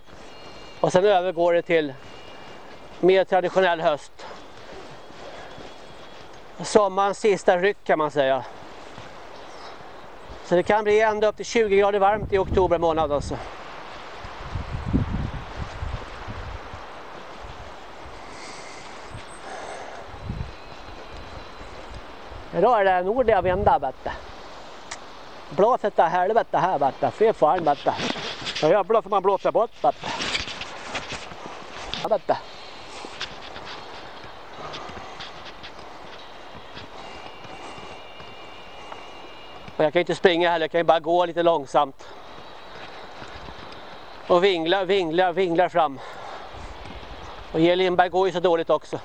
Och sen övergår det till mer traditionell höst. Sommarens sista ryck kan man säga. Så det kan bli ända upp till 20 grader varmt i oktober månad alltså. Idag är det nordliga vindar bättre. Blåser utav helvete här bättre. Fy fan bättre. Det är jävlar som man blåser bort bättre. Helvete. Men jag kan inte springa heller, jag kan ju bara gå lite långsamt. Och vingla, vingla, vingla fram. Och J. Lindberg går ju så dåligt också.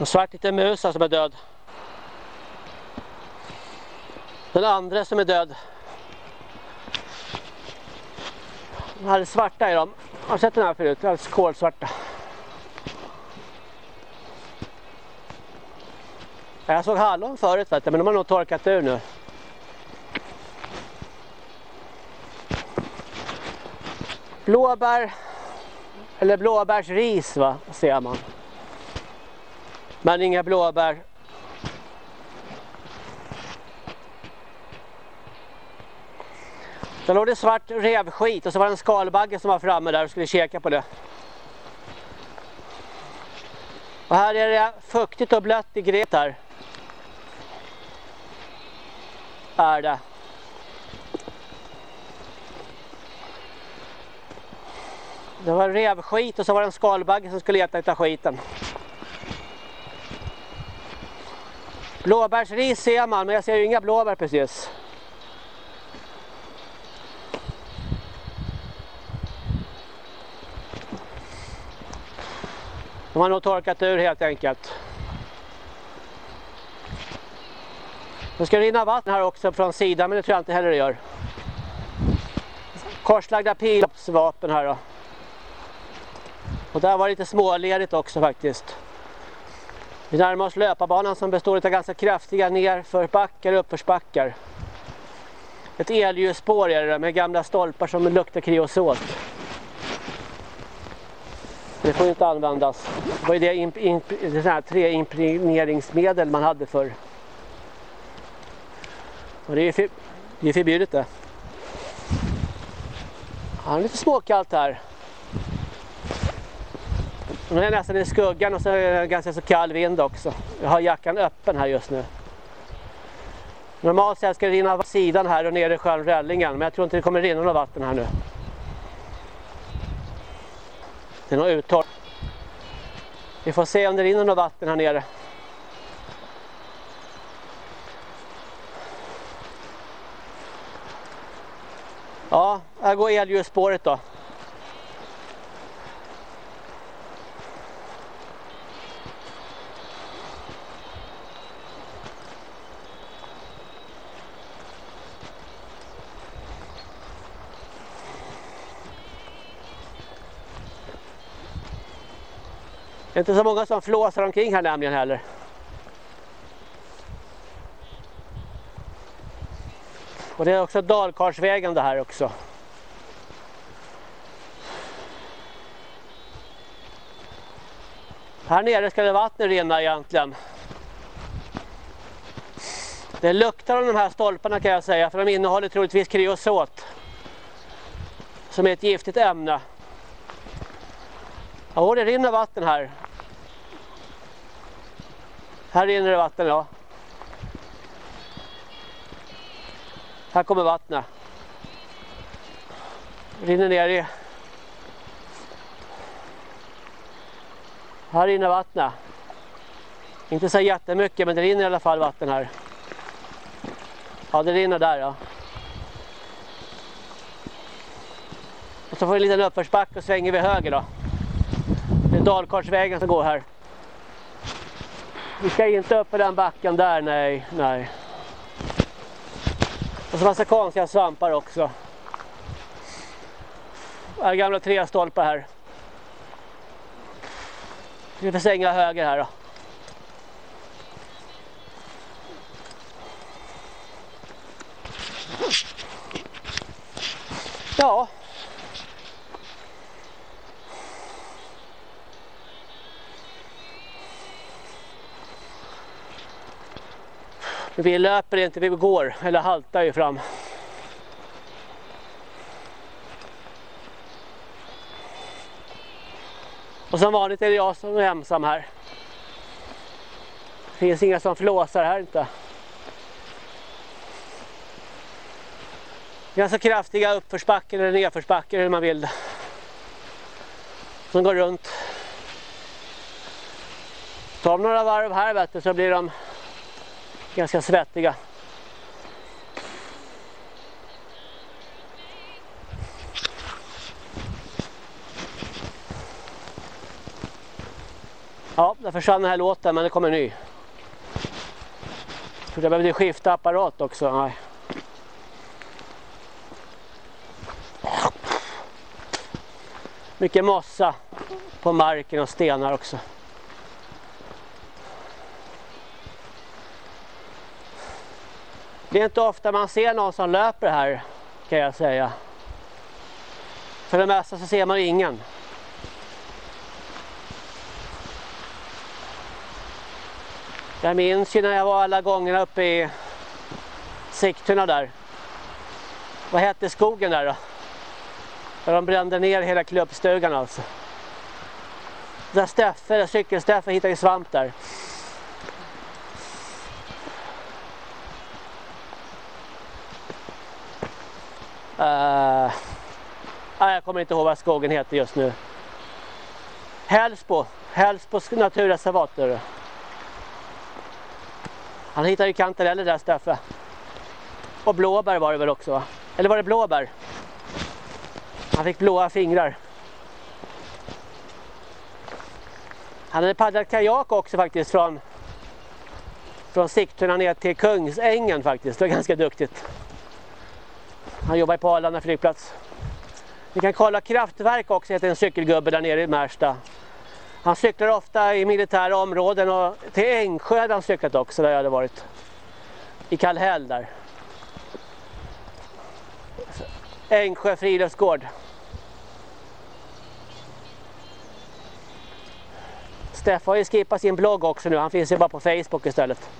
En svart liten mus som är död. Den andra som är död. De hade svarta i dem. Har du sett den här förut? Alldeles kolsvarta. Jag såg hallon förut vet du, men de har nog torkat ur nu. Blåbär eller blåbärsris va, ser man. Men inga blåbär. Sen låg det svart revskit och så var det en skalbagge som var framme där och skulle käka på det. Och här är det fuktigt och blött i gret här. Är det. Det var revskit och så var det en skalbagge som skulle äta utav skiten. Blåbärsris ser man, men jag ser ju inga blåbär precis. De har nog torkat ur helt enkelt. Det ska rinna vatten här också från sidan, men det tror jag inte heller det gör. Korslagda pilapsvapen här då. Och där var det lite småledigt också faktiskt. Vi närmar oss löparbanan som består av ganska kraftiga nerförbackar och uppförsbackar. Ett elljusspår är det med gamla stolpar som luktar kreosot. Det får inte användas. Det var ju det, imp, imp, det här träimpregneringsmedel man hade för. Och det är, för, det är förbjudet det. Ja, det är lite småkallt här. Nu är jag nästan i skuggan och så är det ganska så kall vind också. Jag har jackan öppen här just nu. Normalt sett ska det rinna sidan här och ner i sjön Rällingen. Men jag tror inte det kommer rinna något vatten här nu. Det är nog uttorrt. Vi får se om det rinner något vatten här nere. Ja, här går elljusspåret då. Det är inte så många som flåsar omkring här nämligen heller. Och det är också Dalkarsvägen det här också. Här nere ska det vattnet rinna egentligen. Det luktar av de här stolparna kan jag säga för de innehåller troligtvis kreosot. Som är ett giftigt ämne. Ja, det rinner vatten här. Här rinner det vatten, ja. Här kommer vattnet. Rinner ner i. Här rinner vattnet. Inte så jättemycket, men det rinner i alla fall vatten här. Ja, det rinner där, ja. Och så får vi en liten uppförsbacke och svänger vi höger då. Dalkarlsvägen som går här. Vi ska inte upp på den backen där, nej, nej. Och så massa konstiga svampar också. Här gamla trästolpar här. Vi får svänga höger här då. Ja. Vi löper inte, vi går eller haltar ju fram. Och som vanligt är det jag som är ensam här. Det finns inga som flåsar här inte. Ganska kraftiga uppförsbackar eller nedförsbackar hur man vill. Som går runt. Tar de några varv här vet du, så blir de ganska svettiga. Ja, där försvann den här låten men det kommer en ny. Jag trodde jag behövde skifta apparat också. Nej. Mycket mossa på marken och stenar också. Det är inte ofta man ser någon som löper här kan jag säga. För det mesta så ser man ingen. Jag minns ju när jag var alla gångerna uppe i Sigtuna där. Vad hette skogen där då? Där de brände ner hela klubbstugan alltså. Där Steffe, cykelsteffe hittade ju svamp där. Uh, jag kommer inte ihåg vad skogen heter just nu. Hälsbo, Hälsbo naturreservat. Han hittade ju kantareller där Steffe. Och blåbär var det väl också va? Eller var det blåbär? Han fick blåa fingrar. Han hade paddlat kajak också faktiskt från från Sigtuna ner till Kungsängen faktiskt. Det var ganska duktigt. Han jobbar på Arlanda flygplats. Vi kan kolla kraftverk också, heter en cykelgubbe där nere i Märsta. Han cyklar ofta i militära områden och till Ängsjö hade han cyklat också där jag hade varit. I Kallhäll där. Ängsjö friluftsgård. Steffe har ju skippat sin blogg också nu, han finns ju bara på Facebook istället.